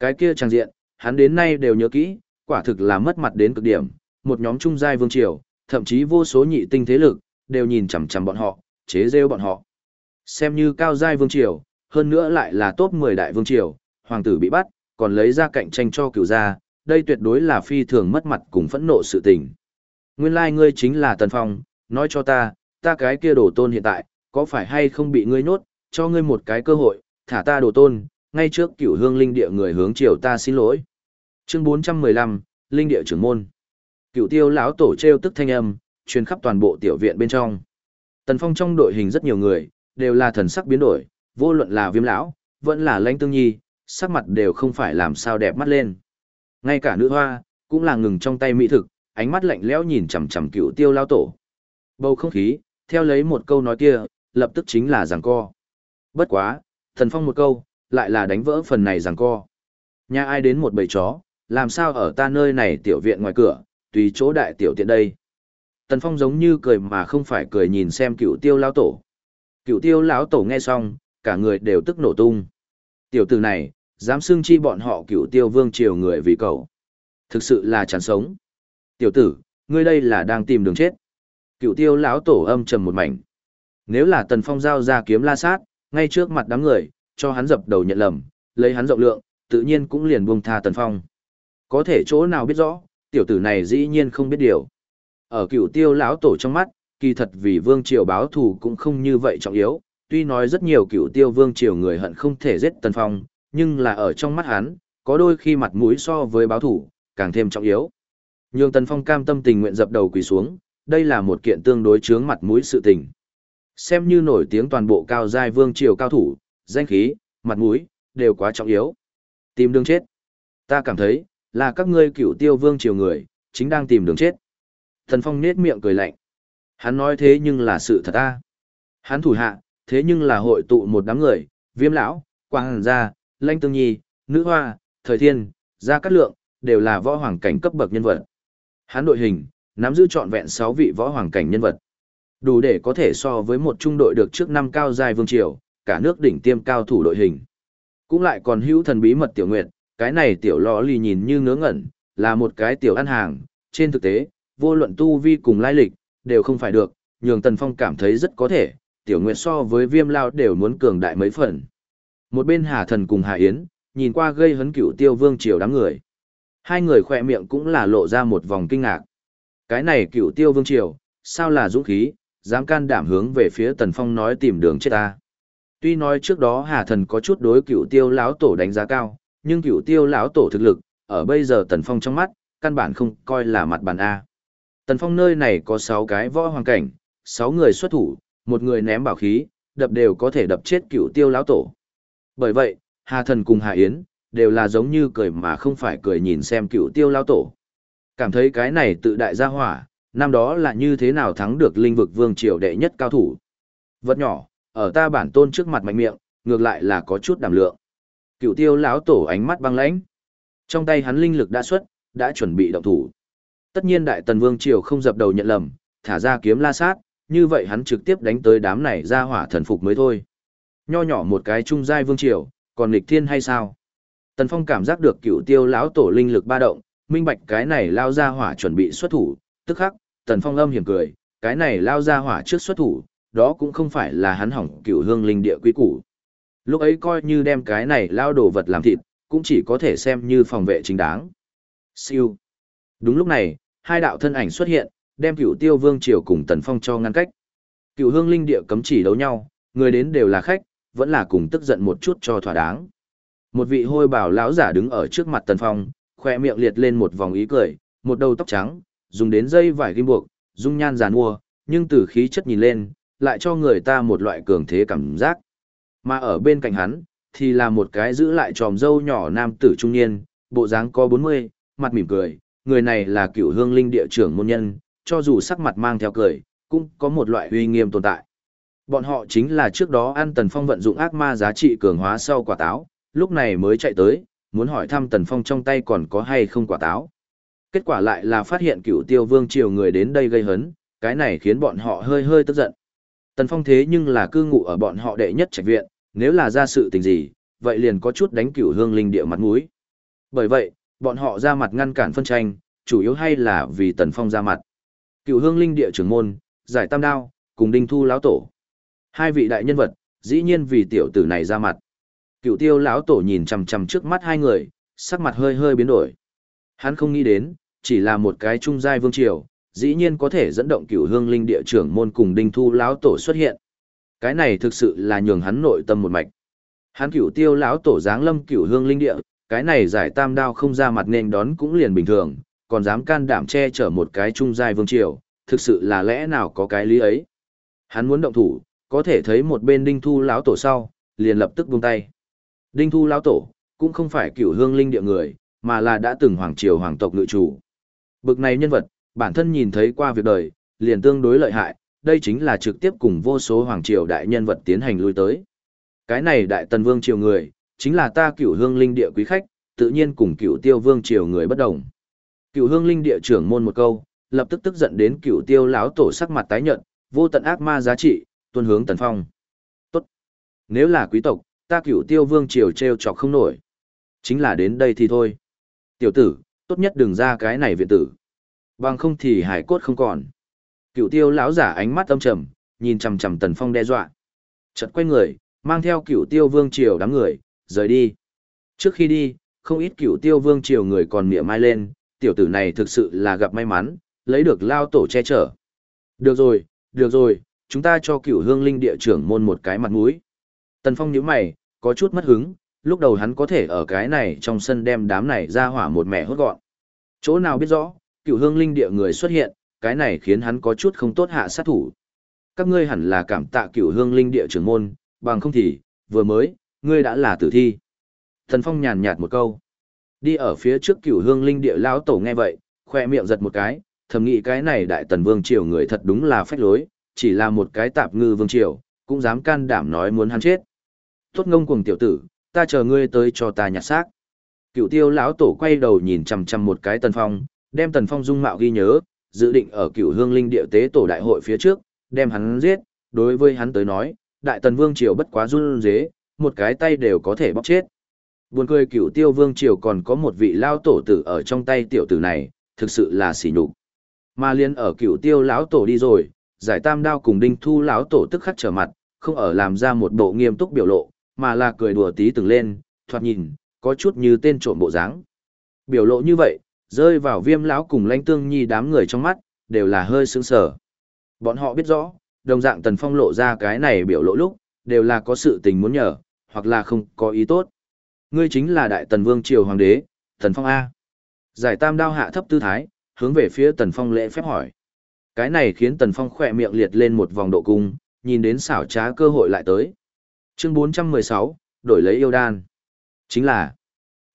Cái kia trang diện, hắn đến nay đều nhớ kỹ, quả thực là mất mặt đến cực điểm, một nhóm trung giai vương triều, thậm chí vô số nhị tinh thế lực, đều nhìn chằm chằm bọn họ, chế rêu bọn họ. Xem như cao giai vương triều, hơn nữa lại là top 10 đại vương triều, hoàng tử bị bắt, còn lấy ra cạnh tranh cho cửu gia, đây tuyệt đối là phi thường mất mặt cùng phẫn nộ sự tình. Nguyên lai like ngươi chính là Tần Phong, nói cho ta, ta cái kia đổ tôn hiện tại, có phải hay không bị ngươi nhốt, cho ngươi một cái cơ hội, thả ta đồ tôn, ngay trước cửu hương linh địa người hướng chiều ta xin lỗi. Chương 415, Linh địa trưởng môn. Cửu tiêu lão tổ treo tức thanh âm, truyền khắp toàn bộ tiểu viện bên trong. Tần Phong trong đội hình rất nhiều người, đều là thần sắc biến đổi, vô luận là viêm lão, vẫn là lãnh tương nhi, sắc mặt đều không phải làm sao đẹp mắt lên. Ngay cả nữ hoa, cũng là ngừng trong tay mỹ thực, ánh mắt lạnh lẽo nhìn chằm chằm cửu tiêu lão tổ. Bầu không khí, theo lấy một câu nói kia, lập tức chính là giằng co. Bất quá, thần phong một câu, lại là đánh vỡ phần này giằng co. Nhà ai đến một bầy chó, làm sao ở ta nơi này tiểu viện ngoài cửa, tùy chỗ đại tiểu tiện đây. Tần phong giống như cười mà không phải cười nhìn xem cựu tiêu lão tổ. Cựu tiêu lão tổ nghe xong, cả người đều tức nổ tung. Tiểu tử này, dám xưng chi bọn họ cựu tiêu vương triều người vì cậu. Thực sự là chán sống. Tiểu tử, ngươi đây là đang tìm đường chết. Cựu tiêu lão tổ âm trầm một mảnh. Nếu là Tần Phong giao ra kiếm la sát, ngay trước mặt đám người, cho hắn dập đầu nhận lầm, lấy hắn rộng lượng, tự nhiên cũng liền buông tha Tần Phong. Có thể chỗ nào biết rõ, tiểu tử này dĩ nhiên không biết điều. Ở cựu tiêu lão tổ trong mắt, kỳ thật vì vương triều báo thù cũng không như vậy trọng yếu, tuy nói rất nhiều cựu tiêu vương triều người hận không thể giết Tần Phong, nhưng là ở trong mắt hắn, có đôi khi mặt mũi so với báo thù, càng thêm trọng yếu. Nhưng Tần Phong cam tâm tình nguyện dập đầu quỳ xuống, đây là một kiện tương đối chướng mặt mũi sự tình. Xem như nổi tiếng toàn bộ cao giai vương triều cao thủ, danh khí, mặt mũi, đều quá trọng yếu. Tìm đường chết. Ta cảm thấy, là các ngươi cựu tiêu vương triều người, chính đang tìm đường chết. Thần Phong nết miệng cười lạnh. Hắn nói thế nhưng là sự thật ta. Hắn thủ hạ, thế nhưng là hội tụ một đám người, viêm lão, quang hàn gia, lanh tương nhi, nữ hoa, thời thiên, gia cát lượng, đều là võ hoàng cảnh cấp bậc nhân vật. Hắn đội hình, nắm giữ trọn vẹn 6 vị võ hoàng cảnh nhân vật. Đủ để có thể so với một trung đội được trước năm cao dài vương triều, cả nước đỉnh tiêm cao thủ đội hình. Cũng lại còn hữu thần bí mật tiểu nguyệt, cái này tiểu lò lì nhìn như ngớ ngẩn, là một cái tiểu ăn hàng, trên thực tế, vô luận tu vi cùng lai lịch, đều không phải được, nhường Tần Phong cảm thấy rất có thể, tiểu nguyệt so với viêm lao đều muốn cường đại mấy phần. Một bên Hà Thần cùng Hà Yến, nhìn qua gây hấn cựu tiêu vương triều đám người. Hai người khỏe miệng cũng là lộ ra một vòng kinh ngạc. Cái này cựu tiêu vương triều, sao là dũng khí, dám can đảm hướng về phía Tần Phong nói tìm đường chết ta. Tuy nói trước đó Hà Thần có chút đối cựu tiêu lão tổ đánh giá cao, nhưng cựu tiêu lão tổ thực lực, ở bây giờ Tần Phong trong mắt, căn bản không coi là mặt bàn A. Tần Phong nơi này có sáu cái võ hoàng cảnh, sáu người xuất thủ, một người ném bảo khí, đập đều có thể đập chết cựu tiêu lão tổ. Bởi vậy, Hà Thần cùng Hà Yến, đều là giống như cười mà không phải cười nhìn xem cựu tiêu lão tổ. Cảm thấy cái này tự đại gia hỏa, năm đó là như thế nào thắng được linh vực vương triều đệ nhất cao thủ. Vật nhỏ, ở ta bản tôn trước mặt mạnh miệng, ngược lại là có chút đảm lượng. Cựu tiêu lão tổ ánh mắt băng lãnh. Trong tay hắn linh lực đã xuất, đã chuẩn bị động thủ. Tất nhiên đại tần vương triều không dập đầu nhận lầm, thả ra kiếm la sát, như vậy hắn trực tiếp đánh tới đám này ra hỏa thần phục mới thôi. Nho nhỏ một cái trung giai vương triều, còn nghịch thiên hay sao? Tần Phong cảm giác được cựu tiêu lão tổ linh lực ba động, minh bạch cái này lao ra hỏa chuẩn bị xuất thủ, tức khắc, Tần Phong âm hiểm cười, cái này lao ra hỏa trước xuất thủ, đó cũng không phải là hắn hỏng cựu hương linh địa quý củ. Lúc ấy coi như đem cái này lao đồ vật làm thịt, cũng chỉ có thể xem như phòng vệ chính đáng. Siêu. Đúng lúc này, hai đạo thân ảnh xuất hiện, đem cựu tiêu vương triều cùng Tần Phong cho ngăn cách. Cựu hương linh địa cấm chỉ đấu nhau, người đến đều là khách, vẫn là cùng tức giận một chút cho thỏa đáng. Một vị hôi bảo lão giả đứng ở trước mặt Tần Phong, khoe miệng liệt lên một vòng ý cười, một đầu tóc trắng, dùng đến dây vải ghim buộc, dung nhan giàn mua, nhưng từ khí chất nhìn lên, lại cho người ta một loại cường thế cảm giác. Mà ở bên cạnh hắn, thì là một cái giữ lại tròm dâu nhỏ nam tử trung niên, bộ dáng có 40, mặt mỉm cười, người này là cựu hương linh địa trưởng môn nhân, cho dù sắc mặt mang theo cười, cũng có một loại uy nghiêm tồn tại. Bọn họ chính là trước đó ăn Tần Phong vận dụng ác ma giá trị cường hóa sau quả táo, lúc này mới chạy tới, muốn hỏi thăm Tần Phong trong tay còn có hay không quả táo. Kết quả lại là phát hiện cựu tiêu vương triều người đến đây gây hấn, cái này khiến bọn họ hơi hơi tức giận. Tần Phong thế nhưng là cư ngụ ở bọn họ đệ nhất trạch viện, nếu là ra sự tình gì, vậy liền có chút đánh cửu hương linh địa mặt mũi. Bởi vậy, bọn họ ra mặt ngăn cản phân tranh, chủ yếu hay là vì Tần Phong ra mặt. Cửu hương linh địa trưởng môn, giải tam đao, cùng đinh thu lão tổ. Hai vị đại nhân vật, dĩ nhiên vì tiểu tử này ra mặt. Cửu tiêu lão tổ nhìn chằm chằm trước mắt hai người, sắc mặt hơi hơi biến đổi. Hắn không nghĩ đến, chỉ là một cái trung giai vương triều, dĩ nhiên có thể dẫn động cửu hương linh địa trưởng môn cùng đinh thu lão tổ xuất hiện. Cái này thực sự là nhường hắn nội tâm một mạch. Hắn cửu tiêu lão tổ giáng lâm cửu hương linh địa, cái này giải tam đao không ra mặt nên đón cũng liền bình thường, còn dám can đảm che chở một cái trung giai vương triều, thực sự là lẽ nào có cái lý ấy. Hắn muốn động thủ, có thể thấy một bên đinh thu lão tổ sau, liền lập tức buông tay. Đinh thu lão tổ, cũng không phải cửu hương linh địa người, mà là đã từng hoàng triều hoàng tộc ngự chủ. Bực này nhân vật, bản thân nhìn thấy qua việc đời, liền tương đối lợi hại, đây chính là trực tiếp cùng vô số hoàng triều đại nhân vật tiến hành lui tới. Cái này đại tần vương triều người, chính là ta cửu hương linh địa quý khách, tự nhiên cùng cửu tiêu vương triều người bất đồng. Cửu hương linh địa trưởng môn một câu, lập tức tức giận đến cửu tiêu láo tổ sắc mặt tái nhợt, vô tận ác ma giá trị, tuân hướng tần phong. Tốt. Nếu là quý tộc, ta cửu tiêu vương triều treo chọc không nổi. Chính là đến đây thì thôi. Tiểu tử, tốt nhất đừng ra cái này viện tử. Bằng không thì hải cốt không còn. Cựu tiêu lão giả ánh mắt âm trầm, nhìn chằm chằm tần phong đe dọa. Chợt quay người, mang theo cựu tiêu vương triều đám người, rời đi. Trước khi đi, không ít cựu tiêu vương triều người còn mỉa mai lên, tiểu tử này thực sự là gặp may mắn, lấy được lao tổ che chở. Được rồi, được rồi, chúng ta cho cựu hương linh địa trưởng môn một cái mặt mũi. Tần phong nhíu mày, có chút mất hứng, lúc đầu hắn có thể ở cái này trong sân đem đám này ra hỏa một mẹ hốt gọn. Chỗ nào biết rõ, cựu hương linh địa người xuất hiện, cái này khiến hắn có chút không tốt hạ sát thủ. Các ngươi hẳn là cảm tạ cựu hương linh địa trưởng môn, bằng không thì, vừa mới, ngươi đã là tử thi. Thần Phong nhàn nhạt một câu. Đi ở phía trước cựu hương linh địa lão tổ nghe vậy, khoe miệng giật một cái, thầm nghĩ cái này đại tần vương triều người thật đúng là phách lối, chỉ là một cái tạp ngư vương triều, cũng dám can đảm nói muốn hắn chết. Tốt ngông cuồng tiểu tử, ta chờ ngươi tới cho ta nhặt xác. Cựu tiêu lão tổ quay đầu nhìn chằm chằm một cái tần phong, đem tần phong dung mạo ghi nhớ, dự định ở cựu hương linh địa tế tổ đại hội phía trước, đem hắn giết, đối với hắn tới nói, đại tần vương triều bất quá run dế, một cái tay đều có thể bóc chết. Buồn cười cựu tiêu vương triều còn có một vị lao tổ tử ở trong tay tiểu tử này, thực sự là xỉ nhục. Mà liên ở cựu tiêu lão tổ đi rồi, giải tam đao cùng đinh thu lão tổ tức khắc trở mặt, không ở làm ra một bộ nghiêm túc biểu lộ, mà là cười đùa tí từng lên, thoạt nhìn, có chút như tên trộm bộ dáng. Biểu lộ như vậy, rơi vào viêm lão cùng lãnh tương nhi đám người trong mắt, đều là hơi sướng sở. Bọn họ biết rõ, đồng dạng tần phong lộ ra cái này biểu lộ lúc, đều là có sự tình muốn nhờ, hoặc là không có ý tốt. Ngươi chính là đại tần vương triều hoàng đế, tần phong A. Giải tam đao hạ thấp tư thái, hướng về phía tần phong lễ phép hỏi. Cái này khiến tần phong khỏe miệng liệt lên một vòng độ cung, nhìn đến xảo trá cơ hội lại tới. Chương 416, đổi lấy yêu đan. Chính là,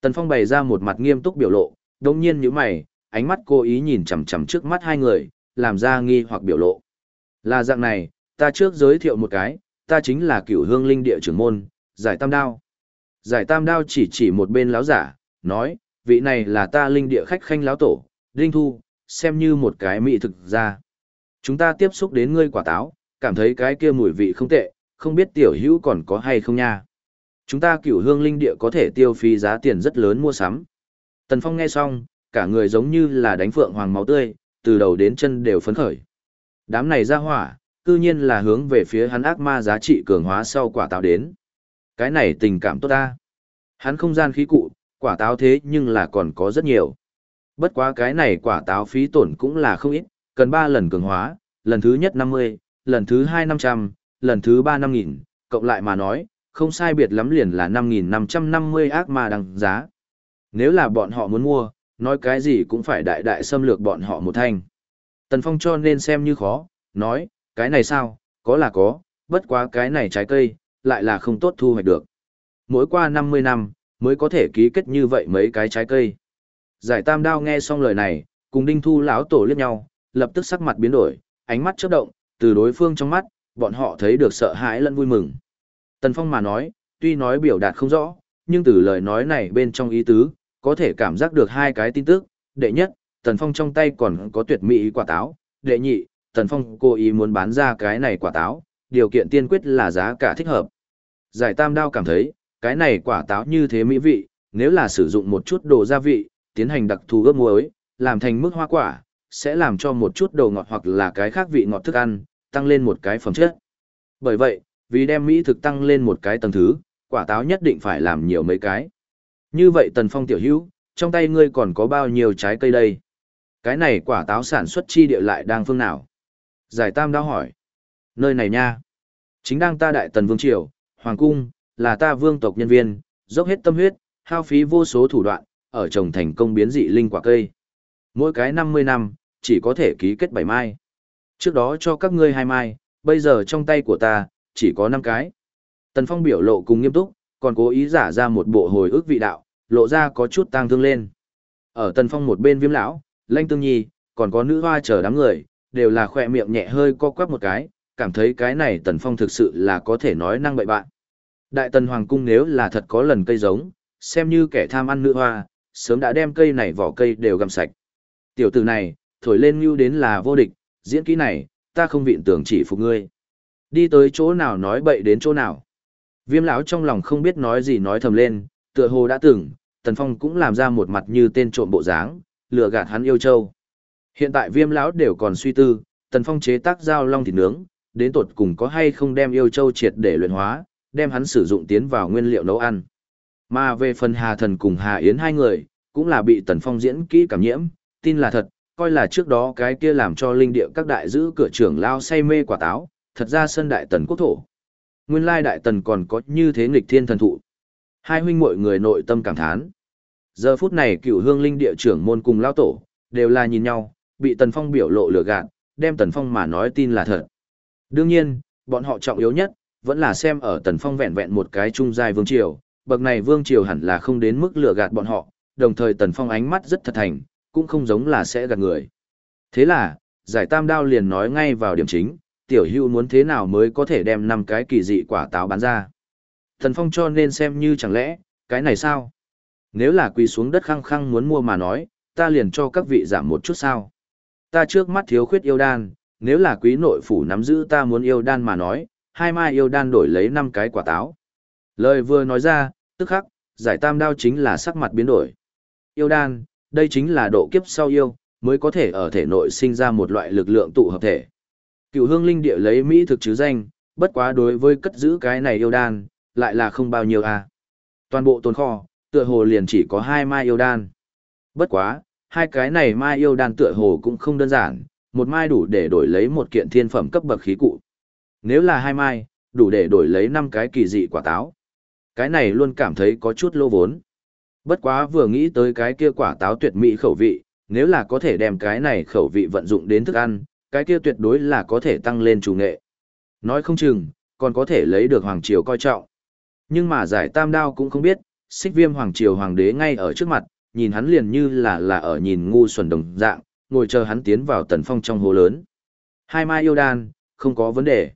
tần phong bày ra một mặt nghiêm túc biểu lộ, đồng nhiên như mày, ánh mắt cố ý nhìn chằm chằm trước mắt hai người, làm ra nghi hoặc biểu lộ. Là dạng này, ta trước giới thiệu một cái, ta chính là cửu hương linh địa trưởng môn, giải tam đao. Giải tam đao chỉ chỉ một bên láo giả, nói, vị này là ta linh địa khách khanh láo tổ, Đinh Thu, xem như một cái mỹ thực ra. Chúng ta tiếp xúc đến ngươi quả táo, cảm thấy cái kia mùi vị không tệ, không biết tiểu hữu còn có hay không nha. Chúng ta cửu hương linh địa có thể tiêu phí giá tiền rất lớn mua sắm. Tần Phong nghe xong, cả người giống như là đánh phượng hoàng máu tươi, từ đầu đến chân đều phấn khởi. Đám này ra hỏa, cư nhiên là hướng về phía hắn ác ma giá trị cường hóa sau quả táo đến. Cái này tình cảm tốt ta. Hắn không gian khí cụ, quả táo thế nhưng là còn có rất nhiều. Bất quá cái này quả táo phí tổn cũng là không ít, cần 3 lần cường hóa, lần thứ nhất 50, lần thứ 2 500, lần thứ 3 5000, cộng lại mà nói, không sai biệt lắm liền là 5550 ác ma đăng giá. Nếu là bọn họ muốn mua, nói cái gì cũng phải đại đại xâm lược bọn họ một thanh. Tần Phong cho nên xem như khó, nói, cái này sao, có là có, bất quá cái này trái cây, lại là không tốt thu hoạch được. Mỗi qua 50 năm, mới có thể ký kết như vậy mấy cái trái cây. Giải tam đao nghe xong lời này, cùng đinh thu lão tổ liếc nhau, lập tức sắc mặt biến đổi, ánh mắt chớp động, từ đối phương trong mắt, bọn họ thấy được sợ hãi lẫn vui mừng. Tần Phong mà nói, tuy nói biểu đạt không rõ, nhưng từ lời nói này bên trong ý tứ, có thể cảm giác được hai cái tin tức. Đệ nhất, Tần Phong trong tay còn có tuyệt mỹ quả táo. Đệ nhị, Tần Phong cố ý muốn bán ra cái này quả táo, điều kiện tiên quyết là giá cả thích hợp. Giải tam đao cảm thấy, cái này quả táo như thế mỹ vị, nếu là sử dụng một chút đồ gia vị, tiến hành đặc thù ướp muối, làm thành mức hoa quả, sẽ làm cho một chút đồ ngọt hoặc là cái khác vị ngọt thức ăn, tăng lên một cái phẩm chất. Bởi vậy, vì đem mỹ thực tăng lên một cái tầng thứ, quả táo nhất định phải làm nhiều mấy cái. Như vậy Tần Phong tiểu hữu, trong tay ngươi còn có bao nhiêu trái cây đây? Cái này quả táo sản xuất chi địa lại đang phương nào? Giải Tam đã hỏi. Nơi này nha. Chính đang ta đại tần vương triều, hoàng cung, là ta vương tộc nhân viên, dốc hết tâm huyết, hao phí vô số thủ đoạn, ở trồng thành công biến dị linh quả cây. Mỗi cái 50 năm, chỉ có thể ký kết bảy mai. Trước đó cho các ngươi hai mai, bây giờ trong tay của ta, chỉ có 5 cái. Tần Phong biểu lộ cùng nghiêm túc, còn cố ý giả ra một bộ hồi ức vị đạo, lộ ra có chút tang thương lên. Ở Tần Phong một bên viêm lão, lanh tương nhi, còn có nữ hoa chờ đám người, đều là khỏe miệng nhẹ hơi co quắp một cái, cảm thấy cái này Tần Phong thực sự là có thể nói năng bậy bạn. Đại Tần Hoàng Cung nếu là thật có lần cây giống, xem như kẻ tham ăn nữ hoa, sớm đã đem cây này vỏ cây đều gặm sạch. Tiểu tử này, thổi lên như đến là vô địch, diễn kỹ này, ta không vịn tưởng chỉ phục ngươi. Đi tới chỗ nào nói bậy đến chỗ nào. Viêm lão trong lòng không biết nói gì nói thầm lên, tựa hồ đã từng, Tần Phong cũng làm ra một mặt như tên trộm bộ dáng, lừa gạt hắn yêu châu. Hiện tại viêm lão đều còn suy tư, Tần Phong chế tác dao long thịt nướng, đến tột cùng có hay không đem yêu châu triệt để luyện hóa, đem hắn sử dụng tiến vào nguyên liệu nấu ăn. Mà về phần Hà Thần cùng Hà Yến hai người, cũng là bị Tần Phong diễn kỹ cảm nhiễm, tin là thật, coi là trước đó cái kia làm cho linh địa các đại giữ cửa trưởng lao say mê quả táo, thật ra sân đại tần quốc thổ. Nguyên lai đại tần còn có như thế nghịch thiên thần thụ. Hai huynh muội người nội tâm cảm thán. Giờ phút này cựu hương linh địa trưởng môn cùng lao tổ, đều là nhìn nhau, bị tần phong biểu lộ lừa gạt, đem tần phong mà nói tin là thật. Đương nhiên, bọn họ trọng yếu nhất, vẫn là xem ở tần phong vẹn vẹn một cái trung giai vương triều, bậc này vương triều hẳn là không đến mức lừa gạt bọn họ, đồng thời tần phong ánh mắt rất thật thành, cũng không giống là sẽ gạt người. Thế là, giải tam đao liền nói ngay vào điểm chính, tiểu hưu muốn thế nào mới có thể đem năm cái kỳ dị quả táo bán ra. Thần Phong cho nên xem như chẳng lẽ, cái này sao? Nếu là quỳ xuống đất khăng khăng muốn mua mà nói, ta liền cho các vị giảm một chút sao. Ta trước mắt thiếu khuyết yêu đan, nếu là quý nội phủ nắm giữ ta muốn yêu đan mà nói, hai mai yêu đan đổi lấy năm cái quả táo. Lời vừa nói ra, tức khắc, giải tam đao chính là sắc mặt biến đổi. Yêu đan, đây chính là độ kiếp sau yêu, mới có thể ở thể nội sinh ra một loại lực lượng tụ hợp thể. Cựu hương linh địa lấy Mỹ thực chứ danh, bất quá đối với cất giữ cái này yêu đan, lại là không bao nhiêu à. Toàn bộ tồn kho, tựa hồ liền chỉ có hai mai yêu đan. Bất quá, hai cái này mai yêu đan tựa hồ cũng không đơn giản, một mai đủ để đổi lấy một kiện thiên phẩm cấp bậc khí cụ. Nếu là hai mai, đủ để đổi lấy năm cái kỳ dị quả táo. Cái này luôn cảm thấy có chút lô vốn. Bất quá vừa nghĩ tới cái kia quả táo tuyệt mỹ khẩu vị, nếu là có thể đem cái này khẩu vị vận dụng đến thức ăn, cái kia tuyệt đối là có thể tăng lên chủ nghệ. Nói không chừng, còn có thể lấy được Hoàng Triều coi trọng. Nhưng mà giải tam đao cũng không biết, xích viêm Hoàng Triều Hoàng đế ngay ở trước mặt, nhìn hắn liền như là là ở nhìn ngu xuẩn đồng dạng, ngồi chờ hắn tiến vào tần phong trong hồ lớn. Hai mai yêu đan, không có vấn đề.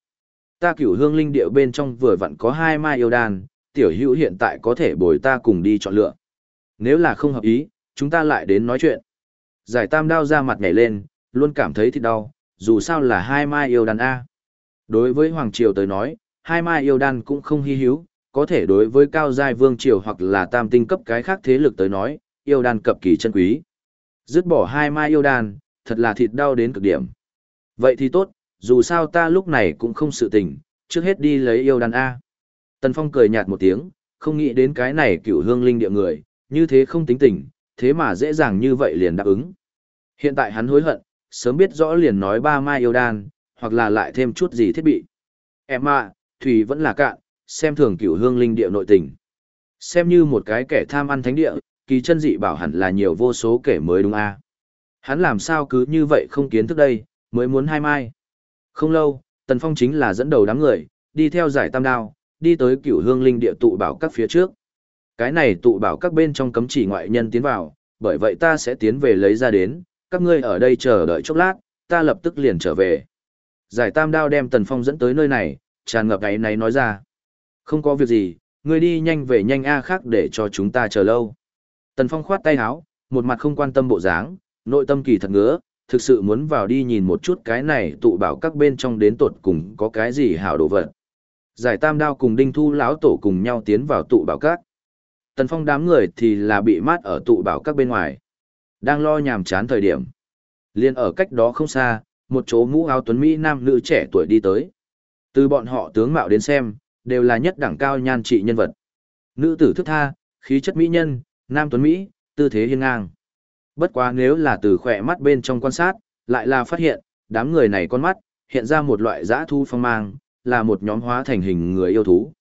Ta cửu hương linh điệu bên trong vừa vặn có hai mai yêu đan, tiểu hữu hiện tại có thể bồi ta cùng đi chọn lựa. Nếu là không hợp ý, chúng ta lại đến nói chuyện. Giải tam đao ra mặt nhảy lên, luôn cảm thấy thịt đau, dù sao là hai mai yêu đan A. Đối với Hoàng Triều tới nói, hai mai yêu đan cũng không hy hữu, có thể đối với cao giai vương triều hoặc là tam tinh cấp cái khác thế lực tới nói, yêu đan cập kỳ chân quý. Dứt bỏ hai mai yêu đan, thật là thịt đau đến cực điểm. Vậy thì tốt, dù sao ta lúc này cũng không sự tình, trước hết đi lấy yêu đan A. Tần Phong cười nhạt một tiếng, không nghĩ đến cái này cựu hương linh địa người, như thế không tính tình, thế mà dễ dàng như vậy liền đáp ứng. Hiện tại hắn hối hận, sớm biết rõ liền nói ba mai yêu đan, hoặc là lại thêm chút gì thiết bị. Em à, Thủy vẫn là cạn, xem thường cửu hương linh địa nội tình. Xem như một cái kẻ tham ăn thánh địa, kỳ chân dị bảo hẳn là nhiều vô số kẻ mới đúng a Hắn làm sao cứ như vậy không kiến thức đây, mới muốn hai mai. Không lâu, Tần Phong chính là dẫn đầu đám người, đi theo giải tam đao, đi tới cửu hương linh địa tụ bảo các phía trước. Cái này tụ bảo các bên trong cấm chỉ ngoại nhân tiến vào, bởi vậy ta sẽ tiến về lấy ra đến, các ngươi ở đây chờ đợi chốc lát, ta lập tức liền trở về. Giải tam đao đem Tần Phong dẫn tới nơi này, tràn ngập ấy này nói ra. Không có việc gì, ngươi đi nhanh về nhanh A khác để cho chúng ta chờ lâu. Tần Phong khoát tay háo, một mặt không quan tâm bộ dáng, nội tâm kỳ thật ngứa, thực sự muốn vào đi nhìn một chút cái này tụ bảo các bên trong đến tột cùng có cái gì hảo đồ vật. Giải tam đao cùng đinh thu lão tổ cùng nhau tiến vào tụ bảo các. Tần Phong đám người thì là bị mát ở tụ bảo các bên ngoài. Đang lo nhàm chán thời điểm. liền ở cách đó không xa, một chỗ mũ áo tuấn Mỹ nam nữ trẻ tuổi đi tới. Từ bọn họ tướng mạo đến xem, đều là nhất đẳng cao nhan trị nhân vật. Nữ tử thức tha, khí chất mỹ nhân, nam tuấn Mỹ, tư thế hiên ngang. Bất quá nếu là từ khỏe mắt bên trong quan sát, lại là phát hiện, đám người này con mắt, hiện ra một loại dã thu phong mang, là một nhóm hóa thành hình người yêu thú.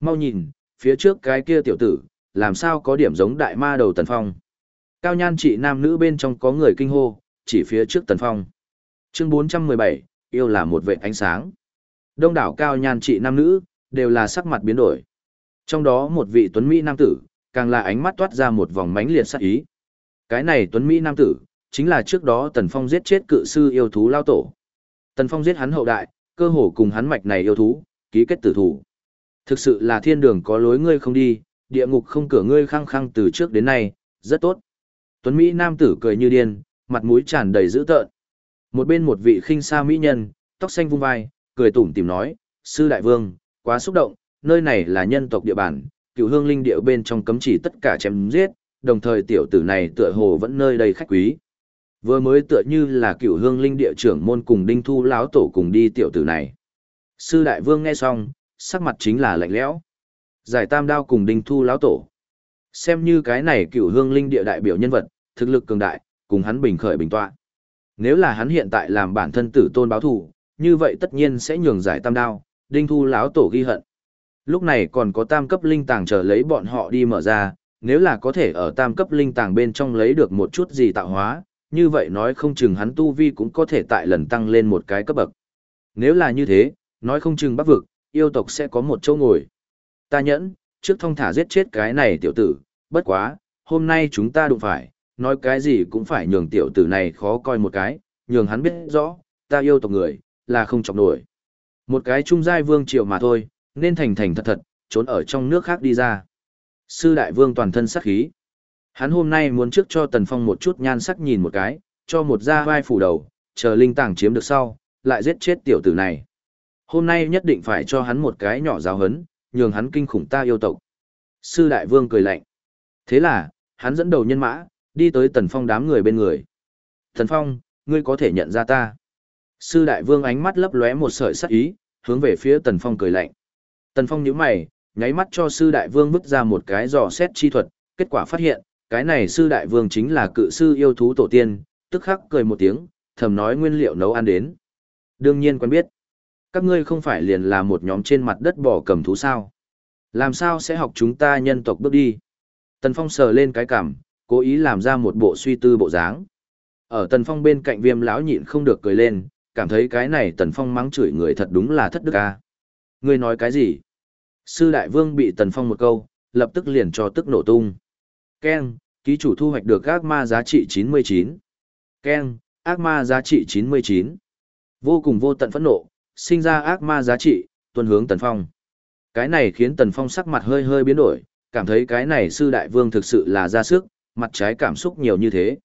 Mau nhìn, phía trước cái kia tiểu tử, làm sao có điểm giống đại ma đầu tần phong. Cao nhan trị nam nữ bên trong có người kinh hô, chỉ phía trước tần phong. Chương 417, yêu là một vệ ánh sáng. Đông đảo cao nhan trị nam nữ, đều là sắc mặt biến đổi. Trong đó một vị tuấn Mỹ nam tử, càng là ánh mắt toát ra một vòng mánh liệt sắc ý. Cái này tuấn Mỹ nam tử, chính là trước đó Tần Phong giết chết cự sư yêu thú lao tổ. Tần Phong giết hắn hậu đại, cơ hồ cùng hắn mạch này yêu thú, ký kết tử thủ. Thực sự là thiên đường có lối ngươi không đi, địa ngục không cửa ngươi khăng khăng từ trước đến nay, rất tốt. Tuấn Mỹ nam tử cười như điên, mặt mũi tràn đầy dữ tợn. Một bên một vị khinh sa mỹ nhân, tóc xanh vung vai, cười tủm tìm nói, sư đại vương, quá xúc động, nơi này là nhân tộc địa bàn, cựu hương linh địa bên trong cấm chỉ tất cả chém giết, đồng thời tiểu tử này tựa hồ vẫn nơi đây khách quý. Vừa mới tựa như là cựu hương linh địa trưởng môn cùng đinh thu láo tổ cùng đi tiểu tử này. Sư đại vương nghe xong, sắc mặt chính là lạnh lẽo. Giải tam đao cùng đinh thu lão tổ. Xem như cái này cựu hương linh địa đại biểu nhân vật, thực lực cường đại, cùng hắn bình khởi bình tọa. Nếu là hắn hiện tại làm bản thân tử tôn báo thù, như vậy tất nhiên sẽ nhường giải tam đao, đinh thu lão tổ ghi hận. Lúc này còn có tam cấp linh tàng chờ lấy bọn họ đi mở ra, nếu là có thể ở tam cấp linh tàng bên trong lấy được một chút gì tạo hóa, như vậy nói không chừng hắn tu vi cũng có thể tại lần tăng lên một cái cấp bậc. Nếu là như thế, nói không chừng bắc vực, yêu tộc sẽ có một chỗ ngồi. Ta nhẫn, trước thông thả giết chết cái này tiểu tử, bất quá, hôm nay chúng ta đụng phải, nói cái gì cũng phải nhường tiểu tử này khó coi một cái, nhường hắn biết rõ, ta yêu tộc người, là không chọc nổi. Một cái trung giai vương triều mà thôi, nên thành thành thật thật, trốn ở trong nước khác đi ra. Sư đại vương toàn thân sắc khí. Hắn hôm nay muốn trước cho Tần Phong một chút nhan sắc nhìn một cái, cho một gia vai phủ đầu, chờ linh tàng chiếm được sau, lại giết chết tiểu tử này. Hôm nay nhất định phải cho hắn một cái nhỏ giáo hấn, nhường hắn kinh khủng ta yêu tộc. Sư đại vương cười lạnh. Thế là, hắn dẫn đầu nhân mã, đi tới Tần Phong đám người bên người. Tần Phong, ngươi có thể nhận ra ta. Sư đại vương ánh mắt lấp lóe một sợi sắc ý, hướng về phía Tần Phong cười lạnh. Tần Phong nhíu mày, nháy mắt cho sư đại vương vứt ra một cái dò xét chi thuật, kết quả phát hiện, cái này sư đại vương chính là cự sư yêu thú tổ tiên, tức khắc cười một tiếng, thầm nói nguyên liệu nấu ăn đến. Đương nhiên quen biết. Các ngươi không phải liền là một nhóm trên mặt đất bỏ cầm thú sao? Làm sao sẽ học chúng ta nhân tộc bước đi? Tần Phong sờ lên cái cằm, cố ý làm ra một bộ suy tư bộ dáng. Ở Tần Phong bên cạnh viêm lão nhịn không được cười lên, cảm thấy cái này Tần Phong mắng chửi người thật đúng là thất đức a. Ngươi nói cái gì? Sư đại vương bị Tần Phong một câu, lập tức liền cho tức nổ tung. Ken, ký chủ thu hoạch được ác ma giá trị 99. Ken, ác ma giá trị 99. Vô cùng vô tận phẫn nộ, sinh ra ác ma giá trị, tuân hướng Tần Phong. Cái này khiến Tần Phong sắc mặt hơi hơi biến đổi, cảm thấy cái này sư đại vương thực sự là ra sức, mặt trái cảm xúc nhiều như thế.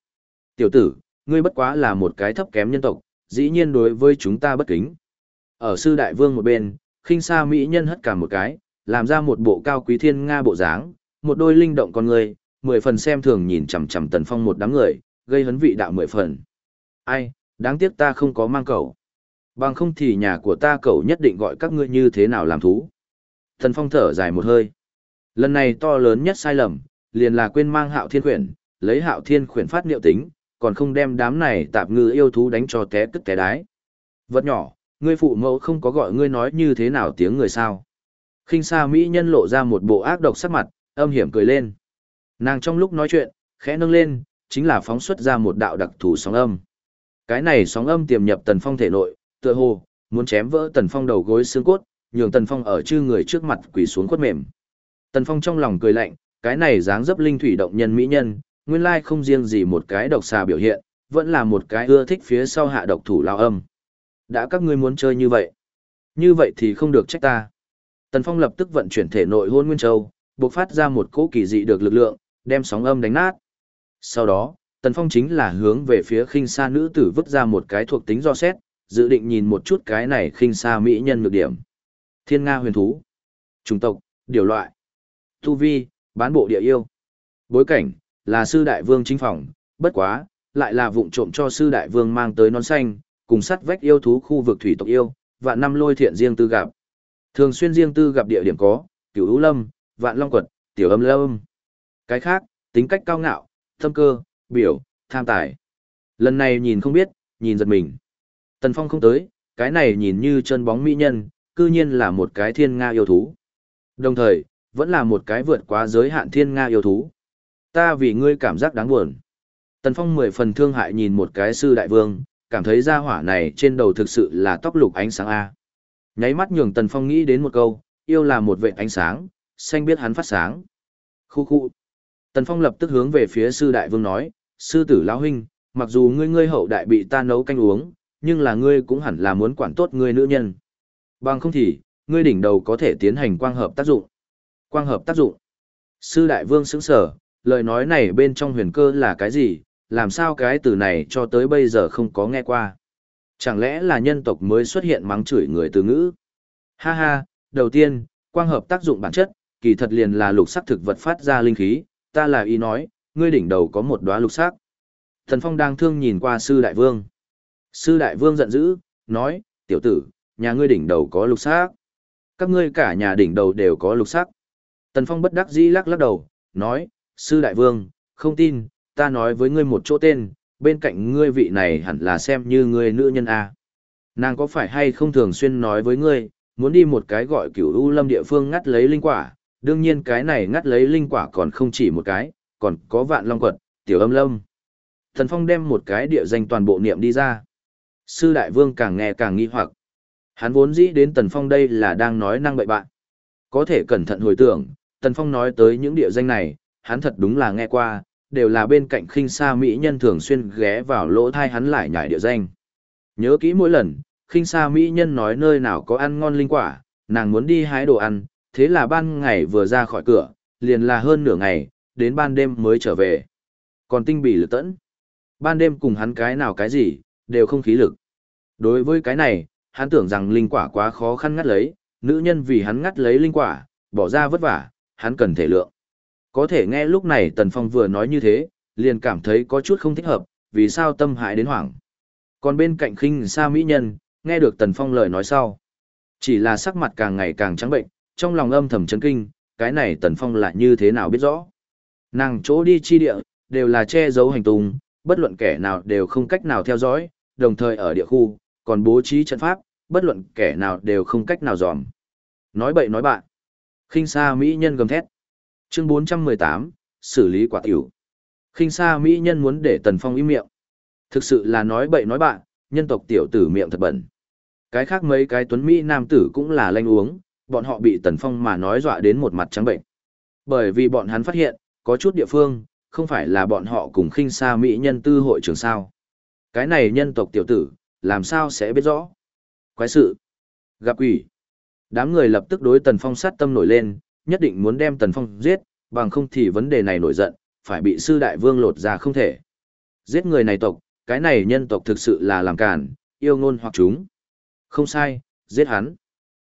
Tiểu tử, ngươi bất quá là một cái thấp kém nhân tộc, dĩ nhiên đối với chúng ta bất kính. Ở sư đại vương một bên, khinh xa mỹ nhân hất cả một cái, làm ra một bộ cao quý thiên nga bộ dáng, một đôi linh động con người, mười phần xem thường nhìn chằm chằm tần phong một đám người, gây hấn vị đạo mười phần. Ai, đáng tiếc ta không có mang cậu. Bằng không thì nhà của ta cậu nhất định gọi các ngươi như thế nào làm thú. thần phong thở dài một hơi. Lần này to lớn nhất sai lầm, liền là quên mang hạo thiên khuyển, lấy hạo thiên khuyển phát niệu tính, còn không đem đám này tạp ngư yêu thú đánh cho té tức té đái. Vật nhỏ, ngươi phụ mẫu không có gọi ngươi nói như thế nào tiếng người sao. khinh xa mỹ nhân lộ ra một bộ ác độc sắc mặt, âm hiểm cười lên. Nàng trong lúc nói chuyện, khẽ nâng lên, chính là phóng xuất ra một đạo đặc thù sóng âm. Cái này sóng âm tiềm nhập tần phong thể nội, tựa hồ, muốn chém vỡ tần phong đầu gối xương cốt, nhường tần phong ở chư người trước mặt quỳ xuống cốt mềm. Tần phong trong lòng cười lạnh, cái này dáng dấp linh thủy động nhân mỹ nhân, nguyên lai không riêng gì một cái độc xà biểu hiện, vẫn là một cái ưa thích phía sau hạ độc thủ lao âm. Đã các ngươi muốn chơi như vậy. Như vậy thì không được trách ta. Tần Phong lập tức vận chuyển thể nội hôn nguyên châu, bộc phát ra một cỗ kỳ dị được lực lượng, đem sóng âm đánh nát. Sau đó, Tần Phong chính là hướng về phía khinh xa nữ tử vứt ra một cái thuộc tính do xét, dự định nhìn một chút cái này khinh xa mỹ nhân nhược điểm. Thiên Nga huyền thú, chủng tộc, điều loại, tu vi, bán bộ địa yêu. Bối cảnh, là sư đại vương chính phòng, bất quá, lại là vụng trộm cho sư đại vương mang tới nón xanh, cùng sắt vách yêu thú khu vực thủy tộc yêu, vạn năm lôi thiện riêng tư gặp. Thường xuyên riêng tư gặp địa điểm có, cửu hữu lâm, vạn long quật, tiểu âm lâm. Cái khác, tính cách cao ngạo, thâm cơ, biểu, tham tài. Lần này nhìn không biết, nhìn giật mình. Tần Phong không tới, cái này nhìn như chân bóng mỹ nhân, cư nhiên là một cái thiên nga yêu thú. Đồng thời, vẫn là một cái vượt quá giới hạn thiên nga yêu thú. Ta vì ngươi cảm giác đáng buồn. Tần Phong mười phần thương hại nhìn một cái sư đại vương, cảm thấy ra hỏa này trên đầu thực sự là tóc lục ánh sáng A. Nháy mắt nhường Tần Phong nghĩ đến một câu, yêu là một vệ ánh sáng, xanh biết hắn phát sáng. Khu khu. Tần Phong lập tức hướng về phía sư đại vương nói, sư tử lão huynh, mặc dù ngươi ngươi hậu đại bị ta nấu canh uống, nhưng là ngươi cũng hẳn là muốn quản tốt ngươi nữ nhân. Bằng không thì, ngươi đỉnh đầu có thể tiến hành quang hợp tác dụng. Quang hợp tác dụng. Sư đại vương sững sở, lời nói này bên trong huyền cơ là cái gì, làm sao cái từ này cho tới bây giờ không có nghe qua. Chẳng lẽ là nhân tộc mới xuất hiện mắng chửi người từ ngữ? Ha ha, đầu tiên, quang hợp tác dụng bản chất, kỳ thật liền là lục sắc thực vật phát ra linh khí, ta là ý nói, ngươi đỉnh đầu có một đóa lục sắc. Thần Phong đang thương nhìn qua sư đại vương. Sư đại vương giận dữ, nói, tiểu tử, nhà ngươi đỉnh đầu có lục sắc. Các ngươi cả nhà đỉnh đầu đều có lục sắc. Tần Phong bất đắc dĩ lắc lắc đầu, nói, sư đại vương, không tin, ta nói với ngươi một chỗ tên, bên cạnh ngươi vị này hẳn là xem như ngươi nữ nhân A. Nàng có phải hay không thường xuyên nói với ngươi, muốn đi một cái gọi cửu u lâm địa phương ngắt lấy linh quả, đương nhiên cái này ngắt lấy linh quả còn không chỉ một cái, còn có vạn long quật, tiểu âm lâm. Thần Phong đem một cái địa danh toàn bộ niệm đi ra. Sư đại vương càng nghe càng nghi hoặc. Hắn vốn dĩ đến Tần Phong đây là đang nói năng bậy bạn. Có thể cẩn thận hồi tưởng, Tần Phong nói tới những địa danh này, hắn thật đúng là nghe qua, đều là bên cạnh khinh xa mỹ nhân thường xuyên ghé vào lỗ thai hắn lại nhải địa danh. Nhớ kỹ mỗi lần, khinh xa mỹ nhân nói nơi nào có ăn ngon linh quả, nàng muốn đi hái đồ ăn, thế là ban ngày vừa ra khỏi cửa, liền là hơn nửa ngày, đến ban đêm mới trở về. Còn tinh bỉ lực tẫn. Ban đêm cùng hắn cái nào cái gì, đều không khí lực. Đối với cái này, hắn tưởng rằng linh quả quá khó khăn ngắt lấy, nữ nhân vì hắn ngắt lấy linh quả, bỏ ra vất vả, hắn cần thể lượng. Có thể nghe lúc này Tần Phong vừa nói như thế, liền cảm thấy có chút không thích hợp, vì sao tâm hại đến hoảng. Còn bên cạnh khinh xa mỹ nhân, nghe được Tần Phong lời nói sau. Chỉ là sắc mặt càng ngày càng trắng bệnh, trong lòng âm thầm chấn kinh, cái này Tần Phong lại như thế nào biết rõ. Nàng chỗ đi chi địa, đều là che giấu hành tung, bất luận kẻ nào đều không cách nào theo dõi, đồng thời ở địa khu, còn bố trí trận pháp, bất luận kẻ nào đều không cách nào dòm. Nói bậy nói bạn. khinh xa mỹ nhân gầm thét. Chương 418, xử lý quả tiểu. khinh xa mỹ nhân muốn để Tần Phong im miệng. Thực sự là nói bậy nói bạn, nhân tộc tiểu tử miệng thật bẩn. Cái khác mấy cái tuấn mỹ nam tử cũng là lanh uống, bọn họ bị Tần Phong mà nói dọa đến một mặt trắng bệnh. Bởi vì bọn hắn phát hiện, có chút địa phương, không phải là bọn họ cùng khinh xa mỹ nhân tư hội trường sao. Cái này nhân tộc tiểu tử, làm sao sẽ biết rõ. Quái sự. Gặp quỷ. Đám người lập tức đối Tần Phong sát tâm nổi lên, nhất định muốn đem Tần Phong giết, bằng không thì vấn đề này nổi giận, phải bị sư đại vương lột ra không thể. Giết người này tộc, cái này nhân tộc thực sự là làm cản, yêu ngôn hoặc chúng. Không sai, giết hắn.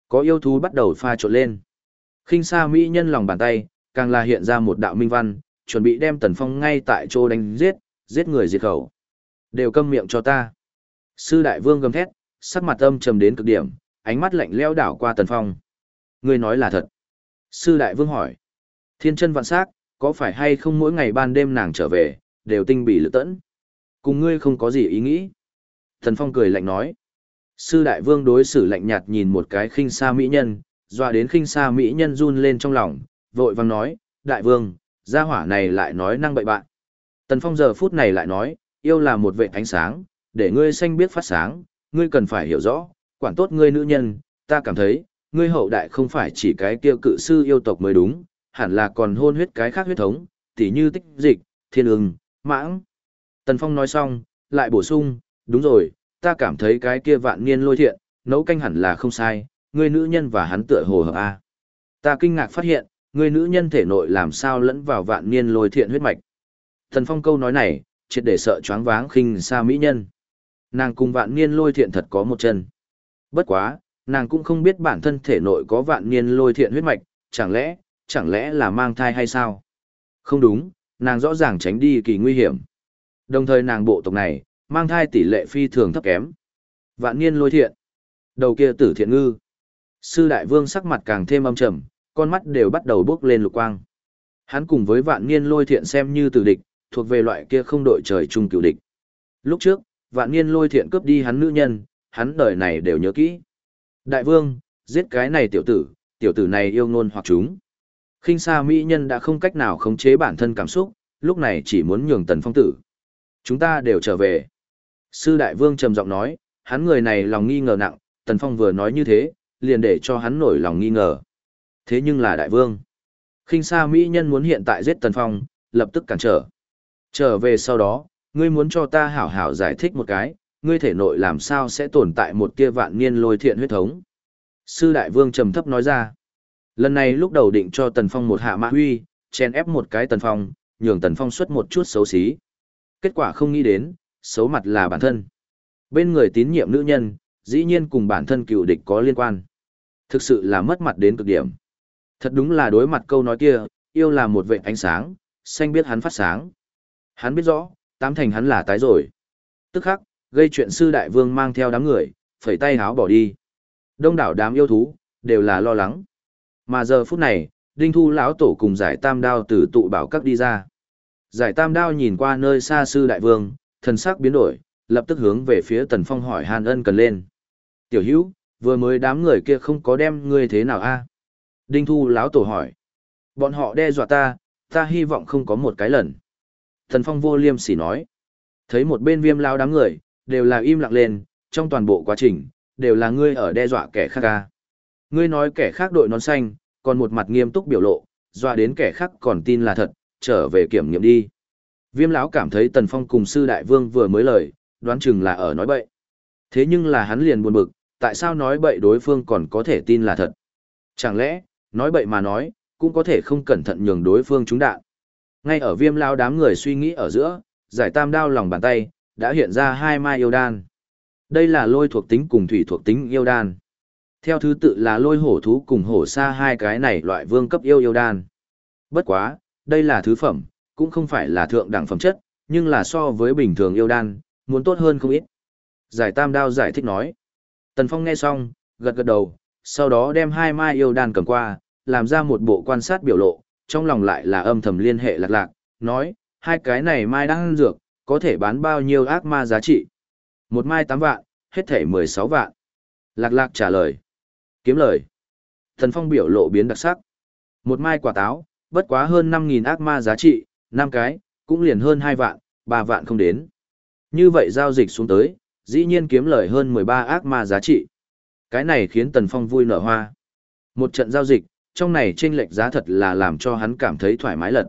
Có yêu thú bắt đầu pha trộn lên. khinh xa mỹ nhân lòng bàn tay, càng là hiện ra một đạo minh văn, chuẩn bị đem Tần Phong ngay tại chỗ đánh giết, giết người diệt khẩu. Đều câm miệng cho ta. Sư đại vương gầm thét, sắc mặt âm trầm đến cực điểm, ánh mắt lạnh lẽo đảo qua Tần Phong. Ngươi nói là thật. Sư đại vương hỏi. Thiên chân vạn sắc, có phải hay không mỗi ngày ban đêm nàng trở về, đều tinh bỉ lực tẫn. Cùng ngươi không có gì ý nghĩ. Tần Phong cười lạnh nói. Sư đại vương đối xử lạnh nhạt nhìn một cái khinh xa mỹ nhân, dọa đến khinh xa mỹ nhân run lên trong lòng, vội vang nói, đại vương, gia hỏa này lại nói năng bậy bạn. Tần Phong giờ phút này lại nói, yêu là một vệ ánh sáng, để ngươi xanh biết phát sáng, ngươi cần phải hiểu rõ, quản tốt ngươi nữ nhân, ta cảm thấy, ngươi hậu đại không phải chỉ cái kia cự sư yêu tộc mới đúng, hẳn là còn hôn huyết cái khác huyết thống, tỉ như tích dịch, thiên ưng, mãng. Tần Phong nói xong, lại bổ sung, đúng rồi, ta cảm thấy cái kia vạn niên lôi thiện, nấu canh hẳn là không sai, ngươi nữ nhân và hắn tựa hồ hợp A. Ta kinh ngạc phát hiện, ngươi nữ nhân thể nội làm sao lẫn vào vạn niên lôi thiện huyết mạch. Thần Phong câu nói này, triệt để sợ choáng váng khinh xa mỹ nhân. Nàng cùng vạn niên lôi thiện thật có một chân. Bất quá, nàng cũng không biết bản thân thể nội có vạn niên lôi thiện huyết mạch, chẳng lẽ, chẳng lẽ là mang thai hay sao? Không đúng, nàng rõ ràng tránh đi kỳ nguy hiểm. Đồng thời nàng bộ tộc này, mang thai tỷ lệ phi thường thấp kém. Vạn niên lôi thiện. Đầu kia tử thiện ngư. Sư đại vương sắc mặt càng thêm âm trầm, con mắt đều bắt đầu bước lên lục quang. Hắn cùng với vạn niên lôi thiện xem như tử địch, thuộc về loại kia không đội trời chung cựu địch. Lúc trước, vạn niên lôi thiện cướp đi hắn nữ nhân, hắn đời này đều nhớ kỹ. Đại vương, giết cái này tiểu tử, tiểu tử này yêu ngôn hoặc chúng. khinh xa mỹ nhân đã không cách nào khống chế bản thân cảm xúc, lúc này chỉ muốn nhường tần phong tử. Chúng ta đều trở về. Sư đại vương trầm giọng nói, hắn người này lòng nghi ngờ nặng, tần phong vừa nói như thế, liền để cho hắn nổi lòng nghi ngờ. Thế nhưng là đại vương. khinh xa mỹ nhân muốn hiện tại giết tần phong, lập tức cản trở. Trở về sau đó, ngươi muốn cho ta hảo hảo giải thích một cái, ngươi thể nội làm sao sẽ tồn tại một kia vạn niên lôi thiện huyết thống. Sư đại vương trầm thấp nói ra. Lần này lúc đầu định cho Tần Phong một hạ mã huy, chen ép một cái Tần Phong, nhường Tần Phong xuất một chút xấu xí. Kết quả không nghĩ đến, xấu mặt là bản thân. Bên người tín nhiệm nữ nhân, dĩ nhiên cùng bản thân cựu địch có liên quan. Thực sự là mất mặt đến cực điểm. Thật đúng là đối mặt câu nói kia, yêu là một vệ ánh sáng, xanh biết hắn phát sáng. Hắn biết rõ, tám thành hắn là tái rồi. Tức khắc, gây chuyện sư đại vương mang theo đám người, phẩy tay háo bỏ đi. Đông đảo đám yêu thú, đều là lo lắng. Mà giờ phút này, Đinh Thu lão tổ cùng giải tam đao từ tụ bảo các đi ra. Giải tam đao nhìn qua nơi xa sư đại vương, thần sắc biến đổi, lập tức hướng về phía tần phong hỏi hàn ân cần lên. Tiểu hữu, vừa mới đám người kia không có đem ngươi thế nào a Đinh Thu lão tổ hỏi. Bọn họ đe dọa ta, ta hy vọng không có một cái lần. Thần Phong vô liêm sỉ nói. Thấy một bên viêm lao đám người, đều là im lặng lên, trong toàn bộ quá trình, đều là ngươi ở đe dọa kẻ khác ca. Ngươi nói kẻ khác đội nón xanh, còn một mặt nghiêm túc biểu lộ, dọa đến kẻ khác còn tin là thật, trở về kiểm nghiệm đi. Viêm lão cảm thấy Tần Phong cùng sư đại vương vừa mới lời, đoán chừng là ở nói bậy. Thế nhưng là hắn liền buồn bực, tại sao nói bậy đối phương còn có thể tin là thật? Chẳng lẽ, nói bậy mà nói, cũng có thể không cẩn thận nhường đối phương trúng đạn. Ngay ở viêm lao đám người suy nghĩ ở giữa, giải tam đao lòng bàn tay, đã hiện ra hai mai yêu đan. Đây là lôi thuộc tính cùng thủy thuộc tính yêu đan. Theo thứ tự là lôi hổ thú cùng hổ sa hai cái này loại vương cấp yêu yêu đan. Bất quá, đây là thứ phẩm, cũng không phải là thượng đẳng phẩm chất, nhưng là so với bình thường yêu đan, muốn tốt hơn không ít. Giải tam đao giải thích nói. Tần Phong nghe xong, gật gật đầu, sau đó đem hai mai yêu đan cầm qua, làm ra một bộ quan sát biểu lộ, trong lòng lại là âm thầm liên hệ lạc lạc, nói, hai cái này mai đang ăn dược, có thể bán bao nhiêu ác ma giá trị. Một mai 8 vạn, hết thể 16 vạn. Lạc lạc trả lời. Kiếm lời. Thần phong biểu lộ biến đặc sắc. Một mai quả táo, bất quá hơn 5.000 ác ma giá trị, 5 cái, cũng liền hơn 2 vạn, 3 vạn không đến. Như vậy giao dịch xuống tới, dĩ nhiên kiếm lời hơn 13 ác ma giá trị. Cái này khiến Tần Phong vui nở hoa. Một trận giao dịch, trong này chênh lệch giá thật là làm cho hắn cảm thấy thoải mái lật.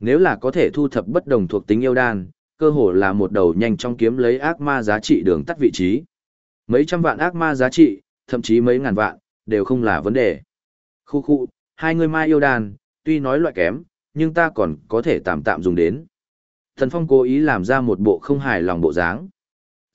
Nếu là có thể thu thập bất đồng thuộc tính yêu đan, cơ hồ là một đầu nhanh trong kiếm lấy ác ma giá trị đường tắt vị trí. Mấy trăm vạn ác ma giá trị, thậm chí mấy ngàn vạn, đều không là vấn đề. Khu khu, hai người mai yêu đan, tuy nói loại kém, nhưng ta còn có thể tạm tạm dùng đến. Thần Phong cố ý làm ra một bộ không hài lòng bộ dáng.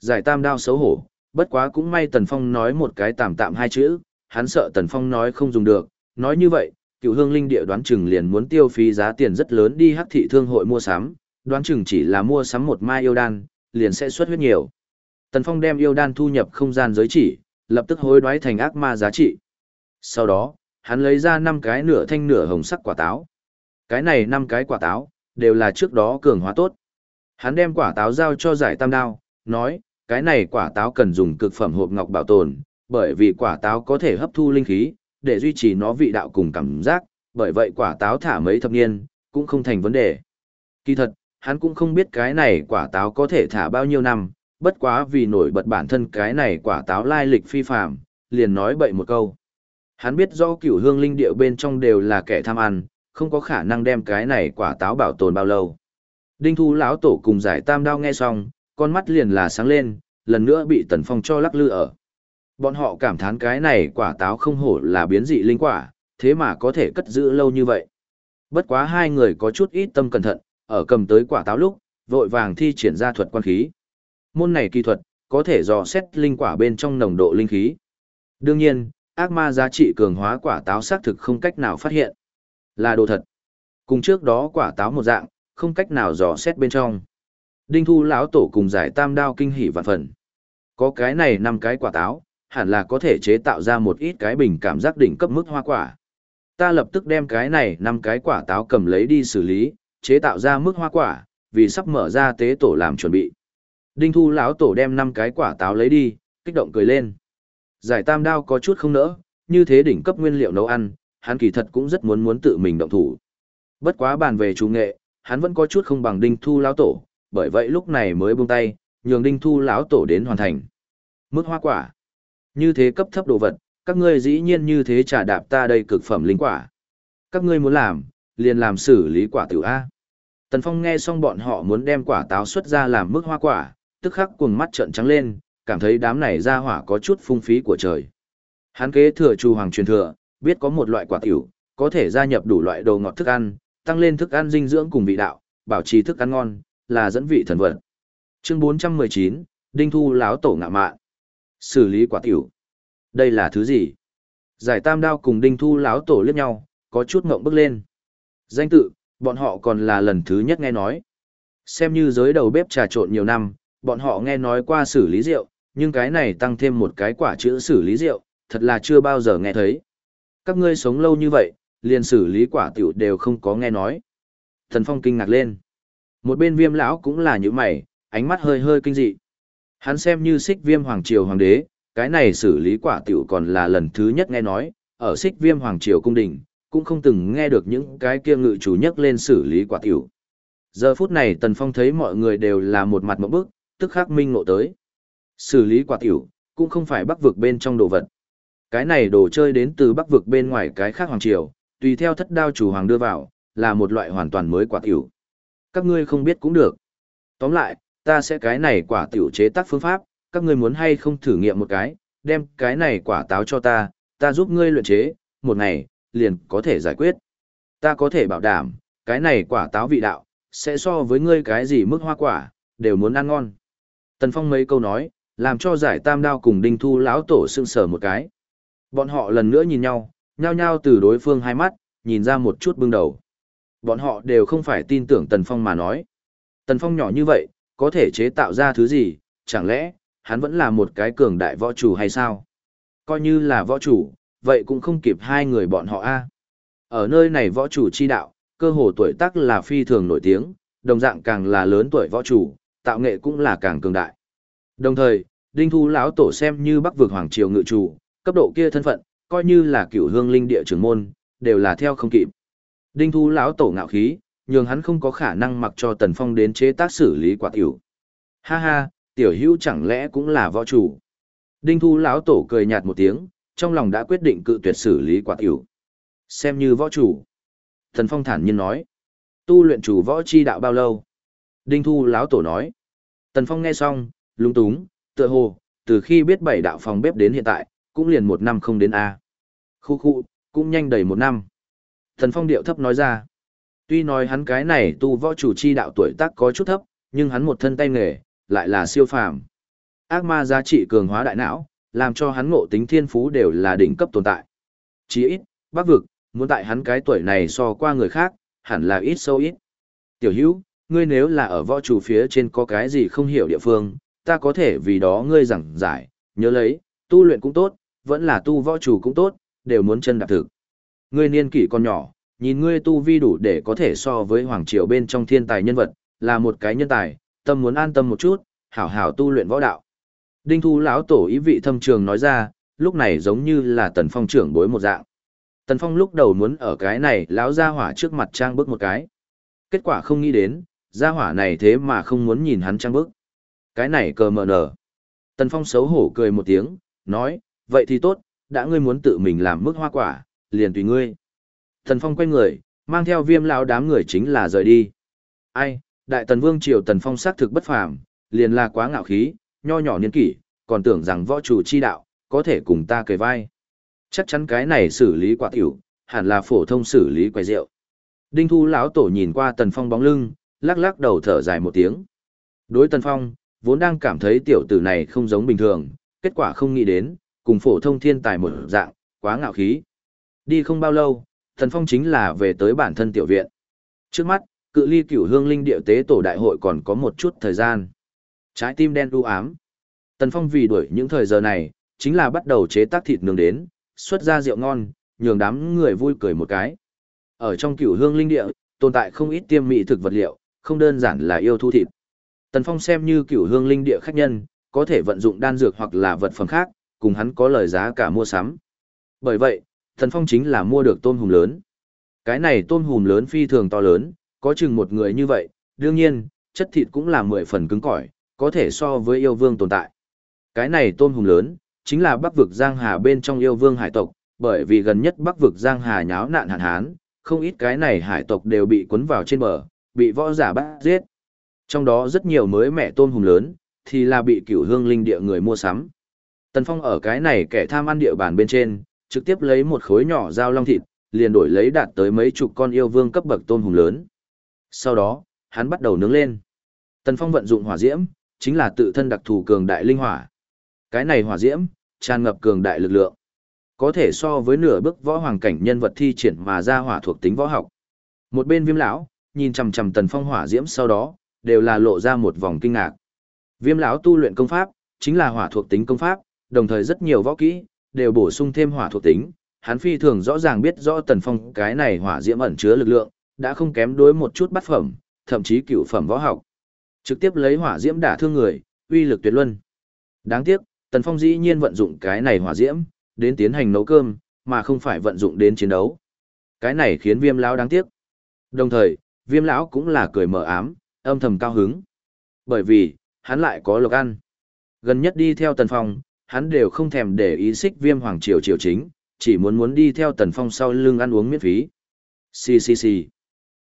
Giải tam đao xấu hổ, bất quá cũng may Tần Phong nói một cái tạm tạm hai chữ, hắn sợ Tần Phong nói không dùng được, nói như vậy, cựu hương linh địa đoán chừng liền muốn tiêu phí giá tiền rất lớn đi hắc thị thương hội mua sắm, đoán chừng chỉ là mua sắm một mai yêu đan, liền sẽ xuất huyết nhiều. Tần Phong đem yêu đan thu nhập không gian giới chỉ, lập tức hối đoái thành ác ma giá trị. Sau đó, hắn lấy ra năm cái nửa thanh nửa hồng sắc quả táo. Cái này năm cái quả táo, đều là trước đó cường hóa tốt. Hắn đem quả táo giao cho giải tam đao, nói, cái này quả táo cần dùng cực phẩm hộp ngọc bảo tồn, bởi vì quả táo có thể hấp thu linh khí, để duy trì nó vị đạo cùng cảm giác, bởi vậy quả táo thả mấy thập niên, cũng không thành vấn đề. Kỳ thật, hắn cũng không biết cái này quả táo có thể thả bao nhiêu năm, bất quá vì nổi bật bản thân cái này quả táo lai lịch phi phạm, liền nói bậy một câu. Hắn biết do cửu hương linh điệu bên trong đều là kẻ tham ăn, không có khả năng đem cái này quả táo bảo tồn bao lâu. Đinh thu lão tổ cùng giải tam đao nghe xong, con mắt liền là sáng lên, lần nữa bị tần phong cho lắc lư ở. Bọn họ cảm thán cái này quả táo không hổ là biến dị linh quả, thế mà có thể cất giữ lâu như vậy. Bất quá hai người có chút ít tâm cẩn thận, ở cầm tới quả táo lúc, vội vàng thi triển ra thuật quan khí. Môn này kỳ thuật, có thể dò xét linh quả bên trong nồng độ linh khí. Đương nhiên, ác ma giá trị cường hóa quả táo xác thực không cách nào phát hiện. Là đồ thật. Cùng trước đó quả táo một dạng, không cách nào dò xét bên trong. Đinh Thu lão tổ cùng giải tam đao kinh hỉ vạn phần. Có cái này năm cái quả táo, hẳn là có thể chế tạo ra một ít cái bình cảm giác đỉnh cấp mức hoa quả. Ta lập tức đem cái này năm cái quả táo cầm lấy đi xử lý, chế tạo ra mức hoa quả, vì sắp mở ra tế tổ làm chuẩn bị. Đinh Thu lão tổ đem năm cái quả táo lấy đi, kích động cười lên. Giải tam đao có chút không nỡ, như thế đỉnh cấp nguyên liệu nấu ăn, hắn kỳ thật cũng rất muốn muốn tự mình động thủ. Bất quá bàn về chủ nghệ, hắn vẫn có chút không bằng Đinh Thu lão tổ, bởi vậy lúc này mới buông tay, nhường Đinh Thu lão tổ đến hoàn thành. Mức hoa quả. Như thế cấp thấp đồ vật, các ngươi dĩ nhiên như thế trả đạp ta đây cực phẩm linh quả. Các ngươi muốn làm, liền làm xử lý quả tiểu A. Tần Phong nghe xong bọn họ muốn đem quả táo xuất ra làm mức hoa quả, tức khắc cuồng mắt trợn trắng lên, cảm thấy đám này ra hỏa có chút phung phí của trời. Hắn kế thừa chu hoàng truyền thừa, biết có một loại quả tiểu, có thể gia nhập đủ loại đồ ngọt thức ăn, tăng lên thức ăn dinh dưỡng cùng vị đạo, bảo trì thức ăn ngon, là dẫn vị thần vật. Chương 419, Đinh Thu láo tổ ngạ mạn. Xử lý quả tiểu. Đây là thứ gì? Giải tam đao cùng Đinh Thu láo tổ liếc nhau, có chút ngộng bước lên. Danh tự, bọn họ còn là lần thứ nhất nghe nói. Xem như giới đầu bếp trà trộn nhiều năm, bọn họ nghe nói qua xử lý rượu, nhưng cái này tăng thêm một cái quả chữ xử lý rượu, thật là chưa bao giờ nghe thấy. Các ngươi sống lâu như vậy, liền xử lý quả tiểu đều không có nghe nói. Thần Phong kinh ngạc lên. Một bên viêm lão cũng là như mày, ánh mắt hơi hơi kinh dị. Hắn xem như xích viêm hoàng triều hoàng đế, cái này xử lý quả tiểu còn là lần thứ nhất nghe nói, ở xích viêm hoàng triều cung đình, cũng không từng nghe được những cái kia ngự chủ nhất lên xử lý quả tiểu. Giờ phút này Tần Phong thấy mọi người đều là một mặt mẫu bức, tức khắc minh ngộ tới. Xử lý quả tiểu, cũng không phải bắc vực bên trong đồ vật. Cái này đồ chơi đến từ bắc vực bên ngoài cái khác hoàng triều, tùy theo thất đao chủ hoàng đưa vào, là một loại hoàn toàn mới quả tiểu. các ngươi không biết cũng được. Tóm lại, ta sẽ cái này quả tiểu chế tác phương pháp, các ngươi muốn hay không thử nghiệm một cái, đem cái này quả táo cho ta, ta giúp ngươi luyện chế, một ngày, liền có thể giải quyết. Ta có thể bảo đảm, cái này quả táo vị đạo, sẽ so với ngươi cái gì mức hoa quả, đều muốn ăn ngon. Tần Phong mấy câu nói, làm cho giải tam đao cùng đinh thu lão tổ sưng sờ một cái. Bọn họ lần nữa nhìn nhau, nhao nhao từ đối phương hai mắt, nhìn ra một chút bưng đầu. Bọn họ đều không phải tin tưởng Tần Phong mà nói. Tần Phong nhỏ như vậy, có thể chế tạo ra thứ gì, chẳng lẽ, hắn vẫn là một cái cường đại võ chủ hay sao? Coi như là võ chủ, vậy cũng không kịp hai người bọn họ a. Ở nơi này võ chủ chi đạo, cơ hồ tuổi tác là phi thường nổi tiếng, đồng dạng càng là lớn tuổi võ chủ, tạo nghệ cũng là càng cường đại. Đồng thời, Đinh Thu lão tổ xem như Bắc vực hoàng triều ngự chủ, cấp độ kia thân phận, coi như là cửu hương linh địa trưởng môn, đều là theo không kịp. Đinh Thu lão tổ ngạo khí, nhường hắn không có khả năng mặc cho Tần Phong đến chế tác xử lý quả tiểu. Ha ha, tiểu hữu chẳng lẽ cũng là võ chủ. Đinh Thu lão tổ cười nhạt một tiếng, trong lòng đã quyết định cự tuyệt xử lý quả tiểu. Xem như võ chủ. Tần Phong thản nhiên nói. Tu luyện chủ võ chi đạo bao lâu? Đinh Thu lão tổ nói. Tần Phong nghe xong, lung túng, tựa hồ, từ khi biết bảy đạo phòng bếp đến hiện tại, cũng liền một năm không đến A. Khu khu, cũng nhanh đầy một năm. Tần Phong điệu thấp nói ra. Tuy nói hắn cái này tu võ chủ chi đạo tuổi tác có chút thấp, nhưng hắn một thân tay nghề, lại là siêu phàm. Ác ma giá trị cường hóa đại não, làm cho hắn ngộ tính thiên phú đều là đỉnh cấp tồn tại. Chỉ ít, bác vực, muốn tại hắn cái tuổi này so qua người khác, hẳn là ít sâu ít. Tiểu hữu, ngươi nếu là ở võ chủ phía trên có cái gì không hiểu địa phương, ta có thể vì đó ngươi giảng giải, nhớ lấy, tu luyện cũng tốt, vẫn là tu võ chủ cũng tốt, đều muốn chân đạp thực. Ngươi niên kỷ còn nhỏ, nhìn ngươi tu vi đủ để có thể so với hoàng triều bên trong thiên tài nhân vật, là một cái nhân tài, tâm muốn an tâm một chút, hảo hảo tu luyện võ đạo. Đinh Thu lão tổ ý vị thâm trường nói ra, lúc này giống như là Tần Phong trưởng bối một dạng. Tần Phong lúc đầu muốn ở cái này lão gia hỏa trước mặt trang bước một cái. Kết quả không nghĩ đến, gia hỏa này thế mà không muốn nhìn hắn trang bước. Cái này cờ mờ nở. Tần Phong xấu hổ cười một tiếng, nói, vậy thì tốt, đã ngươi muốn tự mình làm mức hoa quả, liền tùy ngươi. Tần Phong quay người, mang theo viêm lão đám người chính là rời đi. Ai, đại tần vương triều Tần Phong xác thực bất phàm, liền là quá ngạo khí, nho nhỏ niên kỷ, còn tưởng rằng võ chủ chi đạo, có thể cùng ta kề vai. Chắc chắn cái này xử lý quả tiểu, hẳn là phổ thông xử lý quầy rượu. Đinh Thu lão tổ nhìn qua Tần Phong bóng lưng, lắc lắc đầu thở dài một tiếng. Đối Tần Phong, vốn đang cảm thấy tiểu tử này không giống bình thường, kết quả không nghĩ đến, cùng phổ thông thiên tài một dạng, quá ngạo khí. Đi không bao lâu, Thần Phong chính là về tới bản thân tiểu viện. Trước mắt, cự ly cửu hương linh địa tế tổ đại hội còn có một chút thời gian. Trái tim đen u ám. Tần Phong vì đuổi những thời giờ này, chính là bắt đầu chế tác thịt nướng đến, xuất ra rượu ngon, nhường đám người vui cười một cái. Ở trong cửu hương linh địa, tồn tại không ít tiêm mỹ thực vật liệu, không đơn giản là yêu thu thịt. Tần Phong xem như cửu hương linh địa khách nhân, có thể vận dụng đan dược hoặc là vật phẩm khác, cùng hắn có lời giá cả mua sắm. Bởi vậy, Thần Phong chính là mua được tôm hùm lớn. Cái này tôm hùm lớn phi thường to lớn, có chừng một người như vậy, đương nhiên, chất thịt cũng là mười phần cứng cỏi, có thể so với yêu vương tồn tại. Cái này tôm hùm lớn, chính là bắc vực Giang Hà bên trong yêu vương hải tộc, bởi vì gần nhất bắc vực Giang Hà nháo nạn hạn hán, không ít cái này hải tộc đều bị cuốn vào trên bờ, bị võ giả bắt giết. Trong đó rất nhiều mới mẹ tôm hùm lớn, thì là bị cửu hương linh địa người mua sắm. Tần Phong ở cái này kẻ tham ăn địa bàn bên trên, trực tiếp lấy một khối nhỏ dao long thịt, liền đổi lấy đạt tới mấy chục con yêu vương cấp bậc tôm hùm lớn. Sau đó, hắn bắt đầu nướng lên. Tần Phong vận dụng hỏa diễm, chính là tự thân đặc thù cường đại linh hỏa. Cái này hỏa diễm, tràn ngập cường đại lực lượng. Có thể so với nửa bước võ hoàng cảnh nhân vật thi triển mà ra hỏa thuộc tính võ học. Một bên Viêm lão, nhìn chằm chằm Tần Phong hỏa diễm sau đó, đều là lộ ra một vòng kinh ngạc. Viêm lão tu luyện công pháp, chính là hỏa thuộc tính công pháp, đồng thời rất nhiều võ kỹ đều bổ sung thêm hỏa thuộc tính, hắn phi thường rõ ràng biết rõ Tần Phong cái này hỏa diễm ẩn chứa lực lượng, đã không kém đối một chút bát phẩm, thậm chí cửu phẩm võ học. Trực tiếp lấy hỏa diễm đả thương người, uy lực tuyệt luân. Đáng tiếc, Tần Phong dĩ nhiên vận dụng cái này hỏa diễm, đến tiến hành nấu cơm, mà không phải vận dụng đến chiến đấu. Cái này khiến viêm lão đáng tiếc. Đồng thời, viêm lão cũng là cười mờ ám, âm thầm cao hứng. Bởi vì, hắn lại có lộc ăn. Gần nhất đi theo Tần Phong, hắn đều không thèm để ý xích viêm hoàng triều triều chính, chỉ muốn muốn đi theo Tần Phong sau lưng ăn uống miễn phí. Xì xì xì.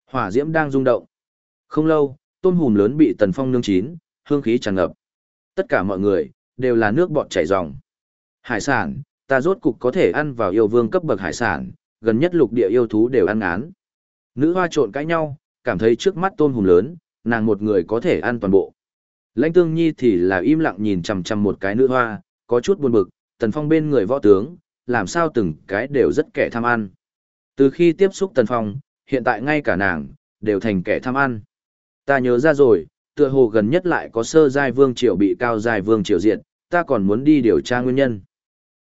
Hỏa diễm đang rung động. Không lâu, tôm hùm lớn bị Tần Phong nương chín, hương khí tràn ngập. Tất cả mọi người, đều là nước bọt chảy ròng. Hải sản, ta rốt cục có thể ăn vào yêu vương cấp bậc hải sản, gần nhất lục địa yêu thú đều ăn án Nữ hoa trộn cãi nhau, cảm thấy trước mắt tôm hùm lớn, nàng một người có thể ăn toàn bộ. Lãnh tương nhi thì là im lặng nhìn chằm chằm một cái nữ hoa, có chút buồn bực, tần phong bên người võ tướng, làm sao từng cái đều rất kẻ tham ăn. Từ khi tiếp xúc tần phong, hiện tại ngay cả nàng, đều thành kẻ tham ăn. Ta nhớ ra rồi, tựa hồ gần nhất lại có sơ giai vương triều bị cao giai vương triều diện, ta còn muốn đi điều tra nguyên nhân.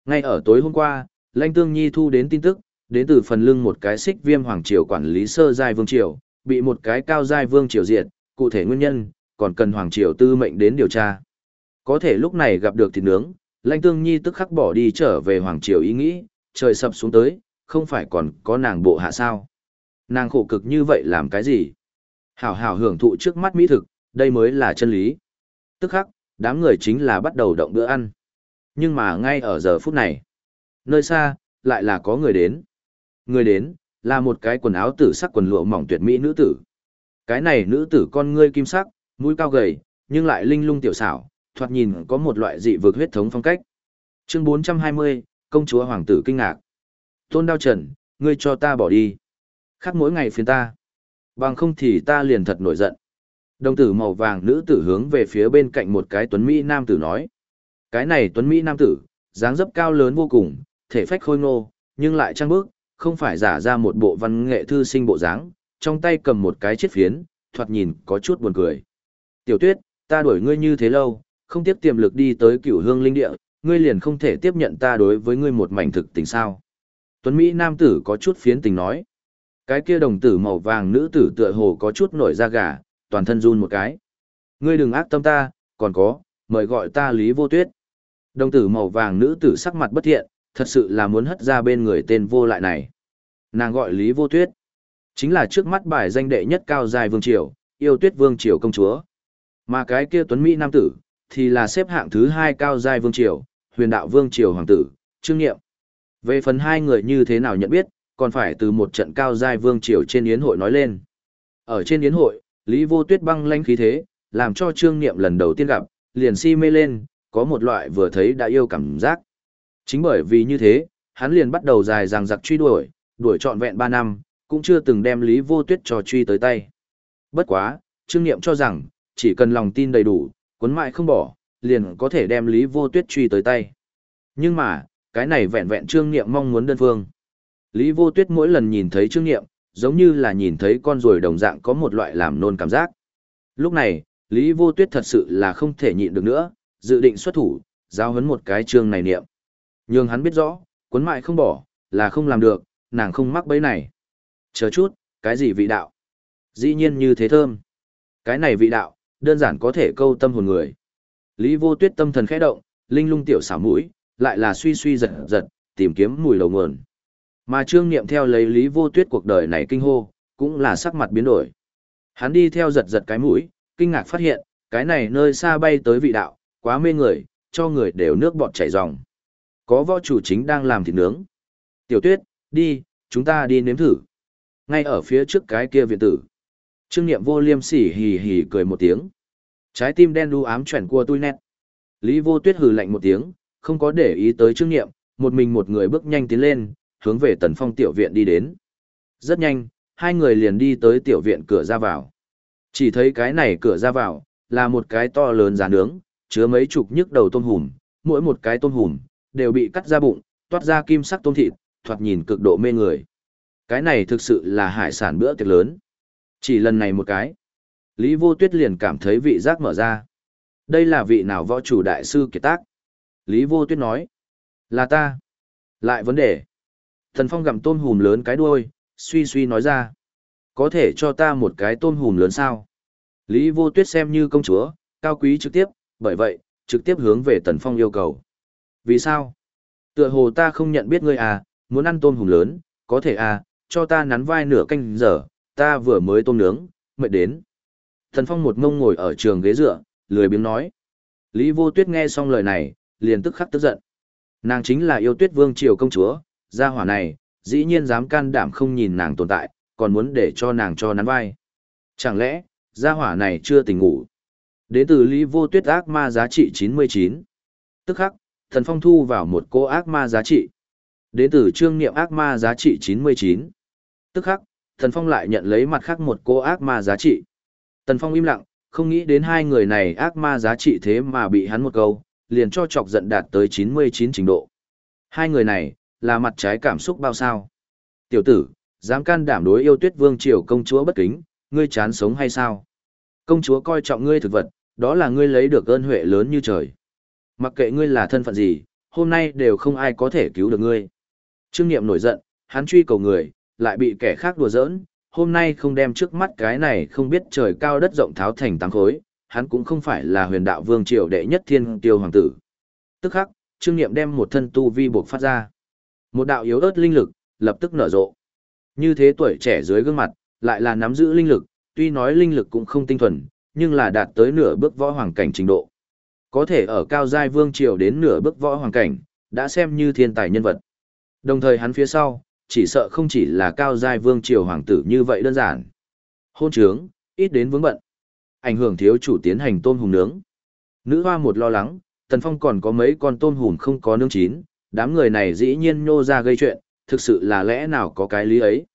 Ngay ở tối hôm qua, Lãnh Tương Nhi thu đến tin tức, đến từ phần lưng một cái xích viêm hoàng triều quản lý sơ giai vương triều, bị một cái cao giai vương triều diệt, cụ thể nguyên nhân, còn cần hoàng triều tư mệnh đến điều tra. Có thể lúc này gặp được thịt nướng, Lãnh Tương Nhi tức khắc bỏ đi trở về hoàng triều ý nghĩ, trời sập xuống tới, không phải còn có nàng bộ hạ sao? Nàng khổ cực như vậy làm cái gì? Hảo hảo hưởng thụ trước mắt mỹ thực, đây mới là chân lý. Tức khắc, đám người chính là bắt đầu động bữa ăn. Nhưng mà ngay ở giờ phút này, nơi xa, lại là có người đến. Người đến, là một cái quần áo tử sắc quần lụa mỏng tuyệt mỹ nữ tử. Cái này nữ tử con ngươi kim sắc, mũi cao gầy, nhưng lại linh lung tiểu xảo, thoạt nhìn có một loại dị vực huyết thống phong cách. Chương 420, công chúa hoàng tử kinh ngạc. Tôn Đao Trần, ngươi cho ta bỏ đi. Khác mỗi ngày phiền ta. Bằng không thì ta liền thật nổi giận. Đồng tử màu vàng nữ tử hướng về phía bên cạnh một cái tuấn Mỹ nam tử nói. Cái này tuấn Mỹ nam tử, dáng dấp cao lớn vô cùng, thể phách khôi ngô, nhưng lại trang bước, không phải giả ra một bộ văn nghệ thư sinh bộ dáng, trong tay cầm một cái chiếc phiến, thoạt nhìn có chút buồn cười. Tiểu tuyết, ta đuổi ngươi như thế lâu, không tiếp tiềm lực đi tới cửu hương linh địa, ngươi liền không thể tiếp nhận ta đối với ngươi một mảnh thực tình sao. Tuấn Mỹ nam tử có chút phiến tình nói. Cái kia đồng tử màu vàng nữ tử tựa hồ có chút nổi da gà, toàn thân run một cái. Ngươi đừng ác tâm ta, còn có, mời gọi ta Lý Vô Tuyết. Đồng tử màu vàng nữ tử sắc mặt bất thiện, thật sự là muốn hất ra bên người tên vô lại này. Nàng gọi Lý Vô Tuyết. Chính là trước mắt bài danh đệ nhất cao dài vương triều, yêu tuyết vương triều công chúa. Mà cái kia tuấn Mỹ nam tử, thì là xếp hạng thứ hai cao giai vương triều, huyền đạo vương triều hoàng tử, trương nghiệm. Về phần hai người như thế nào nhận biết, còn phải từ một trận cao giai vương triều trên yến hội nói lên. Ở trên yến hội, Lý Vô Tuyết băng lanh khí thế, làm cho Trương Niệm lần đầu tiên gặp, liền si mê lên, có một loại vừa thấy đã yêu cảm giác. Chính bởi vì như thế, hắn liền bắt đầu dài dằng dặc truy đuổi, đuổi trọn vẹn 3 năm, cũng chưa từng đem Lý Vô Tuyết cho truy tới tay. Bất quá, Trương Niệm cho rằng, chỉ cần lòng tin đầy đủ, cuốn mãi không bỏ, liền có thể đem Lý Vô Tuyết truy tới tay. Nhưng mà, cái này vẹn vẹn Trương Niệm mong muốn đơn phương. Lý Vô Tuyết mỗi lần nhìn thấy Trương Niệm, giống như là nhìn thấy con ruồi đồng dạng có một loại làm nôn cảm giác. Lúc này, Lý Vô Tuyết thật sự là không thể nhịn được nữa, dự định xuất thủ, giao hấn một cái Trương này niệm. Nhưng hắn biết rõ, cuốn mại không bỏ, là không làm được, nàng không mắc bẫy này. Chờ chút, cái gì vị đạo? Dĩ nhiên như thế thơm. Cái này vị đạo, đơn giản có thể câu tâm hồn người. Lý Vô Tuyết tâm thần khẽ động, linh lung tiểu xảo mũi, lại là suy suy giật giật, tìm kiếm mùi đầu nguồn. Mà trương niệm theo lấy lý vô tuyết cuộc đời này kinh hô, cũng là sắc mặt biến đổi. Hắn đi theo giật giật cái mũi, kinh ngạc phát hiện, cái này nơi xa bay tới vị đạo, quá mê người, cho người đều nước bọt chảy ròng. Có võ chủ chính đang làm thịt nướng. Tiểu tuyết, đi, chúng ta đi nếm thử. Ngay ở phía trước cái kia viện tử. Trương niệm vô liêm sỉ hì hì cười một tiếng. Trái tim đen đu ám chuyển qua tôi nét. Lý vô tuyết hừ lạnh một tiếng, không có để ý tới trương niệm, một mình một người bước nhanh tiến lên, hướng về tần phong tiểu viện đi đến. Rất nhanh, hai người liền đi tới tiểu viện cửa ra vào. Chỉ thấy cái này cửa ra vào, là một cái to lớn giá nướng, chứa mấy chục nhức đầu tôm hùm, mỗi một cái tôm hùm, đều bị cắt ra bụng, toát ra kim sắc tôm thịt, thoạt nhìn cực độ mê người. Cái này thực sự là hải sản bữa tiệc lớn. Chỉ lần này một cái, Lý Vô Tuyết liền cảm thấy vị giác mở ra. Đây là vị nào võ chủ đại sư kiệt tác? Lý Vô Tuyết nói. Là ta. Lại vấn đề. Thần Phong gặm tôm hùm lớn cái đuôi, suy suy nói ra. Có thể cho ta một cái tôm hùm lớn sao? Lý Vô Tuyết xem như công chúa, cao quý trực tiếp, bởi vậy, trực tiếp hướng về Tần Phong yêu cầu. Vì sao? Tựa hồ ta không nhận biết ngươi à, muốn ăn tôm hùm lớn, có thể à, cho ta nắn vai nửa canh giờ, ta vừa mới tôm nướng, mệt đến. thần Phong một ngông ngồi ở trường ghế dựa, lười biếng nói. Lý Vô Tuyết nghe xong lời này, liền tức khắc tức giận. Nàng chính là yêu tuyết vương triều công chúa, gia hỏa này, dĩ nhiên dám can đảm không nhìn nàng tồn tại, còn muốn để cho nàng cho nắn vai. Chẳng lẽ, gia hỏa này chưa tỉnh ngủ. Đến từ Lý Vô Tuyết ác ma giá trị 99. Tức khắc, Thần Phong thu vào một cô ác ma giá trị. Đến từ Trương Niệm ác ma giá trị 99. Tức khắc, Thần Phong lại nhận lấy mặt khác một cô ác ma giá trị. Tần Phong im lặng, không nghĩ đến hai người này ác ma giá trị thế mà bị hắn một câu, liền cho chọc giận đạt tới 99 trình độ. Hai người này, là mặt trái cảm xúc bao sao? Tiểu tử, dám can đảm đối yêu tuyết vương triều công chúa bất kính, ngươi chán sống hay sao? Công chúa coi trọng ngươi thực vật, đó là ngươi lấy được ơn huệ lớn như trời. Mặc kệ ngươi là thân phận gì, hôm nay đều không ai có thể cứu được ngươi. Trương Niệm nổi giận, hắn truy cầu người, lại bị kẻ khác đùa giỡn, hôm nay không đem trước mắt cái này không biết trời cao đất rộng tháo thành tăng khối, hắn cũng không phải là huyền đạo vương triều đệ nhất thiên tiêu hoàng tử. Tức khắc, Trương Niệm đem một thân tu vi buộc phát ra. Một đạo yếu ớt linh lực, lập tức nở rộ. Như thế tuổi trẻ dưới gương mặt, lại là nắm giữ linh lực, tuy nói linh lực cũng không tinh thuần, nhưng là đạt tới nửa bước võ hoàng cảnh trình độ. Có thể ở cao giai vương triều đến nửa bước võ hoàng cảnh, đã xem như thiên tài nhân vật. Đồng thời hắn phía sau, chỉ sợ không chỉ là cao giai vương triều hoàng tử như vậy đơn giản. Hôn trướng, ít đến vướng bận. Ảnh hưởng thiếu chủ tiến hành tôm hùm nướng. Nữ hoa một lo lắng, Tần Phong còn có mấy con tôm hùm không có nướng chín, đám người này dĩ nhiên nhô ra gây chuyện, thực sự là lẽ nào có cái lý ấy.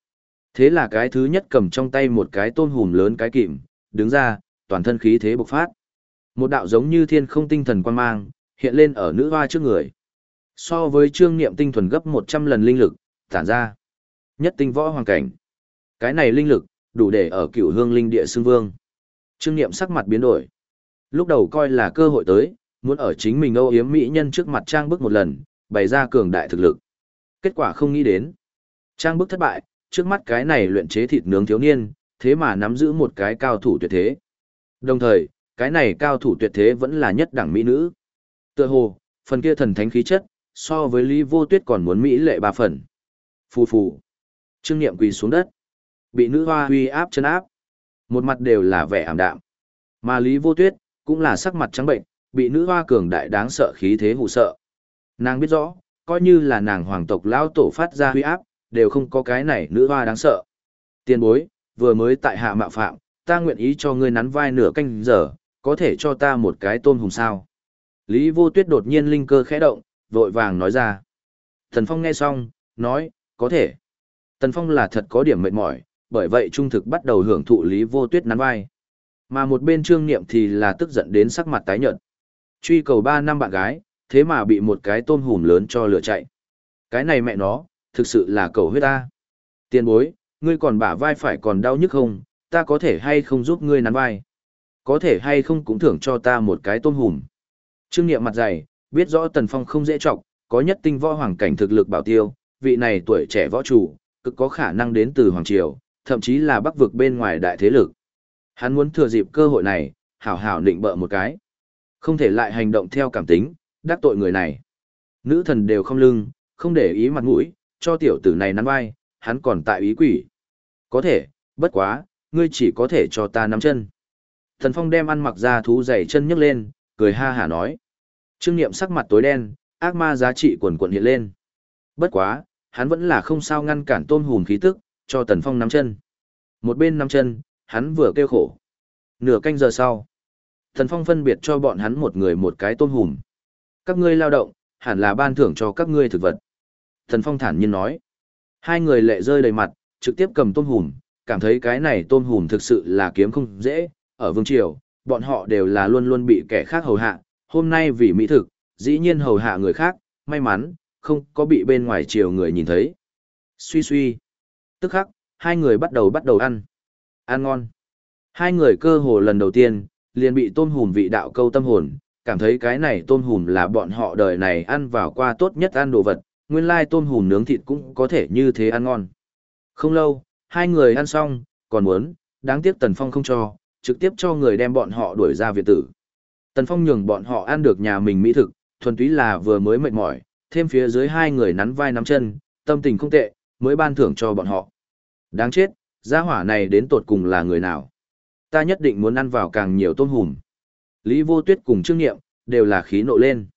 Thế là cái thứ nhất cầm trong tay một cái tôm hùm lớn cái kìm, đứng ra, toàn thân khí thế bộc phát. Một đạo giống như thiên không tinh thần quan mang, hiện lên ở nữ hoa trước người. So với trương niệm tinh thuần gấp 100 lần linh lực, tản ra. Nhất tinh võ hoàng cảnh. Cái này linh lực, đủ để ở cửu hương linh địa xương vương. Trương niệm sắc mặt biến đổi. Lúc đầu coi là cơ hội tới, muốn ở chính mình âu yếm mỹ nhân trước mặt trang bức một lần, bày ra cường đại thực lực. Kết quả không nghĩ đến. Trang bức thất bại, trước mắt cái này luyện chế thịt nướng thiếu niên, thế mà nắm giữ một cái cao thủ tuyệt thế. Đồng thời, cái này cao thủ tuyệt thế vẫn là nhất đẳng mỹ nữ. Tựa hồ, phần kia thần thánh khí chất, so với Lý Vô Tuyết còn muốn mỹ lệ ba phần. Phù phù. Trương Niệm quỳ xuống đất. Bị nữ hoa huy áp chân áp. Một mặt đều là vẻ ảm đạm. Mà Lý Vô Tuyết, cũng là sắc mặt trắng bệnh, bị nữ hoa cường đại đáng sợ khí thế hù sợ. Nàng biết rõ, coi như là nàng hoàng tộc lão tổ phát ra huy áp, đều không có cái này nữ hoa đáng sợ. Tiền bối, vừa mới tại hạ mạo phạm, ta nguyện ý cho ngươi nắn vai nửa canh giờ, có thể cho ta một cái tôm hùng sao. Lý vô tuyết đột nhiên linh cơ khẽ động, vội vàng nói ra. Thần Phong nghe xong, nói, có thể. Tần Phong là thật có điểm mệt mỏi, bởi vậy trung thực bắt đầu hưởng thụ Lý vô tuyết nắn vai. Mà một bên trương niệm thì là tức giận đến sắc mặt tái nhợt. Truy cầu 3 năm bạn gái, thế mà bị một cái tôm hùm lớn cho lửa chạy. Cái này mẹ nó, thực sự là cầu huyết ta. Tiền bối, ngươi còn bả vai phải còn đau nhức không, ta có thể hay không giúp ngươi nắn vai. Có thể hay không cũng thưởng cho ta một cái tôm hùm. Trương Niệm mặt dày, biết rõ Tần Phong không dễ trọng, có nhất tinh võ hoàng cảnh thực lực bảo tiêu, vị này tuổi trẻ võ chủ, cực có khả năng đến từ Hoàng Triều, thậm chí là bắc vực bên ngoài đại thế lực. Hắn muốn thừa dịp cơ hội này, hảo hảo định bợ một cái. Không thể lại hành động theo cảm tính, đắc tội người này. Nữ thần đều không lưng, không để ý mặt mũi, cho tiểu tử này nắn vai, hắn còn tại ý quỷ. Có thể, bất quá, ngươi chỉ có thể cho ta nắm chân. Thần Phong đem ăn mặc ra thú dày chân nhấc lên, cười ha hả nói. Trương Niệm sắc mặt tối đen, ác ma giá trị quần quần hiện lên. Bất quá, hắn vẫn là không sao ngăn cản tôn hùm khí tức, cho Tần Phong nắm chân. Một bên nắm chân, hắn vừa kêu khổ. Nửa canh giờ sau, Thần Phong phân biệt cho bọn hắn một người một cái tôn hùm. Các ngươi lao động, hẳn là ban thưởng cho các ngươi thực vật. Thần Phong thản nhiên nói. Hai người lệ rơi đầy mặt, trực tiếp cầm tôn hùm, cảm thấy cái này tôn hùm thực sự là kiếm không dễ. Ở Vương Triều, bọn họ đều là luôn luôn bị kẻ khác hầu hạ. Hôm nay vì mỹ thực, dĩ nhiên hầu hạ người khác, may mắn, không có bị bên ngoài triều người nhìn thấy. Suy suy. Tức khắc, hai người bắt đầu bắt đầu ăn. Ăn ngon. Hai người cơ hồ lần đầu tiên, liền bị tôm hùm vị đạo câu tâm hồn, cảm thấy cái này tôm hùm là bọn họ đời này ăn vào qua tốt nhất ăn đồ vật, nguyên lai tôm hùm nướng thịt cũng có thể như thế ăn ngon. Không lâu, hai người ăn xong, còn muốn, đáng tiếc Tần Phong không cho, trực tiếp cho người đem bọn họ đuổi ra viện tử. Tần Phong nhường bọn họ ăn được nhà mình mỹ thực, thuần túy là vừa mới mệt mỏi, thêm phía dưới hai người nắn vai nắm chân, tâm tình không tệ, mới ban thưởng cho bọn họ. Đáng chết, gia hỏa này đến tột cùng là người nào? Ta nhất định muốn ăn vào càng nhiều tôm hùm. Lý Vô Tuyết cùng Trương Nghiệm, đều là khí nộ lên.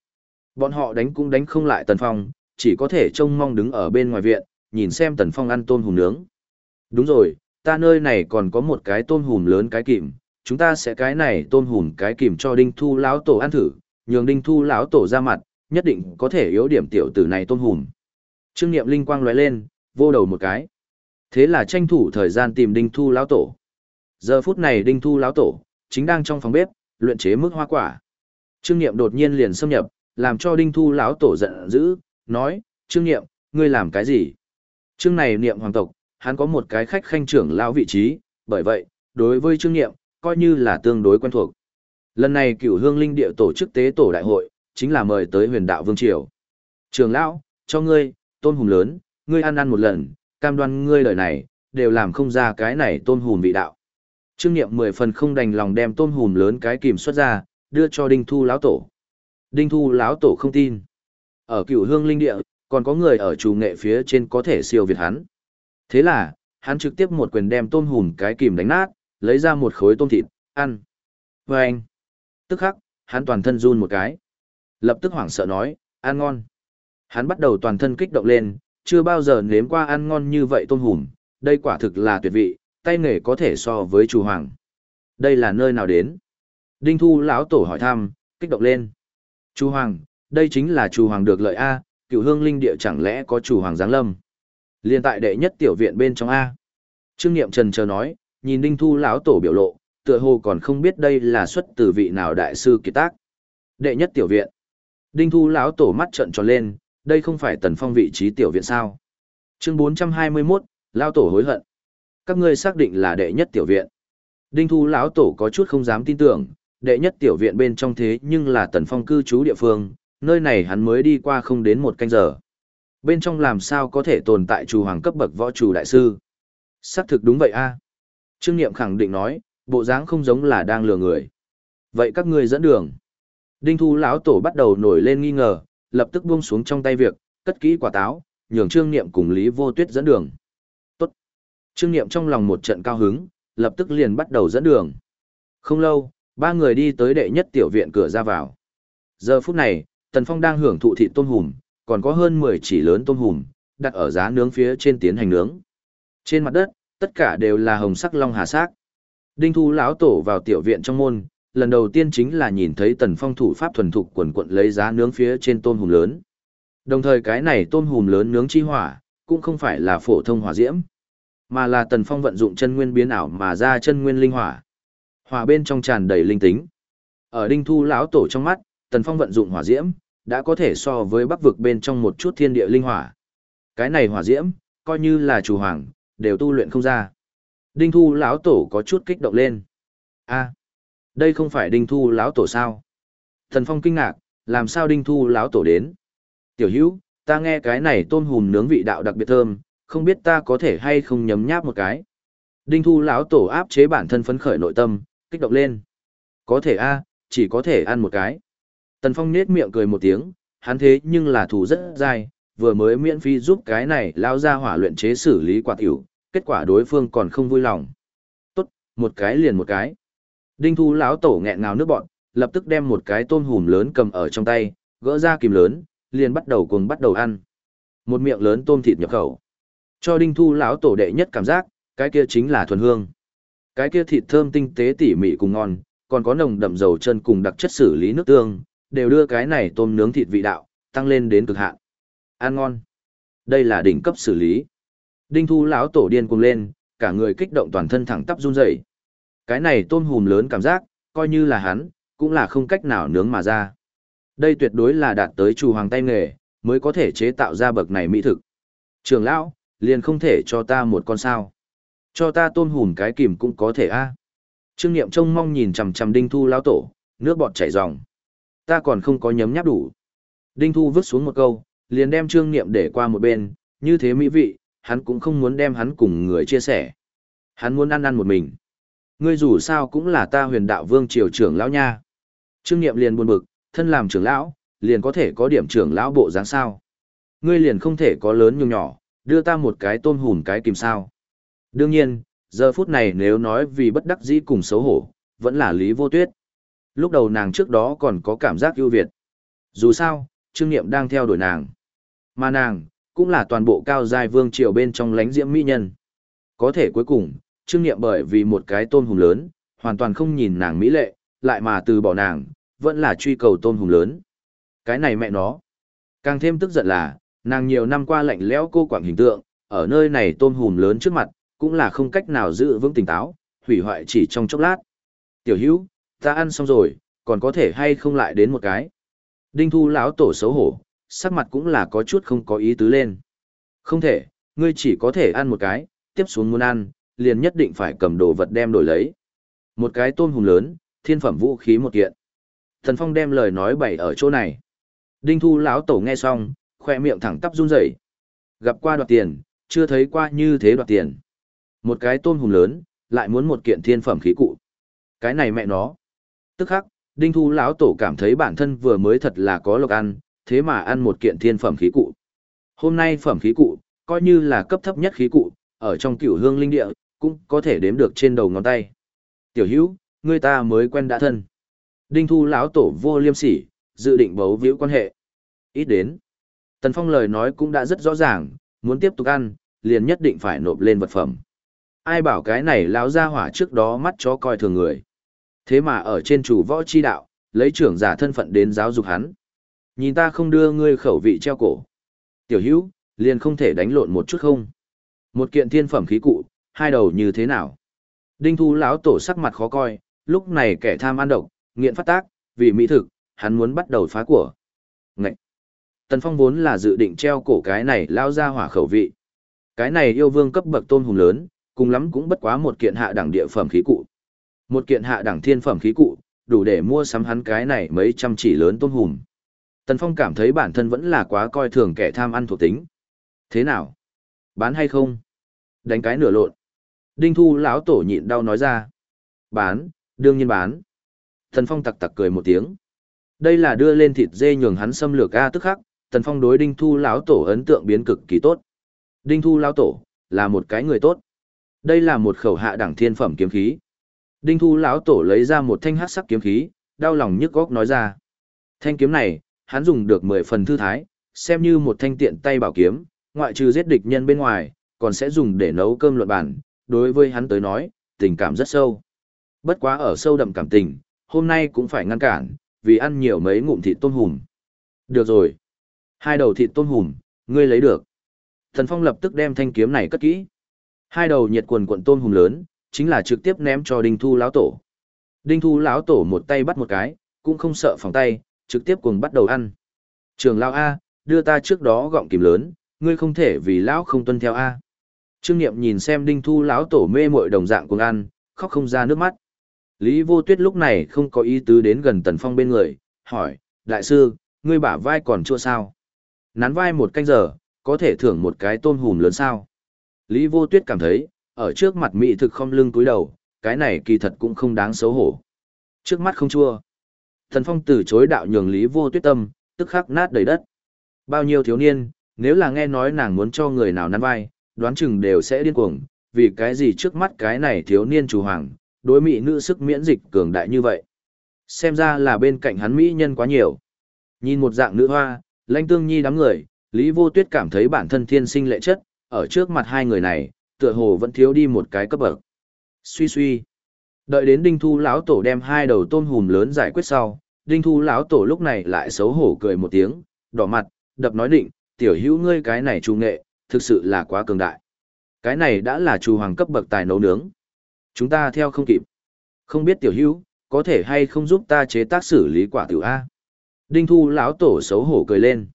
Bọn họ đánh cũng đánh không lại Tần Phong, chỉ có thể trông mong đứng ở bên ngoài viện, nhìn xem Tần Phong ăn tôm hùm nướng. Đúng rồi, ta nơi này còn có một cái tôm hùm lớn cái kìm, chúng ta sẽ cái này tôm hùm cái kìm cho đinh thu lão tổ ăn thử, nhường đinh thu lão tổ ra mặt, nhất định có thể yếu điểm tiểu tử này tôn hùm. Trương Niệm linh quang lóe lên, vô đầu một cái. Thế là tranh thủ thời gian tìm đinh thu lão tổ. Giờ phút này đinh thu lão tổ, chính đang trong phòng bếp, luyện chế mức hoa quả. Trương Niệm đột nhiên liền xâm nhập, làm cho đinh thu lão tổ giận dữ, nói, Trương Niệm, ngươi làm cái gì? Trương này Niệm hoàng tộc, hắn có một cái khách khanh trưởng lão vị trí, bởi vậy, đối với Trương Niệm, coi như là tương đối quen thuộc. Lần này cửu hương linh địa tổ chức tế tổ đại hội, chính là mời tới huyền đạo vương triều. Trường lão, cho ngươi, tôn hùng lớn, ngươi ăn ăn một lần, cam đoan ngươi lời này, đều làm không ra cái này tôn hùng vị đạo. Trương Niệm mười phần không đành lòng đem tôn hùng lớn cái kìm xuất ra, đưa cho Đinh Thu lão tổ. Đinh Thu lão tổ không tin. Ở cửu hương linh địa, còn có người ở chủ nghệ phía trên có thể siêu việt hắn. Thế là, hắn trực tiếp một quyền đem tôn hùng cái kìm đánh nát, lấy ra một khối tôm thịt, ăn. Và anh, tức khắc, hắn toàn thân run một cái. Lập tức hoảng sợ nói, ăn ngon. Hắn bắt đầu toàn thân kích động lên, chưa bao giờ nếm qua ăn ngon như vậy tôm hùm, đây quả thực là tuyệt vị, tay nghề có thể so với chủ hoàng. Đây là nơi nào đến? Đinh Thu lão tổ hỏi thăm, kích động lên. Chủ hoàng, đây chính là chủ hoàng được lợi A, cựu hương linh địa chẳng lẽ có chủ hoàng giáng lâm. Liên tại đệ nhất tiểu viện bên trong A. Trương Niệm Trần chờ nói, nhìn Đinh Thu lão tổ biểu lộ, tựa hồ còn không biết đây là xuất từ vị nào đại sư kỳ tác. Đệ nhất tiểu viện. Đinh Thu lão tổ mắt trợn tròn lên, đây không phải Tần Phong vị trí tiểu viện sao? Chương 421, lão tổ hối hận. Các ngươi xác định là đệ nhất tiểu viện. Đinh Thu lão tổ có chút không dám tin tưởng, đệ nhất tiểu viện bên trong thế nhưng là Tần Phong cư trú địa phương, nơi này hắn mới đi qua không đến một canh giờ. Bên trong làm sao có thể tồn tại chủ hoàng cấp bậc võ chủ đại sư? Xác thực đúng vậy a. Trương Niệm khẳng định nói, bộ dáng không giống là đang lừa người. Vậy các ngươi dẫn đường. Đinh Thu lão tổ bắt đầu nổi lên nghi ngờ, lập tức buông xuống trong tay việc, cất kỹ quả táo, nhường Trương Niệm cùng Lý Vô Tuyết dẫn đường. Tốt. Trương Niệm trong lòng một trận cao hứng, lập tức liền bắt đầu dẫn đường. Không lâu, ba người đi tới đệ nhất tiểu viện cửa ra vào. Giờ phút này, Tần Phong đang hưởng thụ thịt tôm hùm, còn có hơn 10 chỉ lớn tôm hùm, đặt ở giá nướng phía trên tiến hành nướng. Trên mặt đất, tất cả đều là hồng sắc long hà xác. Đinh Thu lão tổ vào tiểu viện trong môn, lần đầu tiên chính là nhìn thấy Tần Phong thủ pháp thuần thục quần quận lấy giá nướng phía trên tôm hùm lớn. Đồng thời cái này tôm hùm lớn nướng chi hỏa, cũng không phải là phổ thông hỏa diễm, mà là Tần Phong vận dụng chân nguyên biến ảo mà ra chân nguyên linh hỏa. Hỏa bên trong tràn đầy linh tính. Ở Đinh Thu lão tổ trong mắt, Tần Phong vận dụng hỏa diễm, đã có thể so với bắc vực bên trong một chút thiên địa linh hỏa. Cái này hỏa diễm, coi như là chủ hoàng, đều tu luyện không ra. Đinh Thu lão tổ có chút kích động lên. A, đây không phải Đinh Thu lão tổ sao? Thần Phong kinh ngạc, làm sao Đinh Thu lão tổ đến? Tiểu Hữu, ta nghe cái này tôm hùm nướng vị đạo đặc biệt thơm, không biết ta có thể hay không nhấm nháp một cái. Đinh Thu lão tổ áp chế bản thân phấn khởi nội tâm, kích động lên. Có thể a, chỉ có thể ăn một cái. Tần Phong nết miệng cười một tiếng, hắn thế nhưng là thủ rất dai, vừa mới miễn phí giúp cái này lao ra hỏa luyện chế xử lý quả tiểu, kết quả đối phương còn không vui lòng. Tốt, một cái liền một cái. Đinh Thu lão tổ nghẹn ngào nước bọn, lập tức đem một cái tôm hùm lớn cầm ở trong tay, gỡ ra kìm lớn, liền bắt đầu cuồng bắt đầu ăn. Một miệng lớn tôm thịt nhập khẩu. Cho Đinh Thu lão tổ đệ nhất cảm giác, cái kia chính là thuần hương. Cái kia thịt thơm tinh tế tỉ mỉ cùng ngon, còn có nồng đậm dầu chân cùng đặc chất xử lý nước tương, đều đưa cái này tôm nướng thịt vị đạo tăng lên đến cực hạn. Ăn ngon. Đây là đỉnh cấp xử lý. Đinh Thu lão tổ điên cuồng lên, cả người kích động toàn thân thẳng tắp run rẩy. Cái này tôm hùm lớn cảm giác, coi như là hắn, cũng là không cách nào nướng mà ra. Đây tuyệt đối là đạt tới chủ hoàng tay nghề, mới có thể chế tạo ra bậc này mỹ thực. Trường lão, liền không thể cho ta một con sao. Cho ta tôm hùm cái kìm cũng có thể a. Trương Niệm trông mong nhìn chằm chằm Đinh Thu lão tổ, nước bọt chảy ròng. Ta còn không có nhấm nháp đủ. Đinh Thu vứt xuống một câu, liền đem Trương Niệm để qua một bên, như thế mỹ vị, hắn cũng không muốn đem hắn cùng người chia sẻ. Hắn muốn ăn ăn một mình. Ngươi dù sao cũng là ta huyền đạo vương triều trưởng lão nha. Trương Niệm liền buồn bực, thân làm trưởng lão, liền có thể có điểm trưởng lão bộ dáng sao. Ngươi liền không thể có lớn nhung nhỏ, đưa ta một cái tôm hùn cái kìm sao. Đương nhiên, giờ phút này nếu nói vì bất đắc dĩ cùng xấu hổ, vẫn là lý vô tuyết. Lúc đầu nàng trước đó còn có cảm giác ưu việt. Dù sao, Trương Niệm đang theo đuổi nàng. Mà nàng, cũng là toàn bộ cao giai vương triều bên trong lánh diễm mỹ nhân. Có thể cuối cùng, Trương Niệm bởi vì một cái tôn hùng lớn, hoàn toàn không nhìn nàng mỹ lệ, lại mà từ bỏ nàng, vẫn là truy cầu tôn hùng lớn. Cái này mẹ nó. Càng thêm tức giận là, nàng nhiều năm qua lạnh lẽo cô quảng hình tượng, ở nơi này tôn hùng lớn trước mặt, cũng là không cách nào giữ vững tỉnh táo, hủy hoại chỉ trong chốc lát. Tiểu hữu, ta ăn xong rồi, còn có thể hay không lại đến một cái. Đinh thu lão tổ xấu hổ, sắc mặt cũng là có chút không có ý tứ lên. Không thể, ngươi chỉ có thể ăn một cái, tiếp xuống muốn ăn, liền nhất định phải cầm đồ vật đem đổi lấy. Một cái tôm hùng lớn, thiên phẩm vũ khí một kiện. Thần Phong đem lời nói bày ở chỗ này. Đinh Thu lão tổ nghe xong, khoe miệng thẳng tắp run rẩy. Gặp qua đoạt tiền, chưa thấy qua như thế đoạt tiền. Một cái tôm hùng lớn, lại muốn một kiện thiên phẩm khí cụ. Cái này mẹ nó. Tức khắc, Đinh Thu lão tổ cảm thấy bản thân vừa mới thật là có lộc ăn, thế mà ăn một kiện thiên phẩm khí cụ. Hôm nay phẩm khí cụ, coi như là cấp thấp nhất khí cụ, ở trong cửu hương linh địa, cũng có thể đếm được trên đầu ngón tay. Tiểu hữu, người ta mới quen đã thân. Đinh Thu lão tổ vô liêm sỉ, dự định bấu víu quan hệ. Ít đến. Tần Phong lời nói cũng đã rất rõ ràng, muốn tiếp tục ăn, liền nhất định phải nộp lên vật phẩm. Ai bảo cái này lão ra hỏa trước đó mắt chó coi thường người. Thế mà ở trên chủ võ chi đạo, lấy trưởng giả thân phận đến giáo dục hắn. Nhìn ta không đưa ngươi khẩu vị treo cổ. Tiểu hữu, liền không thể đánh lộn một chút không? Một kiện thiên phẩm khí cụ, hai đầu như thế nào? Đinh thu lão tổ sắc mặt khó coi, lúc này kẻ tham ăn độc, nghiện phát tác, vì mỹ thực, hắn muốn bắt đầu phá của. Ngậy! Tần Phong vốn là dự định treo cổ cái này lao ra hỏa khẩu vị. Cái này yêu vương cấp bậc tôn hùng lớn, cùng lắm cũng bất quá một kiện hạ đẳng địa phẩm khí cụ. Một kiện hạ đẳng thiên phẩm khí cụ, đủ để mua sắm hắn cái này mấy trăm chỉ lớn tôn hùng. Tần Phong cảm thấy bản thân vẫn là quá coi thường kẻ tham ăn thuộc tính. Thế nào? Bán hay không? Đánh cái nửa lộn. Đinh Thu lão tổ nhịn đau nói ra. Bán, đương nhiên bán. Tần Phong tặc tặc cười một tiếng. Đây là đưa lên thịt dê nhường hắn xâm lược a tức khắc, Tần Phong đối Đinh Thu lão tổ ấn tượng biến cực kỳ tốt. Đinh Thu lão tổ là một cái người tốt. Đây là một khẩu hạ đẳng thiên phẩm kiếm khí. Đinh Thu lão tổ lấy ra một thanh hắc sắc kiếm khí, đau lòng nhức góc nói ra. Thanh kiếm này, hắn dùng được mười phần thư thái, xem như một thanh tiện tay bảo kiếm, ngoại trừ giết địch nhân bên ngoài, còn sẽ dùng để nấu cơm luận bản, đối với hắn tới nói, tình cảm rất sâu. Bất quá ở sâu đậm cảm tình, hôm nay cũng phải ngăn cản, vì ăn nhiều mấy ngụm thịt tôm hùm. Được rồi. Hai đầu thịt tôm hùm, ngươi lấy được. Thần Phong lập tức đem thanh kiếm này cất kỹ. Hai đầu nhiệt quần quận tôm hùm lớn, chính là trực tiếp ném cho Đinh Thu lão tổ. Đinh Thu lão tổ một tay bắt một cái, cũng không sợ phòng tay, trực tiếp cùng bắt đầu ăn. Trường lão A, đưa ta trước đó gọng kìm lớn, ngươi không thể vì lão không tuân theo A. Trương Niệm nhìn xem Đinh Thu lão tổ mê mội đồng dạng cùng ăn, khóc không ra nước mắt. Lý Vô Tuyết lúc này không có ý tứ đến gần Tần Phong bên người, hỏi, đại sư, ngươi bả vai còn chua sao? Nắn vai một canh giờ, có thể thưởng một cái tôm hùm lớn sao? Lý Vô Tuyết cảm thấy, ở trước mặt mỹ thực không lưng cúi đầu, cái này kỳ thật cũng không đáng xấu hổ. Trước mắt không chua. Thần Phong từ chối đạo nhường Lý Vô Tuyết tâm, tức khắc nát đầy đất. Bao nhiêu thiếu niên, nếu là nghe nói nàng muốn cho người nào nắn vai, đoán chừng đều sẽ điên cuồng, vì cái gì trước mắt cái này thiếu niên chủ hoàng, đối mỹ nữ sức miễn dịch cường đại như vậy. Xem ra là bên cạnh hắn mỹ nhân quá nhiều. Nhìn một dạng nữ hoa, lãnh tương nhi đám người, Lý Vô Tuyết cảm thấy bản thân thiên sinh lệ chất, ở trước mặt hai người này, tựa hồ vẫn thiếu đi một cái cấp bậc. Suy suy. Đợi đến Đinh Thu lão tổ đem hai đầu tôm hùm lớn giải quyết sau, Đinh Thu lão tổ lúc này lại xấu hổ cười một tiếng, đỏ mặt, đập nói định, tiểu hữu ngươi cái này trung nghệ, thực sự là quá cường đại. Cái này đã là chủ hoàng cấp bậc tài nấu nướng. Chúng ta theo không kịp. Không biết tiểu hữu, có thể hay không giúp ta chế tác xử lý quả tiểu A. Đinh Thu lão tổ xấu hổ cười lên.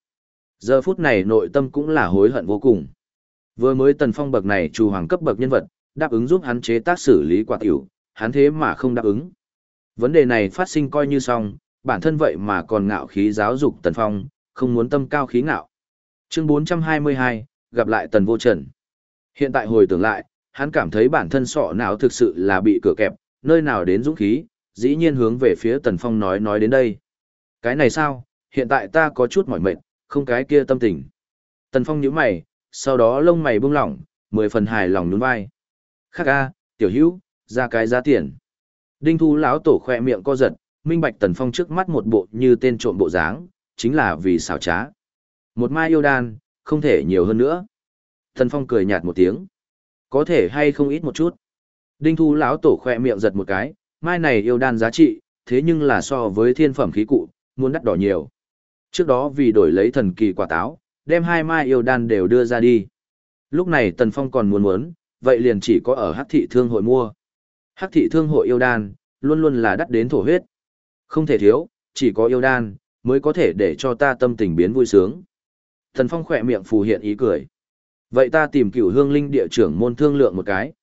Giờ phút này nội tâm cũng là hối hận vô cùng. Vừa mới tần phong bậc này chủ hoàng cấp bậc nhân vật, đáp ứng giúp hắn chế tác xử lý quả tiểu, hắn thế mà không đáp ứng. Vấn đề này phát sinh coi như xong, bản thân vậy mà còn ngạo khí giáo dục tần phong, không muốn tâm cao khí ngạo. Chương 422, gặp lại tần vô trần. Hiện tại hồi tưởng lại, hắn cảm thấy bản thân sọ não thực sự là bị cửa kẹp, nơi nào đến dũng khí, dĩ nhiên hướng về phía tần phong nói nói đến đây. Cái này sao, hiện tại ta có chút mỏi mệt, không cái kia tâm tình. Tần phong nhíu mày, sau đó lông mày buông lỏng, mười phần hài lòng nhún vai. Khắc a, tiểu hữu, ra cái giá tiền. Đinh thu lão tổ khoe miệng co giật, minh bạch tần phong trước mắt một bộ như tên trộm bộ dáng, chính là vì xảo trá. Một mai yêu đan, không thể nhiều hơn nữa. Thần phong cười nhạt một tiếng. Có thể hay không ít một chút. Đinh thu lão tổ khỏe miệng giật một cái, Mai này yêu đan giá trị, thế nhưng là so với thiên phẩm khí cụ, muốn đắt đỏ nhiều. Trước đó vì đổi lấy thần kỳ quả táo, đem hai mai yêu đan đều đưa ra đi. Lúc này Tần Phong còn muốn muốn, vậy liền chỉ có ở Hắc thị thương hội mua. Hắc thị thương hội yêu đan, luôn luôn là đắt đến thổ huyết. Không thể thiếu, chỉ có yêu đan, mới có thể để cho ta tâm tình biến vui sướng. Tần Phong khỏe miệng phù hiện ý cười. Vậy ta tìm cửu hương linh địa trưởng môn thương lượng một cái.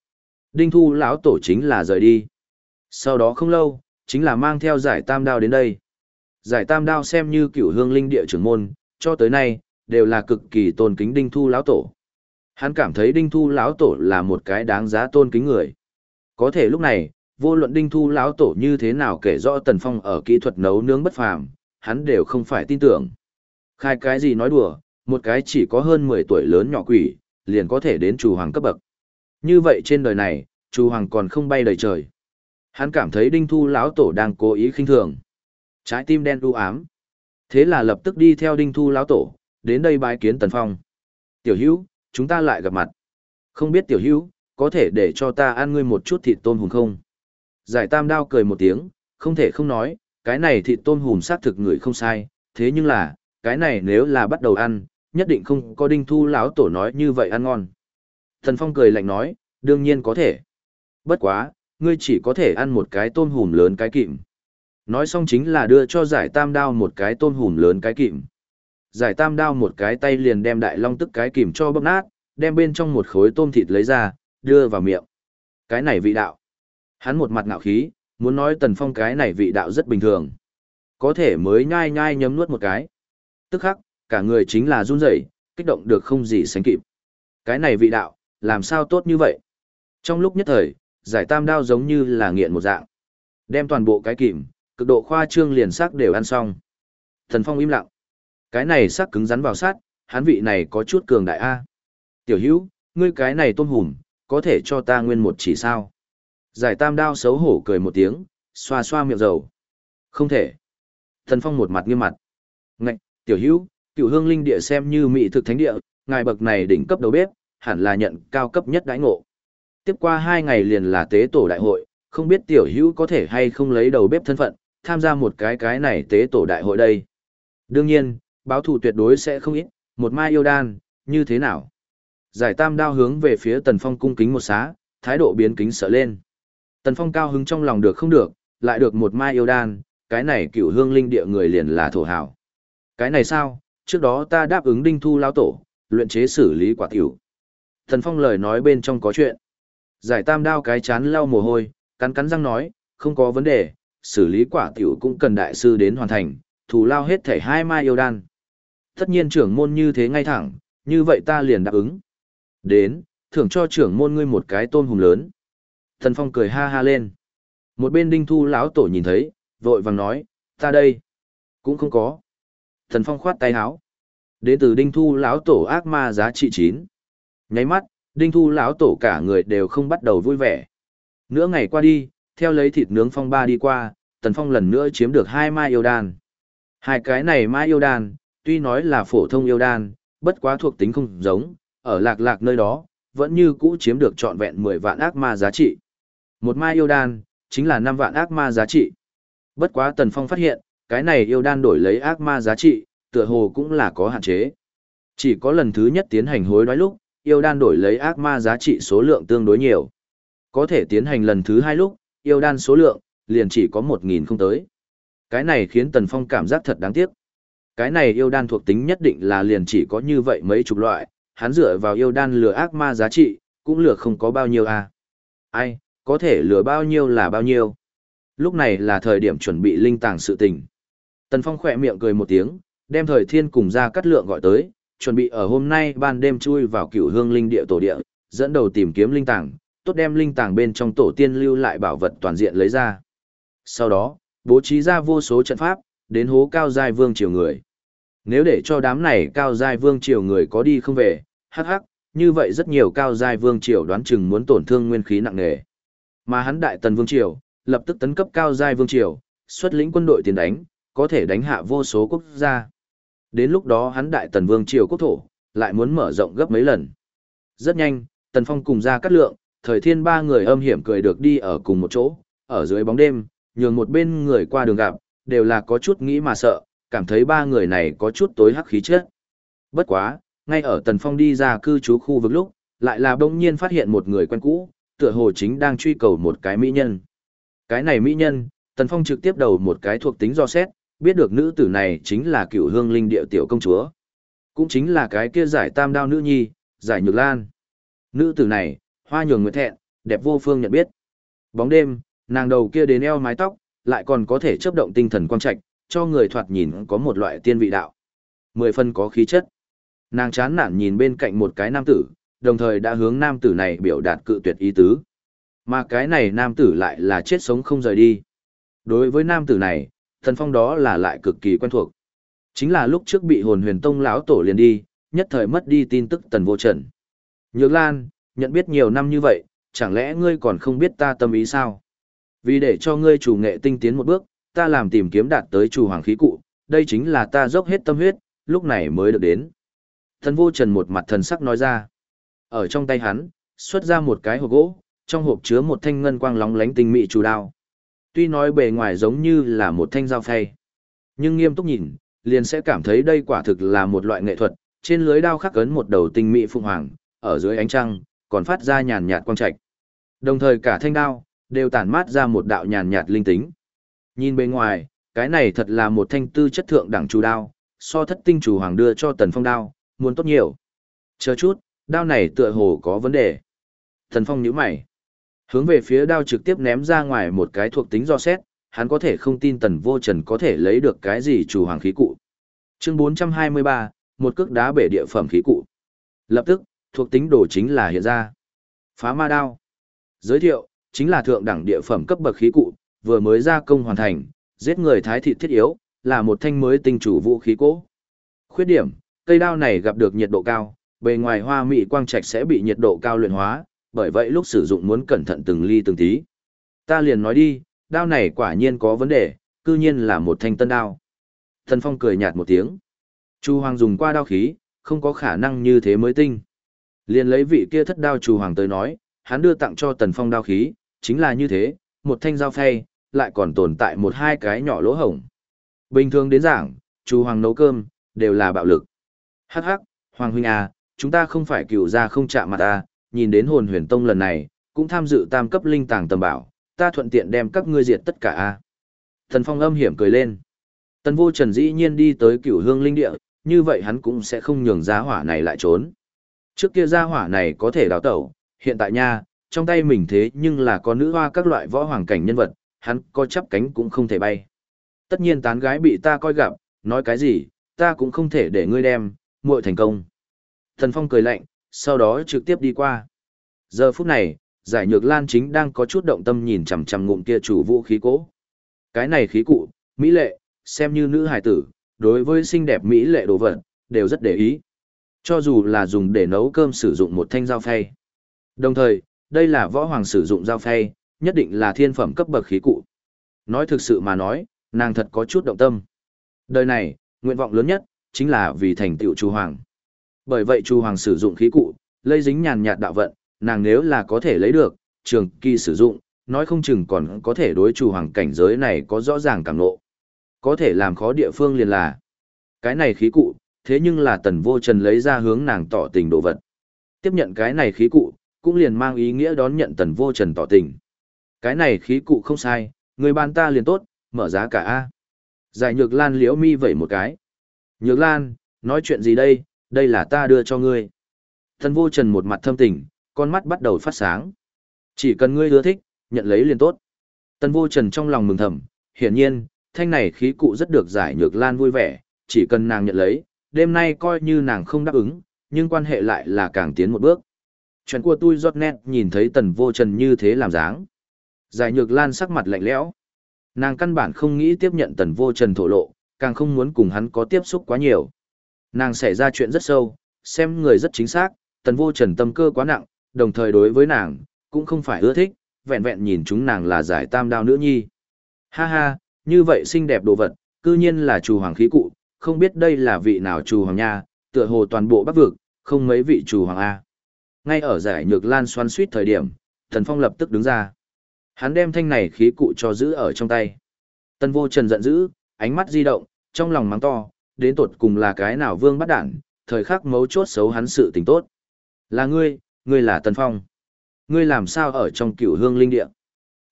Đinh thu lão tổ chính là rời đi. Sau đó không lâu, chính là mang theo giải tam đao đến đây. Giải tam đao xem như cửu hương linh địa trưởng môn, cho tới nay, đều là cực kỳ tôn kính đinh thu lão tổ. Hắn cảm thấy đinh thu lão tổ là một cái đáng giá tôn kính người. Có thể lúc này, vô luận đinh thu lão tổ như thế nào kể rõ tần phong ở kỹ thuật nấu nướng bất phàm, hắn đều không phải tin tưởng. Khai cái gì nói đùa, một cái chỉ có hơn 10 tuổi lớn nhỏ quỷ, liền có thể đến chủ hoàng cấp bậc. Như vậy trên đời này, chủ hoàng còn không bay đầy trời. Hắn cảm thấy đinh thu lão tổ đang cố ý khinh thường. Trái tim đen u ám. Thế là lập tức đi theo đinh thu lão tổ, đến đây bái kiến tần phong. Tiểu hữu, chúng ta lại gặp mặt. Không biết tiểu hữu, có thể để cho ta ăn ngươi một chút thịt tôm hùm không? Giải tam đao cười một tiếng, không thể không nói, cái này thịt tôm hùm xác thực người không sai, thế nhưng là, cái này nếu là bắt đầu ăn, nhất định không có đinh thu lão tổ nói như vậy ăn ngon. Thần Phong cười lạnh nói, đương nhiên có thể. Bất quá, ngươi chỉ có thể ăn một cái tôm hùm lớn cái kịm. Nói xong chính là đưa cho giải tam đao một cái tôm hùm lớn cái kịm. Giải tam đao một cái tay liền đem đại long tức cái kìm cho bóp nát, đem bên trong một khối tôm thịt lấy ra, đưa vào miệng. Cái này vị đạo. Hắn một mặt ngạo khí, muốn nói tần phong cái này vị đạo rất bình thường. Có thể mới nhai nhai nhấm nuốt một cái. Tức khắc, cả người chính là run rẩy, kích động được không gì sánh kịp. Cái này vị đạo, làm sao tốt như vậy? Trong lúc nhất thời, giải tam đao giống như là nghiện một dạng. Đem toàn bộ cái kìm, cực độ khoa trương liền sắc đều ăn xong. Thần Phong im lặng. Cái này sắc cứng rắn vào sát, hắn vị này có chút cường đại A. Tiểu hữu, ngươi cái này tôm hùm, có thể cho ta nguyên một chỉ sao? Giải tam đao xấu hổ cười một tiếng, xoa xoa miệng dầu. Không thể. Thần Phong một mặt nghiêm mặt. Ngạch, tiểu hữu, cựu hương linh địa xem như mỹ thực thánh địa, ngài bậc này đỉnh cấp đầu bếp, hẳn là nhận cao cấp nhất đãi ngộ. Tiếp qua hai ngày liền là tế tổ đại hội, không biết tiểu hữu có thể hay không lấy đầu bếp thân phận, tham gia một cái cái này tế tổ đại hội đây. Đương nhiên, báo thù tuyệt đối sẽ không ít, một mai yêu đan, như thế nào? Giải tam đao hướng về phía tần phong cung kính một xá, thái độ biến kính sợ lên. Tần phong cao hứng trong lòng được không được, lại được một mai yêu đan, cái này cựu hương linh địa người liền là thổ hảo. Cái này sao, trước đó ta đáp ứng đinh thu lao tổ, luyện chế xử lý quả tiểu. thần phong lời nói bên trong có chuyện. Giải tam đao cái chán lau mồ hôi, cắn cắn răng nói, không có vấn đề, xử lý quả tiểu cũng cần đại sư đến hoàn thành, thù lao hết thể hai mai yêu đan. Tất nhiên trưởng môn như thế ngay thẳng, như vậy ta liền đáp ứng. Đến, thưởng cho trưởng môn ngươi một cái tôn hùng lớn. Thần Phong cười ha ha lên. Một bên đinh thu lão tổ nhìn thấy, vội vàng nói, ta đây. Cũng không có. Thần Phong khoát tay háo. Đến từ đinh thu lão tổ ác ma giá trị chín. Nháy mắt, đinh thu lão tổ cả người đều không bắt đầu vui vẻ. Nửa ngày qua đi, theo lấy thịt nướng phong ba đi qua, Tần Phong lần nữa chiếm được hai mai yêu đan. Hai cái này mai yêu đan, tuy nói là phổ thông yêu đan, bất quá thuộc tính không giống, ở lạc lạc nơi đó, vẫn như cũ chiếm được trọn vẹn 10 vạn ác ma giá trị. Một mai yêu đan, chính là 5 vạn ác ma giá trị. Bất quá Tần Phong phát hiện, cái này yêu đan đổi lấy ác ma giá trị, tựa hồ cũng là có hạn chế. Chỉ có lần thứ nhất tiến hành hối đoái lúc, yêu đan đổi lấy ác ma giá trị số lượng tương đối nhiều. Có thể tiến hành lần thứ hai lúc, yêu đan số lượng, liền chỉ có 1.000 không tới. Cái này khiến Tần Phong cảm giác thật đáng tiếc. Cái này yêu đan thuộc tính nhất định là liền chỉ có như vậy mấy chục loại, hắn dựa vào yêu đan lừa ác ma giá trị, cũng lừa không có bao nhiêu à. Ai, có thể lừa bao nhiêu là bao nhiêu. Lúc này là thời điểm chuẩn bị linh tàng sự tình. Tần Phong khỏe miệng cười một tiếng, đem thời thiên cùng ra cắt lượng gọi tới, chuẩn bị ở hôm nay ban đêm chui vào cửu hương linh địa tổ địa, dẫn đầu tìm kiếm linh tàng, tốt đem linh tàng bên trong tổ tiên lưu lại bảo vật toàn diện lấy ra. Sau đó, bố trí ra vô số trận pháp, đến hố cao giai vương triều người. Nếu để cho đám này cao giai vương triều người có đi không về, hắc hắc, như vậy rất nhiều cao giai vương triều đoán chừng muốn tổn thương nguyên khí nặng nề. Mà hắn đại tần vương triều, lập tức tấn cấp cao giai vương triều, xuất lĩnh quân đội tiến đánh, có thể đánh hạ vô số quốc gia. Đến lúc đó hắn đại tần vương triều quốc thổ, lại muốn mở rộng gấp mấy lần. Rất nhanh, tần phong cùng ra cắt lượng, thời thiên ba người âm hiểm cười được đi ở cùng một chỗ, ở dưới bóng đêm, nhường một bên người qua đường gặp, đều là có chút nghĩ mà sợ, cảm thấy ba người này có chút tối hắc khí chết. Bất quá, ngay ở Tần Phong đi ra cư trú khu vực lúc, lại là bỗng nhiên phát hiện một người quen cũ, tựa hồ chính đang truy cầu một cái mỹ nhân. Cái này mỹ nhân, Tần Phong trực tiếp đầu một cái thuộc tính do xét, biết được nữ tử này chính là cựu hương linh địa tiểu công chúa. Cũng chính là cái kia giải tam đao nữ nhi, giải nhược lan. Nữ tử này, hoa nhường nguyệt thẹn, đẹp vô phương nhận biết. Bóng đêm, nàng đầu kia đến eo mái tóc, lại còn có thể chấp động tinh thần quang trạch, cho người thoạt nhìn có một loại tiên vị đạo. Mười phân có khí chất. Nàng chán nản nhìn bên cạnh một cái nam tử, đồng thời đã hướng nam tử này biểu đạt cự tuyệt ý tứ. Mà cái này nam tử lại là chết sống không rời đi. Đối với nam tử này, thần phong đó là lại cực kỳ quen thuộc. Chính là lúc trước bị hồn huyền tông lão tổ liền đi, nhất thời mất đi tin tức tần vô trần. Nhược Lan, nhận biết nhiều năm như vậy, chẳng lẽ ngươi còn không biết ta tâm ý sao? Vì để cho ngươi chủ nghệ tinh tiến một bước, ta làm tìm kiếm đạt tới chủ hoàng khí cụ, đây chính là ta dốc hết tâm huyết, lúc này mới được đến. Thần vô trần một mặt thần sắc nói ra. Ở trong tay hắn, xuất ra một cái hộp gỗ, trong hộp chứa một thanh ngân quang lóng lánh tinh mị chủ đao. Tuy nói bề ngoài giống như là một thanh dao phay, nhưng nghiêm túc nhìn, liền sẽ cảm thấy đây quả thực là một loại nghệ thuật, trên lưới đao khắc ấn một đầu tinh mỹ phượng hoàng, ở dưới ánh trăng, còn phát ra nhàn nhạt quang trạch. Đồng thời cả thanh đao, đều tản mát ra một đạo nhàn nhạt linh tính. Nhìn bên ngoài, cái này thật là một thanh tư chất thượng đẳng chủ đao, so thất tinh chủ hoàng đưa cho tần phong đao, muốn tốt nhiều. Chờ chút, đao này tựa hồ có vấn đề. Tần phong nhíu mày. Hướng về phía đao trực tiếp ném ra ngoài một cái thuộc tính do xét, hắn có thể không tin tần vô trần có thể lấy được cái gì chủ hoàng khí cụ. Chương 423, một cước đá bể địa phẩm khí cụ. Lập tức, thuộc tính đồ chính là hiện ra. Phá ma đao. Giới thiệu, chính là thượng đẳng địa phẩm cấp bậc khí cụ, vừa mới ra công hoàn thành, giết người thái thị thiết yếu, là một thanh mới tinh chủ vũ khí cố. Khuyết điểm, cây đao này gặp được nhiệt độ cao, bề ngoài hoa mỹ quang trạch sẽ bị nhiệt độ cao luyện hóa, bởi vậy lúc sử dụng muốn cẩn thận từng ly từng tí. Ta liền nói đi, đao này quả nhiên có vấn đề, cư nhiên là một thanh tân đao. Thần Phong cười nhạt một tiếng. Chu Hoàng dùng qua đao khí, không có khả năng như thế mới tinh. Liền lấy vị kia thất đao Chu Hoàng tới nói, hắn đưa tặng cho Tần Phong đao khí, chính là như thế, một thanh dao phay, lại còn tồn tại một hai cái nhỏ lỗ hổng. Bình thường đến giảng, Chu Hoàng nấu cơm, đều là bạo lực. Hắc hắc, Hoàng huynh à, chúng ta không phải cựu ra không chạm mặt à, nhìn đến hồn huyền tông lần này, cũng tham dự tam cấp linh tàng tầm bảo, ta thuận tiện đem các ngươi diệt tất cả a. Thần Phong âm hiểm cười lên. Tần Vô Trần dĩ nhiên đi tới Cửu Hương linh địa, như vậy hắn cũng sẽ không nhường giá hỏa này lại trốn. Trước kia gia hỏa này có thể đào tẩu, hiện tại nha, trong tay mình thế nhưng là có nữ hoa các loại võ hoàng cảnh nhân vật, hắn có chắp cánh cũng không thể bay. Tất nhiên tán gái bị ta coi gặp, nói cái gì, ta cũng không thể để ngươi đem, muội thành công. Thần Phong cười lạnh, sau đó trực tiếp đi qua. Giờ phút này, giải nhược lan chính đang có chút động tâm nhìn chằm chằm ngụm kia chủ vũ khí cố. Cái này khí cụ, mỹ lệ, xem như nữ hài tử, đối với xinh đẹp mỹ lệ đồ vật, đều rất để ý. Cho dù là dùng để nấu cơm sử dụng một thanh dao phay. Đồng thời, đây là võ hoàng sử dụng dao phay, nhất định là thiên phẩm cấp bậc khí cụ. Nói thực sự mà nói, nàng thật có chút động tâm. Đời này, nguyện vọng lớn nhất, chính là vì thành tựu chủ hoàng. Bởi vậy chu hoàng sử dụng khí cụ, lây dính nhàn nhạt đạo vận, nàng nếu là có thể lấy được, trường kỳ sử dụng, nói không chừng còn có thể đối chu hoàng cảnh giới này có rõ ràng cảm lộ Có thể làm khó địa phương liền là. Cái này khí cụ, thế nhưng là tần vô trần lấy ra hướng nàng tỏ tình đồ vật. Tiếp nhận cái này khí cụ, cũng liền mang ý nghĩa đón nhận tần vô trần tỏ tình. Cái này khí cụ không sai, người ban ta liền tốt, mở giá cả A. Giải nhược lan liễu mi vẩy một cái. Nhược lan, nói chuyện gì đây, đây là ta đưa cho ngươi. Tần vô trần một mặt thâm tình, con mắt bắt đầu phát sáng. Chỉ cần ngươi ưa thích, nhận lấy liền tốt. Tần vô trần trong lòng mừng thầm, hiển nhiên, thanh này khí cụ rất được giải nhược lan vui vẻ, chỉ cần nàng nhận lấy, đêm nay coi như nàng không đáp ứng, nhưng quan hệ lại là càng tiến một bước. Chuyện của tôi giọt nét nhìn thấy tần vô trần như thế làm dáng. Giải nhược lan sắc mặt lạnh lẽo. Nàng căn bản không nghĩ tiếp nhận tần vô trần thổ lộ, càng không muốn cùng hắn có tiếp xúc quá nhiều. Nàng xảy ra chuyện rất sâu, xem người rất chính xác, tần vô trần tâm cơ quá nặng, đồng thời đối với nàng, cũng không phải ưa thích, vẹn vẹn nhìn chúng nàng là giải tam đao nữ nhi. Ha ha, như vậy xinh đẹp đồ vật, cư nhiên là chủ hoàng khí cụ, không biết đây là vị nào chủ hoàng nha, tựa hồ toàn bộ bắc vực, không mấy vị chủ hoàng A. Ngay ở giải nhược lan xoắn suýt thời điểm, thần phong lập tức đứng ra. Hắn đem thanh này khí cụ cho giữ ở trong tay. Tân vô trần giận dữ, ánh mắt di động, trong lòng mắng to, đến tột cùng là cái nào vương bắt đản, thời khắc mấu chốt xấu hắn sự tình tốt. Là ngươi, ngươi là Tân Phong. Ngươi làm sao ở trong cửu hương linh địa?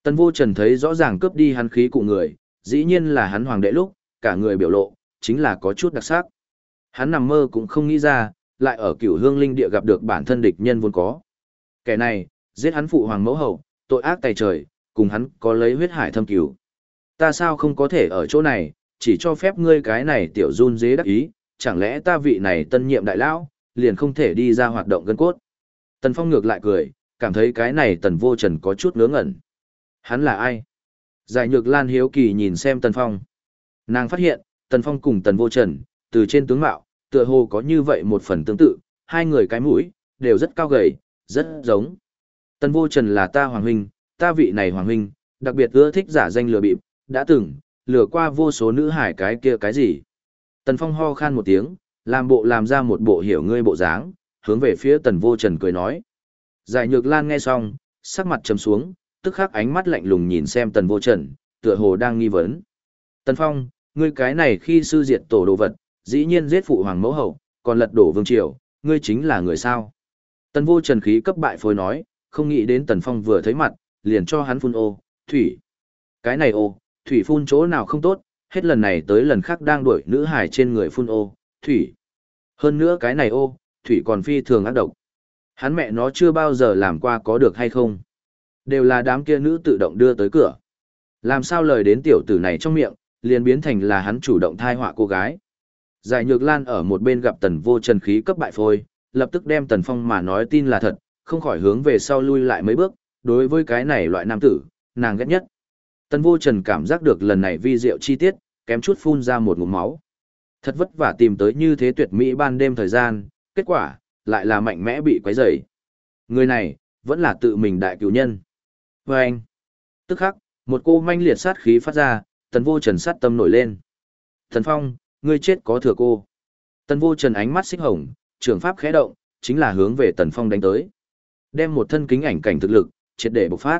Tân vô trần thấy rõ ràng cướp đi hắn khí cụ người, dĩ nhiên là hắn hoàng đệ lúc, cả người biểu lộ, chính là có chút đặc sắc. Hắn nằm mơ cũng không nghĩ ra, lại ở cửu hương linh địa gặp được bản thân địch nhân vốn có. Kẻ này, giết hắn phụ hoàng mẫu hậu, tội ác tày trời, cùng hắn có lấy huyết hải thâm cứu. Ta sao không có thể ở chỗ này, chỉ cho phép ngươi cái này tiểu run dế đắc ý, chẳng lẽ ta vị này tân nhiệm đại lão, liền không thể đi ra hoạt động gân cốt. Tần Phong ngược lại cười, cảm thấy cái này tần vô trần có chút ngớ ngẩn. Hắn là ai? Giải nhược lan hiếu kỳ nhìn xem tần phong. Nàng phát hiện, tần phong cùng tần vô trần, từ trên tướng mạo, tựa hồ có như vậy một phần tương tự, hai người cái mũi, đều rất cao gầy, rất giống. Tần vô trần là ta hoàng huynh, ta vị này hoàng huynh, đặc biệt ưa thích giả danh lừa bịp, đã từng, lừa qua vô số nữ hải cái kia cái gì. Tần phong ho khan một tiếng, làm bộ làm ra một bộ hiểu ngươi bộ dáng, hướng về phía tần vô trần cười nói. Giải nhược lan nghe xong, sắc mặt trầm xuống, tức khắc ánh mắt lạnh lùng nhìn xem tần vô trần, tựa hồ đang nghi vấn. Tần phong, ngươi cái này khi sư diệt tổ đồ vật, dĩ nhiên giết phụ hoàng mẫu hậu, còn lật đổ vương triều, ngươi chính là người sao. Tần vô trần khí cấp bại phối nói, không nghĩ đến tần phong vừa thấy mặt, liền cho hắn phun ô, thủy. Cái này ô, thủy phun chỗ nào không tốt, hết lần này tới lần khác đang đuổi nữ hải trên người phun ô, thủy. Hơn nữa cái này ô, thủy còn phi thường ác độc. Hắn mẹ nó chưa bao giờ làm qua có được hay không. Đều là đám kia nữ tự động đưa tới cửa. Làm sao lời đến tiểu tử này trong miệng, liền biến thành là hắn chủ động thai họa cô gái. Giải Nhược Lan ở một bên gặp Tần Vô Trần khí cấp bại phôi, lập tức đem Tần Phong mà nói tin là thật, không khỏi hướng về sau lui lại mấy bước, đối với cái này loại nam tử, nàng ghét nhất. Tần Vô Trần cảm giác được lần này vi diệu chi tiết, kém chút phun ra một ngụm máu. Thật vất vả tìm tới như thế tuyệt mỹ ban đêm thời gian, kết quả, lại là mạnh mẽ bị quấy rầy. Người này, vẫn là tự mình đại cửu nhân. Và anh, tức khắc, một cô manh liệt sát khí phát ra, tần vô trần sát tâm nổi lên. Thần phong, ngươi chết có thừa cô. Tần vô trần ánh mắt xích hồng, trường pháp khẽ động, chính là hướng về tần phong đánh tới. Đem một thân kính ảnh cảnh thực lực, triệt để bộc phát.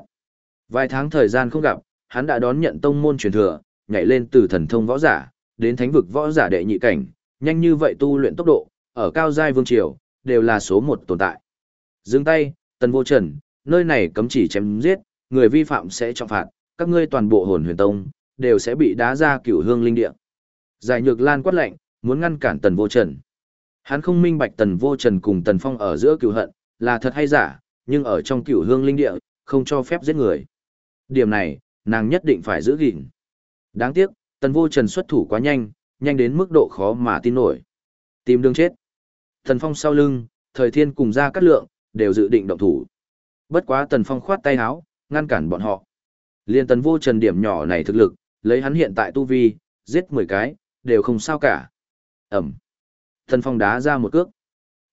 Vài tháng thời gian không gặp, hắn đã đón nhận tông môn truyền thừa, nhảy lên từ thần thông võ giả, đến thánh vực võ giả đệ nhị cảnh, nhanh như vậy tu luyện tốc độ, ở cao giai vương triều, đều là số một tồn tại. Dừng tay, tần vô trần, nơi này cấm chỉ chém giết, người vi phạm sẽ trọng phạt, các ngươi toàn bộ hồn huyền tông, đều sẽ bị đá ra cửu hương linh địa. Giải nhược lan quát lệnh, muốn ngăn cản tần vô trần. Hắn không minh bạch tần vô trần cùng tần phong ở giữa cửu hận, là thật hay giả, nhưng ở trong cửu hương linh địa, không cho phép giết người. Điểm này, nàng nhất định phải giữ gìn. Đáng tiếc, tần vô trần xuất thủ quá nhanh, nhanh đến mức độ khó mà tin nổi. Tìm đường chết. Tần phong sau lưng, thời thiên cùng ra cắt lượng, đều dự định động thủ. Bất quá tần phong khoát tay áo, ngăn cản bọn họ. Liên tần vô trần điểm nhỏ này thực lực, lấy hắn hiện tại tu vi, giết 10 cái, đều không sao cả. Ẩm. Tần phong đá ra một cước.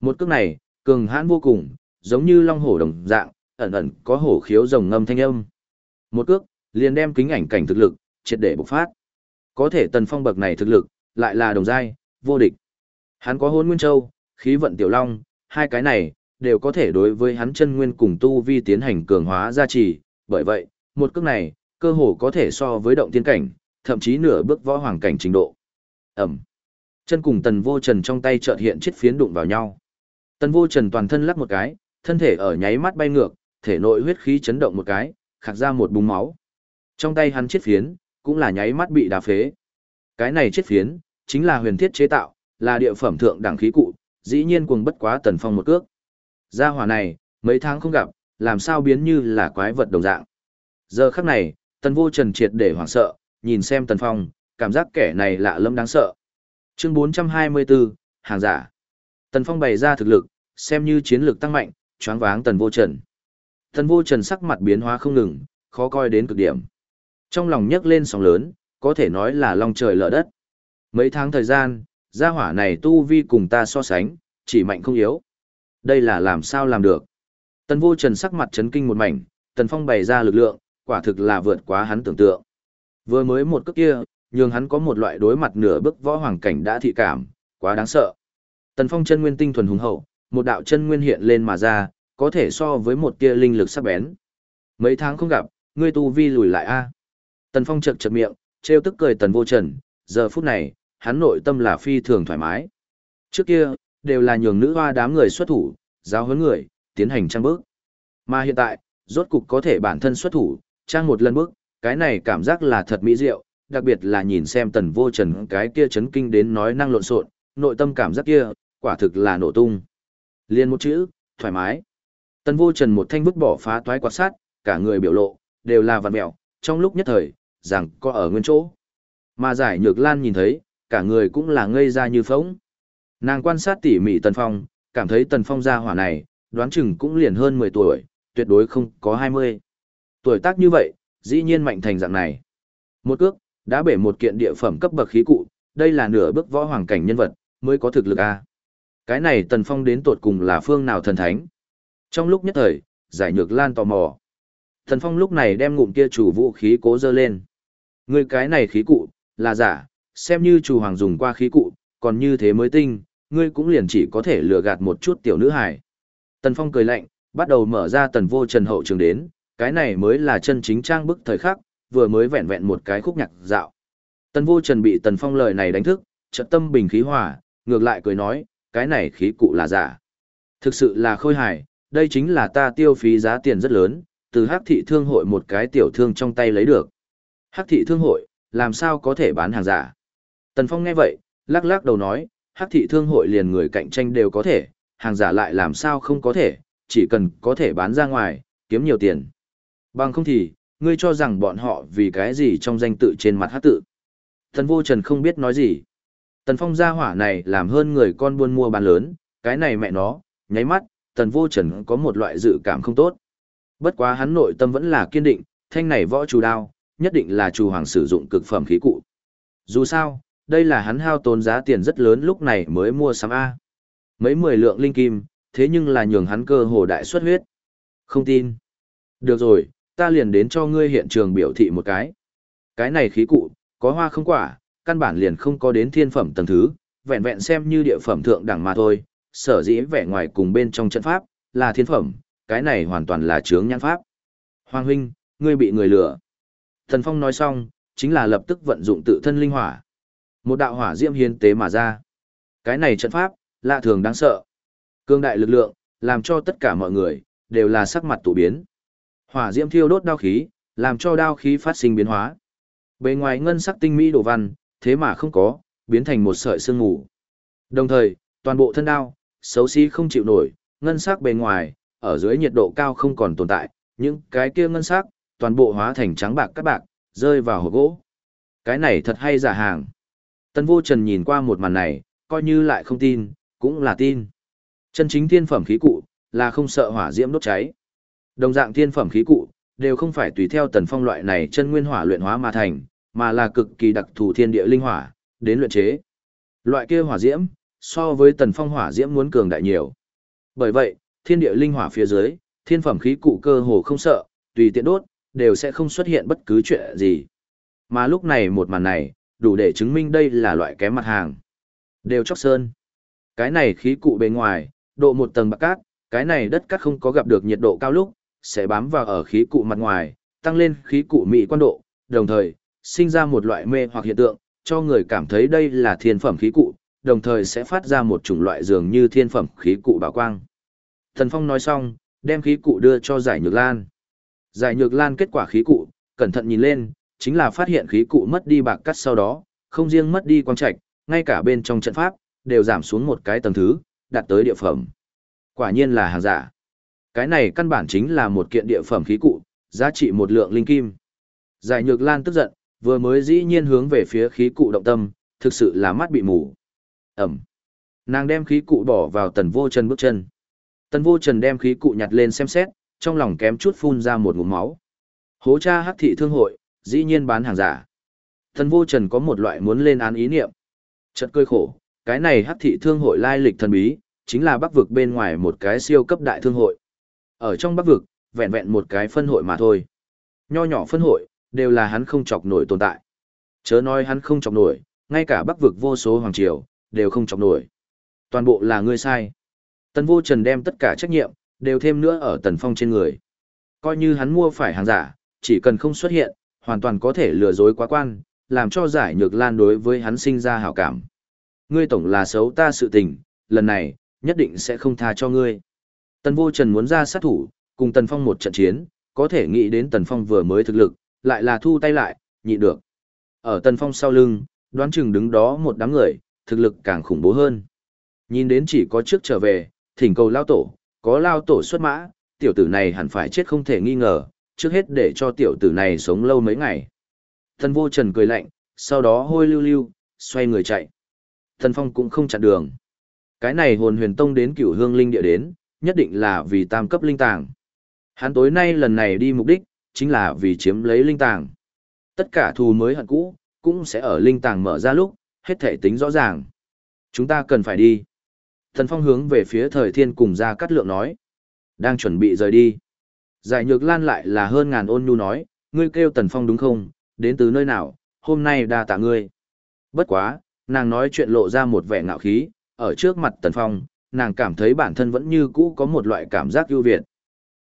Một cước này, cường hãn vô cùng, giống như long hổ đồng dạng, ẩn ẩn có hổ khiếu rồng ngâm thanh âm. Một cước, liền đem kính ảnh cảnh thực lực, triệt để bộc phát. Có thể tần phong bậc này thực lực, lại là đồng giai, vô địch. Hắn có hôn nguyên châu, khí vận tiểu long, hai cái này, đều có thể đối với hắn chân nguyên cùng tu vi tiến hành cường hóa gia trì, bởi vậy, một cước này, cơ hồ có thể so với động tiên cảnh, thậm chí nửa bước võ hoàng cảnh trình độ. Ẩm. Chân cùng tần vô trần trong tay chợt hiện chiếc phiến đụng vào nhau. Tần vô trần toàn thân lắc một cái, thân thể ở nháy mắt bay ngược, thể nội huyết khí chấn động một cái, khạc ra một búng máu. Trong tay hắn chiếc phiến, cũng là nháy mắt bị đá phế. Cái này chiếc phiến, chính là huyền thiết chế tạo, là địa phẩm thượng đẳng khí cụ, dĩ nhiên cuồng bất quá tần phong một cước. Gia hỏa này, mấy tháng không gặp, làm sao biến như là quái vật đồng dạng. Giờ khắc này, tần vô trần triệt để hoảng sợ, nhìn xem tần phong, cảm giác kẻ này lạ lẫm đáng sợ. Chương 424, hàng giả. Tần phong bày ra thực lực, xem như chiến lược tăng mạnh, choáng váng tần vô trần. Tần vô trần sắc mặt biến hóa không ngừng, khó coi đến cực điểm. Trong lòng nhấc lên sóng lớn, có thể nói là long trời lở đất. Mấy tháng thời gian, gia hỏa này tu vi cùng ta so sánh, chỉ mạnh không yếu. Đây là làm sao làm được. Tần vô trần sắc mặt chấn kinh một mảnh, tần phong bày ra lực lượng, quả thực là vượt quá hắn tưởng tượng. Vừa mới một cước kia, nhường hắn có một loại đối mặt nửa bức võ hoàng cảnh đã thị cảm, quá đáng sợ. Tần phong chân nguyên tinh thuần hùng hậu, một đạo chân nguyên hiện lên mà ra, có thể so với một tia linh lực sắc bén. Mấy tháng không gặp, ngươi tu vi lùi lại a. Tần Phong chật chật miệng, trêu tức cười Tần Vô Trần, giờ phút này, hắn nội tâm là phi thường thoải mái. Trước kia, đều là nhường nữ hoa đám người xuất thủ, giáo huấn người, tiến hành trang bước. Mà hiện tại, rốt cục có thể bản thân xuất thủ, trang một lần bước, cái này cảm giác là thật mỹ diệu, đặc biệt là nhìn xem Tần Vô Trần cái kia chấn kinh đến nói năng lộn xộn, nội tâm cảm giác kia, quả thực là nổ tung. Liên một chữ, thoải mái. Tần Vô Trần một thanh vứt bỏ phá toái quạt sát, cả người biểu lộ, đều là vằn mẹo, trong lúc nhất thời, rằng có ở nguyên chỗ. Mà giải nhược lan nhìn thấy, cả người cũng là ngây ra như phóng. Nàng quan sát tỉ mỉ Tần Phong, cảm thấy Tần Phong gia hỏa này, đoán chừng cũng liền hơn 10 tuổi, tuyệt đối không có 20. Tuổi tác như vậy, dĩ nhiên mạnh thành dạng này. Một cước, đã bể một kiện địa phẩm cấp bậc khí cụ, đây là nửa bước võ hoàng cảnh nhân vật, mới có thực lực A. Cái này Tần Phong đến tột cùng là phương nào thần thánh. Trong lúc nhất thời, giải nhược lan tò mò. Thần Phong lúc này đem ngụm kia chủ vũ khí cố dơ lên. Người cái này khí cụ, là giả, xem như chủ hoàng dùng qua khí cụ, còn như thế mới tinh, ngươi cũng liền chỉ có thể lừa gạt một chút tiểu nữ hài. Tần Phong cười lạnh, bắt đầu mở ra tần vô trần hậu trường đến, cái này mới là chân chính trang bức thời khắc, vừa mới vẹn vẹn một cái khúc nhạc dạo. Tần vô trần bị tần phong lời này đánh thức, trận tâm bình khí hỏa, ngược lại cười nói, cái này khí cụ là giả. Thực sự là khôi hài, đây chính là ta tiêu phí giá tiền rất lớn, từ hắc thị thương hội một cái tiểu thương trong tay lấy được. Hắc thị thương hội, làm sao có thể bán hàng giả? Tần Phong nghe vậy, lắc lắc đầu nói, hắc thị thương hội liền người cạnh tranh đều có thể, hàng giả lại làm sao không có thể, chỉ cần có thể bán ra ngoài, kiếm nhiều tiền. Bằng không thì, ngươi cho rằng bọn họ vì cái gì trong danh tự trên mặt hát tự. Tần vô trần không biết nói gì. Tần phong gia hỏa này làm hơn người con buôn mua bán lớn, cái này mẹ nó, nháy mắt, tần vô trần có một loại dự cảm không tốt. Bất quá hắn nội tâm vẫn là kiên định, thanh này võ chủ đao, nhất định là chủ hoàng sử dụng cực phẩm khí cụ. Dù sao, đây là hắn hao tốn giá tiền rất lớn lúc này mới mua sắm A. Mấy mười lượng linh kim, thế nhưng là nhường hắn cơ hồ đại xuất huyết. Không tin. Được rồi, ta liền đến cho ngươi hiện trường biểu thị một cái. Cái này khí cụ, có hoa không quả, căn bản liền không có đến thiên phẩm tầng thứ, vẹn vẹn xem như địa phẩm thượng đẳng mà thôi, sở dĩ vẻ ngoài cùng bên trong trận pháp, là thiên phẩm, cái này hoàn toàn là chướng nhãn pháp. Hoàng huynh, ngươi bị người lừa. Thần Phong nói xong, chính là lập tức vận dụng tự thân linh hỏa. Một đạo hỏa diễm hiến tế mà ra. Cái này trận pháp, lạ thường đáng sợ. Cương đại lực lượng, làm cho tất cả mọi người, đều là sắc mặt tụ biến. Hỏa diễm thiêu đốt đao khí, làm cho đao khí phát sinh biến hóa. Bề ngoài ngân sắc tinh mỹ đồ văn, thế mà không có, biến thành một sợi sương mù. Đồng thời, toàn bộ thân đao, xấu xí không chịu nổi, ngân sắc bề ngoài, ở dưới nhiệt độ cao không còn tồn tại, những cái kia ngân sắc, toàn bộ hóa thành trắng bạc các bạc, rơi vào hộp gỗ. Cái này thật hay giả hàng. Tân vô trần nhìn qua một màn này, coi như lại không tin, cũng là tin. Chân chính thiên phẩm khí cụ, là không sợ hỏa diễm đốt cháy. Đồng dạng thiên phẩm khí cụ, đều không phải tùy theo tần phong loại này chân nguyên hỏa luyện hóa mà thành, mà là cực kỳ đặc thù thiên địa linh hỏa, đến luyện chế. Loại kia hỏa diễm, so với tần phong hỏa diễm muốn cường đại nhiều. Bởi vậy, thiên địa linh hỏa phía dưới, thiên phẩm khí cụ cơ hồ không sợ, tùy tiện đốt, đều sẽ không xuất hiện bất cứ chuyện gì. Mà lúc này một màn này, đủ để chứng minh đây là loại kém mặt hàng. Đều chóc sơn. Cái này khí cụ bề ngoài, độ một tầng bạc cát, cái này đất cát không có gặp được nhiệt độ cao lúc, sẽ bám vào ở khí cụ mặt ngoài, tăng lên khí cụ mỹ quan độ, đồng thời, sinh ra một loại mê hoặc hiện tượng, cho người cảm thấy đây là thiên phẩm khí cụ, đồng thời sẽ phát ra một chủng loại dường như thiên phẩm khí cụ bảo quang. Thần Phong nói xong, đem khí cụ đưa cho giải nhược lan. Giải nhược lan kết quả khí cụ, cẩn thận nhìn lên, chính là phát hiện khí cụ mất đi bạc cắt sau đó, không riêng mất đi quang trạch, ngay cả bên trong trận pháp, đều giảm xuống một cái tầng thứ, đạt tới địa phẩm. Quả nhiên là hàng giả. Cái này căn bản chính là một kiện địa phẩm khí cụ, giá trị một lượng linh kim. Giải Nhược Lan tức giận, vừa mới dĩ nhiên hướng về phía khí cụ động tâm, thực sự là mắt bị mù. Ẩm. Nàng đem khí cụ bỏ vào tần vô chân bước chân. Tần vô trần đem khí cụ nhặt lên xem xét, trong lòng kém chút phun ra một ngụm máu. Hố cha hắc thị thương hội, dĩ nhiên bán hàng giả. Tần vô trần có một loại muốn lên án ý niệm. Chật cơi khổ, cái này hắc thị thương hội lai lịch thần bí, chính là bắc vực bên ngoài một cái siêu cấp đại thương hội. Ở trong bắc vực, vẹn vẹn một cái phân hội mà thôi. Nho nhỏ phân hội, đều là hắn không chọc nổi tồn tại. Chớ nói hắn không chọc nổi, ngay cả bắc vực vô số hoàng triều, đều không chọc nổi. Toàn bộ là ngươi sai. Tần vô trần đem tất cả trách nhiệm, đều thêm nữa ở tần phong trên người. Coi như hắn mua phải hàng giả, chỉ cần không xuất hiện, hoàn toàn có thể lừa dối quá quan, làm cho giải nhược lan đối với hắn sinh ra hảo cảm. Ngươi tổng là xấu ta sự tình, lần này, nhất định sẽ không tha cho ngươi. Tần vô trần muốn ra sát thủ, cùng Tần Phong một trận chiến, có thể nghĩ đến Tần Phong vừa mới thực lực, lại là thu tay lại, nhịn được. Ở Tần Phong sau lưng, đoán chừng đứng đó một đám người, thực lực càng khủng bố hơn. Nhìn đến chỉ có trước trở về, thỉnh cầu lao tổ, có lao tổ xuất mã, tiểu tử này hẳn phải chết không thể nghi ngờ, trước hết để cho tiểu tử này sống lâu mấy ngày. Thần vô trần cười lạnh, sau đó hôi lưu lưu, xoay người chạy. Thần phong cũng không chặn đường. Cái này hồn huyền tông đến cửu hương linh địa đến, nhất định là vì tam cấp linh tàng. Hắn tối nay lần này đi mục đích, chính là vì chiếm lấy linh tàng. Tất cả thù mới hận cũ, cũng sẽ ở linh tàng mở ra lúc, hết thể tính rõ ràng. Chúng ta cần phải đi. Thần Phong hướng về phía thời thiên cùng ra cắt lượng nói. Đang chuẩn bị rời đi. Giải nhược lan lại là hơn ngàn ôn nhu nói, ngươi kêu Tần Phong đúng không, đến từ nơi nào, hôm nay đa tạ ngươi. Bất quá, nàng nói chuyện lộ ra một vẻ ngạo khí, ở trước mặt Tần Phong, nàng cảm thấy bản thân vẫn như cũ có một loại cảm giác ưu việt.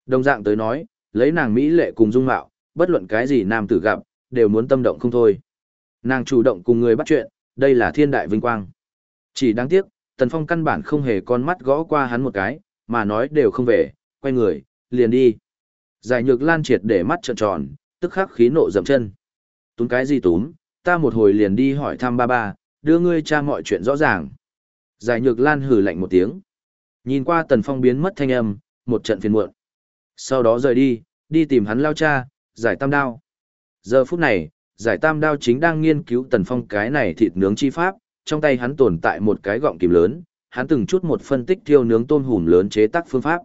Đồng dạng tới nói, lấy nàng Mỹ lệ cùng dung mạo, bất luận cái gì nam tử gặp, đều muốn tâm động không thôi. Nàng chủ động cùng người bắt chuyện, đây là thiên đại vinh quang. Chỉ đáng tiếc, Tần Phong căn bản không hề con mắt gõ qua hắn một cái, mà nói đều không về, quay người, liền đi. Giải nhược lan triệt để mắt trợn tròn, tức khắc khí nộ dậm chân. Túm cái gì túm, ta một hồi liền đi hỏi thăm ba ba, đưa ngươi cha mọi chuyện rõ ràng. Giải nhược lan hử lạnh một tiếng. Nhìn qua tần phong biến mất thanh âm, một trận phiền muộn. Sau đó rời đi, đi tìm hắn lao cha, giải tam đao. Giờ phút này, giải tam đao chính đang nghiên cứu tần phong cái này thịt nướng chi pháp, trong tay hắn tồn tại một cái gọng kìm lớn, hắn từng chút một phân tích thiêu nướng tôm hùm lớn chế tác phương pháp.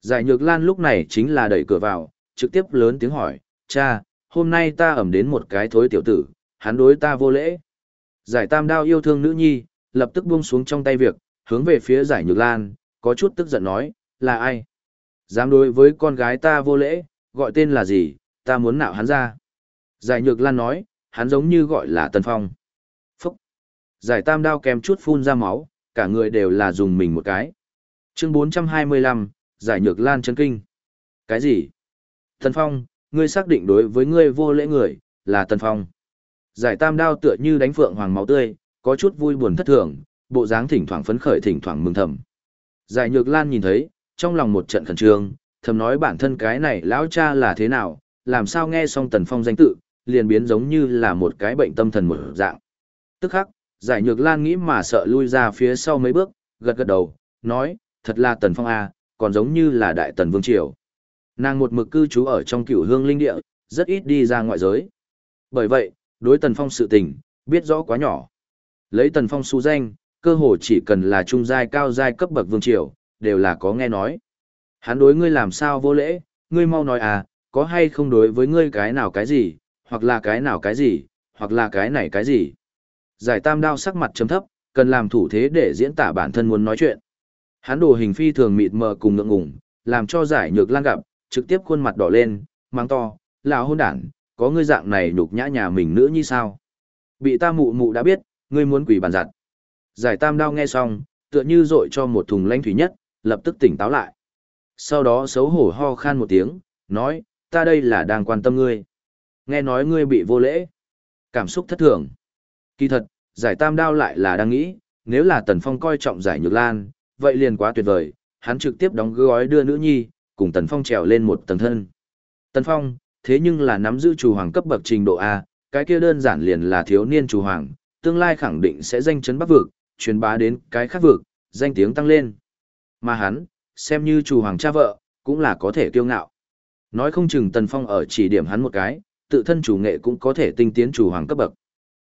Giải nhược lan lúc này chính là đẩy cửa vào, trực tiếp lớn tiếng hỏi, cha, hôm nay ta ẩm đến một cái thối tiểu tử, hắn đối ta vô lễ. Giải tam đao yêu thương nữ nhi, lập tức buông xuống trong tay việc, hướng về phía giải nhược lan, có chút tức giận nói, là ai? Dám đối với con gái ta vô lễ, gọi tên là gì, ta muốn nạo hắn ra. Giải nhược lan nói, hắn giống như gọi là Tần Phong. Giải tam đao kèm chút phun ra máu, cả người đều là dùng mình một cái. Chương 425, giải nhược lan chân kinh. Cái gì? Tần Phong, ngươi xác định đối với ngươi vô lễ người, là Tần Phong. Giải tam đao tựa như đánh phượng hoàng máu tươi, có chút vui buồn thất thường, bộ dáng thỉnh thoảng phấn khởi thỉnh thoảng mừng thầm. Giải nhược lan nhìn thấy, trong lòng một trận khẩn trương, thầm nói bản thân cái này lão cha là thế nào, làm sao nghe xong Tần Phong danh tự, liền biến giống như là một cái bệnh tâm thần một dạng. Tức khắc, giải nhược lan nghĩ mà sợ lui ra phía sau mấy bước, gật gật đầu, nói, thật là Tần Phong à, còn giống như là Đại Tần Vương Triều. Nàng một mực cư trú ở trong cửu hương linh địa, rất ít đi ra ngoại giới. Bởi vậy, đối Tần Phong sự tình, biết rõ quá nhỏ. Lấy Tần Phong su danh, cơ hồ chỉ cần là trung giai cao giai cấp bậc vương triều, đều là có nghe nói. Hắn đối ngươi làm sao vô lễ, ngươi mau nói à, có hay không đối với ngươi cái nào cái gì, hoặc là cái nào cái gì, hoặc là cái này cái gì. Giải tam đao sắc mặt chấm thấp, cần làm thủ thế để diễn tả bản thân muốn nói chuyện. Hắn đồ hình phi thường mịt mờ cùng ngượng ngùng, làm cho giải nhược lan gặp, trực tiếp khuôn mặt đỏ lên, mang to, lão hôn đản, có ngươi dạng này nhục nhã nhà mình nữa như sao? Bị ta mụ mụ đã biết, ngươi muốn quỷ bàn giặt. Giải tam đao nghe xong, tựa như dội cho một thùng lanh thủy nhất, lập tức tỉnh táo lại. Sau đó xấu hổ ho khan một tiếng, nói, ta đây là đang quan tâm ngươi. Nghe nói ngươi bị vô lễ. Cảm xúc thất thường. Kỳ thật, giải tam đao lại là đang nghĩ, nếu là Tần Phong coi trọng giải nhược lan, vậy liền quá tuyệt vời, hắn trực tiếp đóng gói đưa nữ nhi, cùng Tần Phong trèo lên một tầng thân. Tần Phong, thế nhưng là nắm giữ chủ hoàng cấp bậc trình độ A, cái kia đơn giản liền là thiếu niên chủ hoàng, tương lai khẳng định sẽ danh chấn bắc vực, truyền bá đến cái khác vực, danh tiếng tăng lên. Mà hắn, xem như chủ hoàng cha vợ, cũng là có thể kiêu ngạo. Nói không chừng Tần Phong ở chỉ điểm hắn một cái, tự thân chủ nghệ cũng có thể tinh tiến chủ hoàng cấp bậc.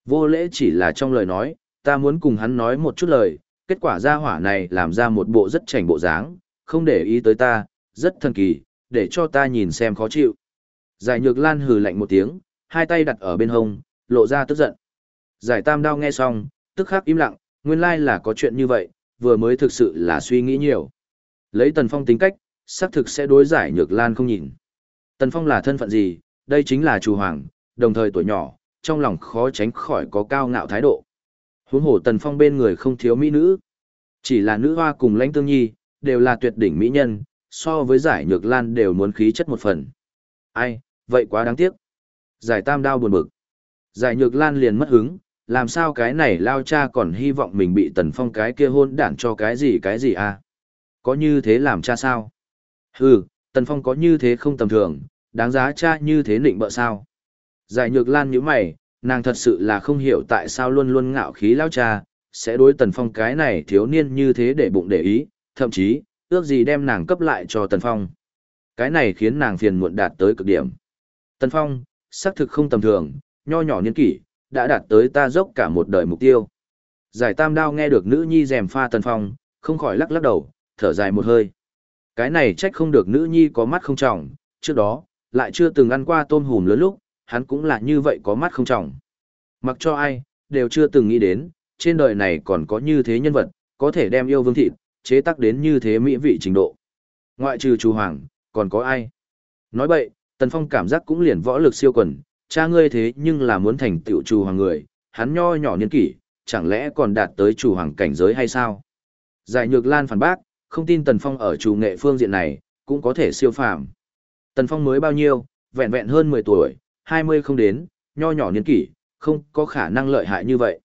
Vô lễ chỉ là trong lời nói, ta muốn cùng hắn nói một chút lời, kết quả ra hỏa này làm ra một bộ rất chảnh bộ dáng, không để ý tới ta, rất thần kỳ, để cho ta nhìn xem khó chịu. Giải nhược lan hừ lạnh một tiếng, hai tay đặt ở bên hông, lộ ra tức giận. Giải tam đao nghe xong, tức khắc im lặng, nguyên lai là có chuyện như vậy, vừa mới thực sự là suy nghĩ nhiều. Lấy Tần Phong tính cách, xác thực sẽ đối giải nhược lan không nhìn. Tần Phong là thân phận gì, đây chính là chủ hoàng, đồng thời tuổi nhỏ, trong lòng khó tránh khỏi có cao ngạo thái độ. Huống hồ Tần Phong bên người không thiếu mỹ nữ. Chỉ là nữ hoa cùng lãnh tương nhi, đều là tuyệt đỉnh mỹ nhân, so với giải nhược lan đều muốn khí chất một phần. Ai, vậy quá đáng tiếc. Giải tam đao buồn bực. Giải nhược lan liền mất hứng, làm sao cái này lao cha còn hy vọng mình bị tần phong cái kia hôn đản cho cái gì cái gì à? Có như thế làm cha sao? Hừ, tần phong có như thế không tầm thường, đáng giá cha như thế nịnh bợ sao? Giải nhược lan như mày, nàng thật sự là không hiểu tại sao luôn luôn ngạo khí lao cha, sẽ đối tần phong cái này thiếu niên như thế để bụng để ý, thậm chí, ước gì đem nàng cấp lại cho tần phong. Cái này khiến nàng phiền muộn đạt tới cực điểm. Tần phong, xác thực không tầm thường, nho nhỏ niên kỷ, đã đạt tới ta dốc cả một đời mục tiêu. Giải tam đao nghe được nữ nhi rèm pha tần phong, không khỏi lắc lắc đầu, thở dài một hơi. Cái này trách không được nữ nhi có mắt không trọng, trước đó, lại chưa từng ăn qua tôm hùm lớn lúc, hắn cũng là như vậy có mắt không trọng. Mặc cho ai, đều chưa từng nghĩ đến, trên đời này còn có như thế nhân vật, có thể đem yêu vương thịt, chế tác đến như thế mỹ vị trình độ. Ngoại trừ chú Hoàng, còn có ai? Nói vậy, Tần Phong cảm giác cũng liền võ lực siêu quần, cha ngươi thế nhưng là muốn thành tiểu chủ hoàng người, hắn nho nhỏ niên kỷ, chẳng lẽ còn đạt tới chủ hoàng cảnh giới hay sao? Giải Nhược Lan phản bác, không tin Tần Phong ở chủ nghệ phương diện này, cũng có thể siêu phàm. Tần Phong mới bao nhiêu, vẹn vẹn hơn 10 tuổi, 20 không đến, nho nhỏ niên kỷ, không có khả năng lợi hại như vậy.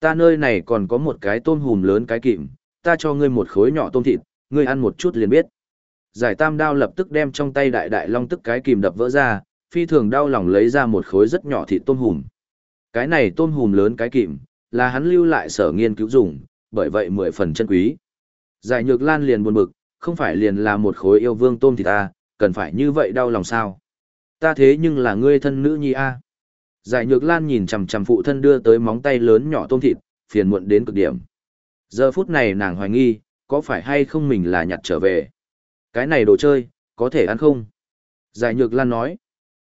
Ta nơi này còn có một cái tôm hùm lớn cái kìm, ta cho ngươi một khối nhỏ tôm thịt, ngươi ăn một chút liền biết. Giải tam đao lập tức đem trong tay đại đại long tức cái kìm đập vỡ ra, phi thường đau lòng lấy ra một khối rất nhỏ thịt tôm hùm. Cái này tôm hùm lớn cái kìm, là hắn lưu lại sở nghiên cứu dùng, bởi vậy mười phần chân quý. Giải nhược lan liền buồn bực, không phải liền là một khối yêu vương tôm thịt ta, cần phải như vậy đau lòng sao? Ta thế nhưng là ngươi thân nữ nhi a. Giải nhược lan nhìn chằm chằm phụ thân đưa tới móng tay lớn nhỏ tôm thịt, phiền muộn đến cực điểm. Giờ phút này nàng hoài nghi, có phải hay không mình là nhặt trở về. Cái này đồ chơi, có thể ăn không? Giải nhược lan nói.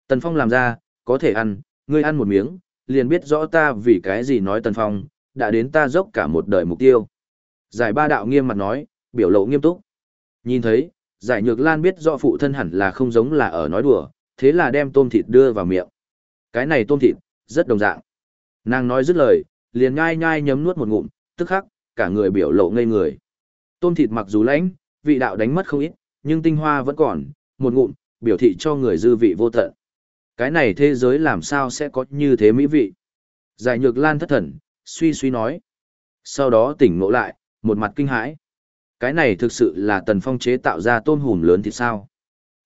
Tần Phong làm ra, có thể ăn, ngươi ăn một miếng, liền biết rõ ta vì cái gì nói Tần Phong, đã đến ta dốc cả một đời mục tiêu. Giải ba đạo nghiêm mặt nói, biểu lộ nghiêm túc. Nhìn thấy, giải nhược lan biết rõ phụ thân hẳn là không giống là ở nói đùa, thế là đem tôm thịt đưa vào miệng. Cái này tôm thịt, rất đồng dạng. Nàng nói dứt lời, liền nhai nhai nhấm nuốt một ngụm, tức khắc, cả người biểu lộ ngây người. Tôm thịt mặc dù lãnh, vị đạo đánh mất không ít, nhưng tinh hoa vẫn còn, một ngụm, biểu thị cho người dư vị vô tận. Cái này thế giới làm sao sẽ có như thế mỹ vị? Giải nhược lan thất thần, suy suy nói. Sau đó tỉnh ngộ lại, một mặt kinh hãi. Cái này thực sự là tần phong chế tạo ra tôm hùm lớn thì sao?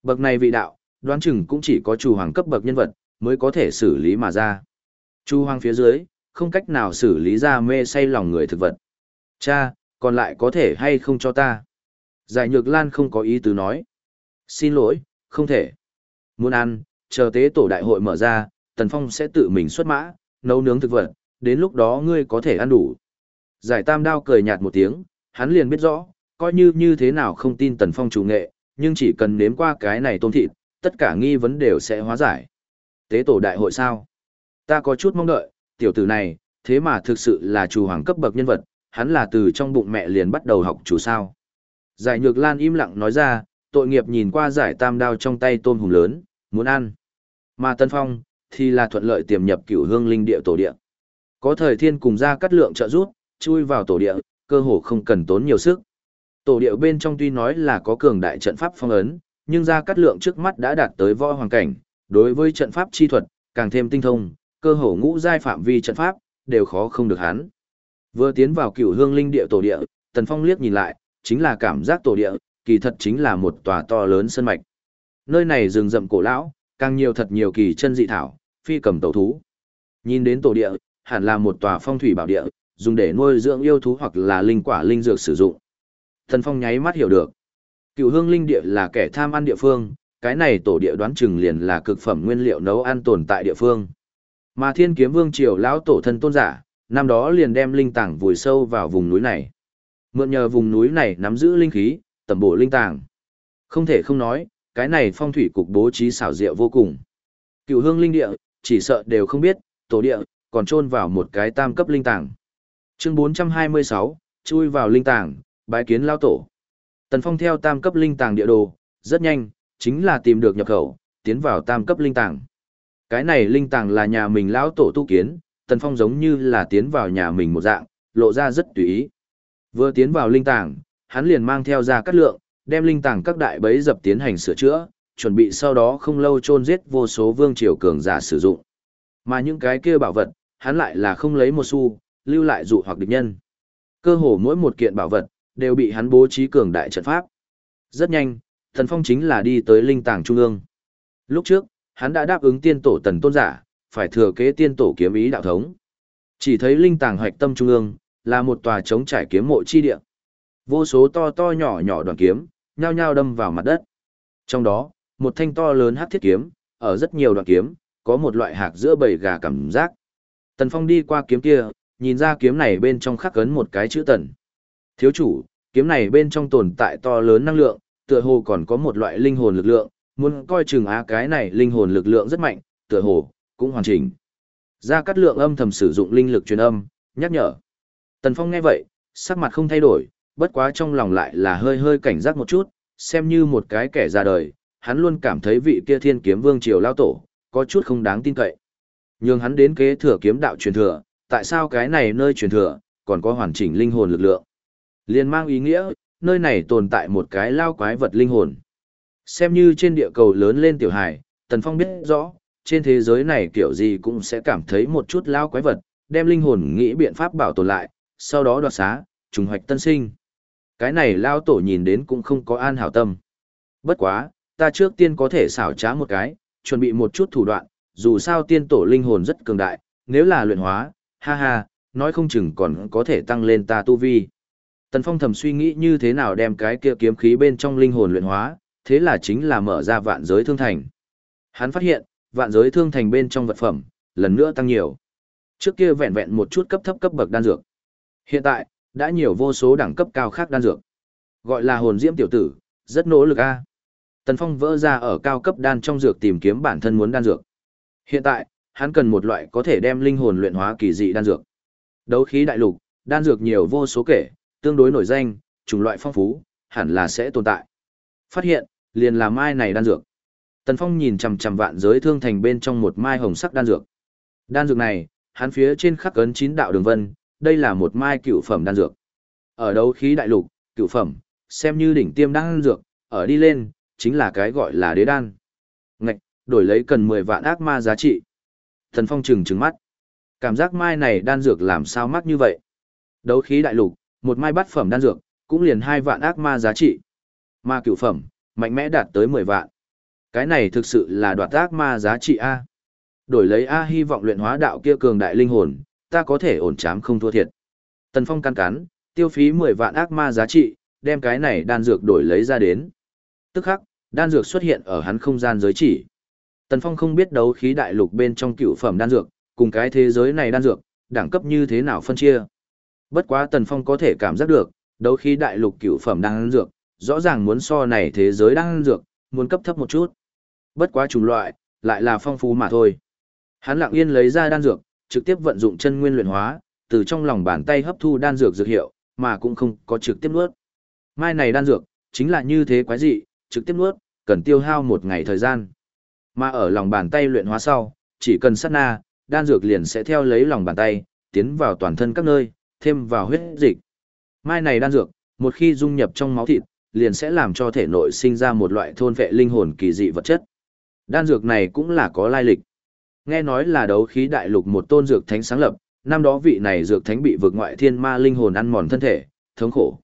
Bậc này vị đạo, đoán chừng cũng chỉ có chủ hoàng cấp bậc nhân vật, mới có thể xử lý mà ra. Chu hoàng phía dưới, không cách nào xử lý ra mê say lòng người thực vật. Cha, còn lại có thể hay không cho ta? Giải nhược lan không có ý tứ nói. Xin lỗi, không thể. Muốn ăn, chờ tế tổ đại hội mở ra, Tần Phong sẽ tự mình xuất mã, nấu nướng thực vật, đến lúc đó ngươi có thể ăn đủ. Giải tam đao cười nhạt một tiếng, hắn liền biết rõ, coi như như thế nào không tin Tần Phong chủ nghệ, nhưng chỉ cần nếm qua cái này tôm thịt, tất cả nghi vấn đều sẽ hóa giải. Tế tổ đại hội sao? Ta có chút mong đợi, tiểu tử này, thế mà thực sự là chủ hoàng cấp bậc nhân vật, hắn là từ trong bụng mẹ liền bắt đầu học chủ sao. Giải nhược lan im lặng nói ra, tội nghiệp nhìn qua giải tam đao trong tay tôm hùng lớn, muốn ăn. Mà Tân Phong, thì là thuận lợi tiềm nhập cửu hương linh địa tổ địa. Có thời thiên cùng ra cắt lượng trợ rút, chui vào tổ địa, cơ hồ không cần tốn nhiều sức. Tổ địa bên trong tuy nói là có cường đại trận pháp phong ấn, nhưng ra cắt lượng trước mắt đã đạt tới võ hoàng cảnh, đối với trận pháp chi thuật, càng thêm tinh thông, cơ hồ ngũ giai phạm vi trận pháp, đều khó không được hắn. Vừa tiến vào cửu hương linh địa tổ địa, Tần Phong liếc nhìn lại, chính là cảm giác tổ địa, kỳ thật chính là một tòa to lớn sân mạch. Nơi này rừng rậm cổ lão, càng nhiều thật nhiều kỳ chân dị thảo, phi cầm tẩu thú. Nhìn đến tổ địa, hẳn là một tòa phong thủy bảo địa, dùng để nuôi dưỡng yêu thú hoặc là linh quả linh dược sử dụng. tần Phong nháy mắt hiểu được. Cựu hương linh địa là kẻ tham ăn địa phương, cái này tổ địa đoán chừng liền là cực phẩm nguyên liệu nấu ăn tồn tại địa phương. Mà Thiên Kiếm Vương triều lão tổ thân tôn giả, năm đó liền đem linh tảng vùi sâu vào vùng núi này. Mượn nhờ vùng núi này nắm giữ linh khí, tầm bổ linh tảng. Không thể không nói, cái này phong thủy cục bố trí xảo diệu vô cùng. Cựu hương linh địa, chỉ sợ đều không biết, tổ địa, còn trôn vào một cái tam cấp linh tàng. Chương 426, chui vào linh tàng, bái kiến lao tổ. Tần Phong theo tam cấp linh tàng địa đồ, rất nhanh, chính là tìm được nhập khẩu, tiến vào tam cấp linh tàng. Cái này linh tàng là nhà mình lão tổ tu kiến, Tần Phong giống như là tiến vào nhà mình một dạng, lộ ra rất tùy ý. Vừa tiến vào linh tàng, hắn liền mang theo ra cát lượng, đem linh tàng các đại bấy dập tiến hành sửa chữa, chuẩn bị sau đó không lâu chôn giết vô số vương triều cường giả sử dụng. Mà những cái kia bảo vật, hắn lại là không lấy một xu, lưu lại dụ hoặc địch nhân. Cơ hồ mỗi một kiện bảo vật, đều bị hắn bố trí cường đại trận pháp. Rất nhanh, Thần Phong chính là đi tới linh tàng trung ương. Lúc trước, hắn đã đáp ứng tiên tổ tần tôn giả, phải thừa kế tiên tổ kiếm ý đạo thống. Chỉ thấy linh tàng hoạch tâm trung ương, là một tòa chống trải kiếm mộ chi địa. Vô số to to nhỏ nhỏ đoàn kiếm, nhao nhao đâm vào mặt đất. Trong đó, một thanh to lớn hắc thiết kiếm, ở rất nhiều đoạn kiếm, có một loại hạc giữa bầy gà cảm giác. Tần Phong đi qua kiếm kia, nhìn ra kiếm này bên trong khắc ấn một cái chữ tần. Thiếu chủ, kiếm này bên trong tồn tại to lớn năng lượng, tựa hồ còn có một loại linh hồn lực lượng, muốn coi chừng á cái này linh hồn lực lượng rất mạnh, tựa hồ cũng hoàn chỉnh. Gia Cát Lượng âm thầm sử dụng linh lực truyền âm, nhắc nhở. Tần Phong nghe vậy, sắc mặt không thay đổi, bất quá trong lòng lại là hơi hơi cảnh giác một chút, xem như một cái kẻ ra đời, hắn luôn cảm thấy vị kia thiên kiếm vương triều lao tổ, có chút không đáng tin cậy. Nhưng hắn đến kế thừa kiếm đạo truyền thừa, tại sao cái này nơi truyền thừa, còn có hoàn chỉnh linh hồn lực lượng. Liên mang ý nghĩa, nơi này tồn tại một cái lao quái vật linh hồn. Xem như trên địa cầu lớn lên tiểu hải, Tần Phong biết rõ, trên thế giới này kiểu gì cũng sẽ cảm thấy một chút lao quái vật, đem linh hồn nghĩ biện pháp bảo tồn lại, sau đó đoạt xá, trùng hoạch tân sinh. Cái này lao tổ nhìn đến cũng không có an hảo tâm. Bất quá, ta trước tiên có thể xảo trá một cái, chuẩn bị một chút thủ đoạn, dù sao tiên tổ linh hồn rất cường đại, nếu là luyện hóa, ha ha, nói không chừng còn có thể tăng lên ta tu vi. Tần Phong thầm suy nghĩ như thế nào đem cái kia kiếm khí bên trong linh hồn luyện hóa, thế là chính là mở ra vạn giới thương thành. Hắn phát hiện, vạn giới thương thành bên trong vật phẩm, lần nữa tăng nhiều. Trước kia vẹn vẹn một chút cấp thấp cấp bậc đan dược. Hiện tại, đã nhiều vô số đẳng cấp cao khác đan dược. Gọi là hồn diễm tiểu tử, rất nỗ lực a. Tần Phong vỡ ra ở cao cấp đan trong dược tìm kiếm bản thân muốn đan dược. Hiện tại, hắn cần một loại có thể đem linh hồn luyện hóa kỳ dị đan dược. Đấu khí đại lục, đan dược nhiều vô số kể, tương đối nổi danh, chủng loại phong phú, hẳn là sẽ tồn tại. Phát hiện, liền là mai này đan dược. Tần Phong nhìn chằm chằm vạn giới thương thành bên trong một mai hồng sắc đan dược. Đan dược này, hắn phía trên khắc ấn chín đạo đường vân, đây là một mai cựu phẩm đan dược. Ở đấu khí đại lục, cựu phẩm, xem như đỉnh tiêm đan dược, ở đi lên, chính là cái gọi là đế đan. Ngạch, đổi lấy cần 10 vạn ác ma giá trị. Tần Phong trừng trừng mắt. Cảm giác mai này đan dược làm sao mắc như vậy? Đấu khí đại lục, một mai bát phẩm đan dược, cũng liền hai vạn ác ma giá trị. Ma cựu phẩm, mạnh mẽ đạt tới 10 vạn. Cái này thực sự là đoạt ác ma giá trị A. Đổi lấy A hy vọng luyện hóa đạo kia cường đại linh hồn, ta có thể ổn chám không thua thiệt. Tần Phong căn cắn, tiêu phí 10 vạn ác ma giá trị, đem cái này đan dược đổi lấy ra đến. Tức khắc, đan dược xuất hiện ở hắn không gian giới chỉ. Tần Phong không biết đấu khí đại lục bên trong cựu phẩm đan dược, cùng cái thế giới này đan dược, đẳng cấp như thế nào phân chia. Bất quá Tần Phong có thể cảm giác được, đấu khí đại lục cựu phẩm đang ăn dược, rõ ràng muốn so này thế giới đang ăn dược, muốn cấp thấp một chút. Bất quá chủng loại, lại là phong phú mà thôi. Hắn lặng yên lấy ra đan dược, trực tiếp vận dụng chân nguyên luyện hóa, từ trong lòng bàn tay hấp thu đan dược dược hiệu, mà cũng không có trực tiếp nuốt. Mai này đan dược, chính là như thế quái dị, trực tiếp nuốt, cần tiêu hao một ngày thời gian. Mà ở lòng bàn tay luyện hóa sau, chỉ cần sát na, đan dược liền sẽ theo lấy lòng bàn tay, tiến vào toàn thân các nơi, thêm vào huyết dịch. Mai này đan dược, một khi dung nhập trong máu thịt, liền sẽ làm cho thể nội sinh ra một loại thôn vệ linh hồn kỳ dị vật chất. Đan dược này cũng là có lai lịch. Nghe nói là đấu khí đại lục một tôn dược thánh sáng lập, năm đó vị này dược thánh bị vượt ngoại thiên ma linh hồn ăn mòn thân thể, thống khổ.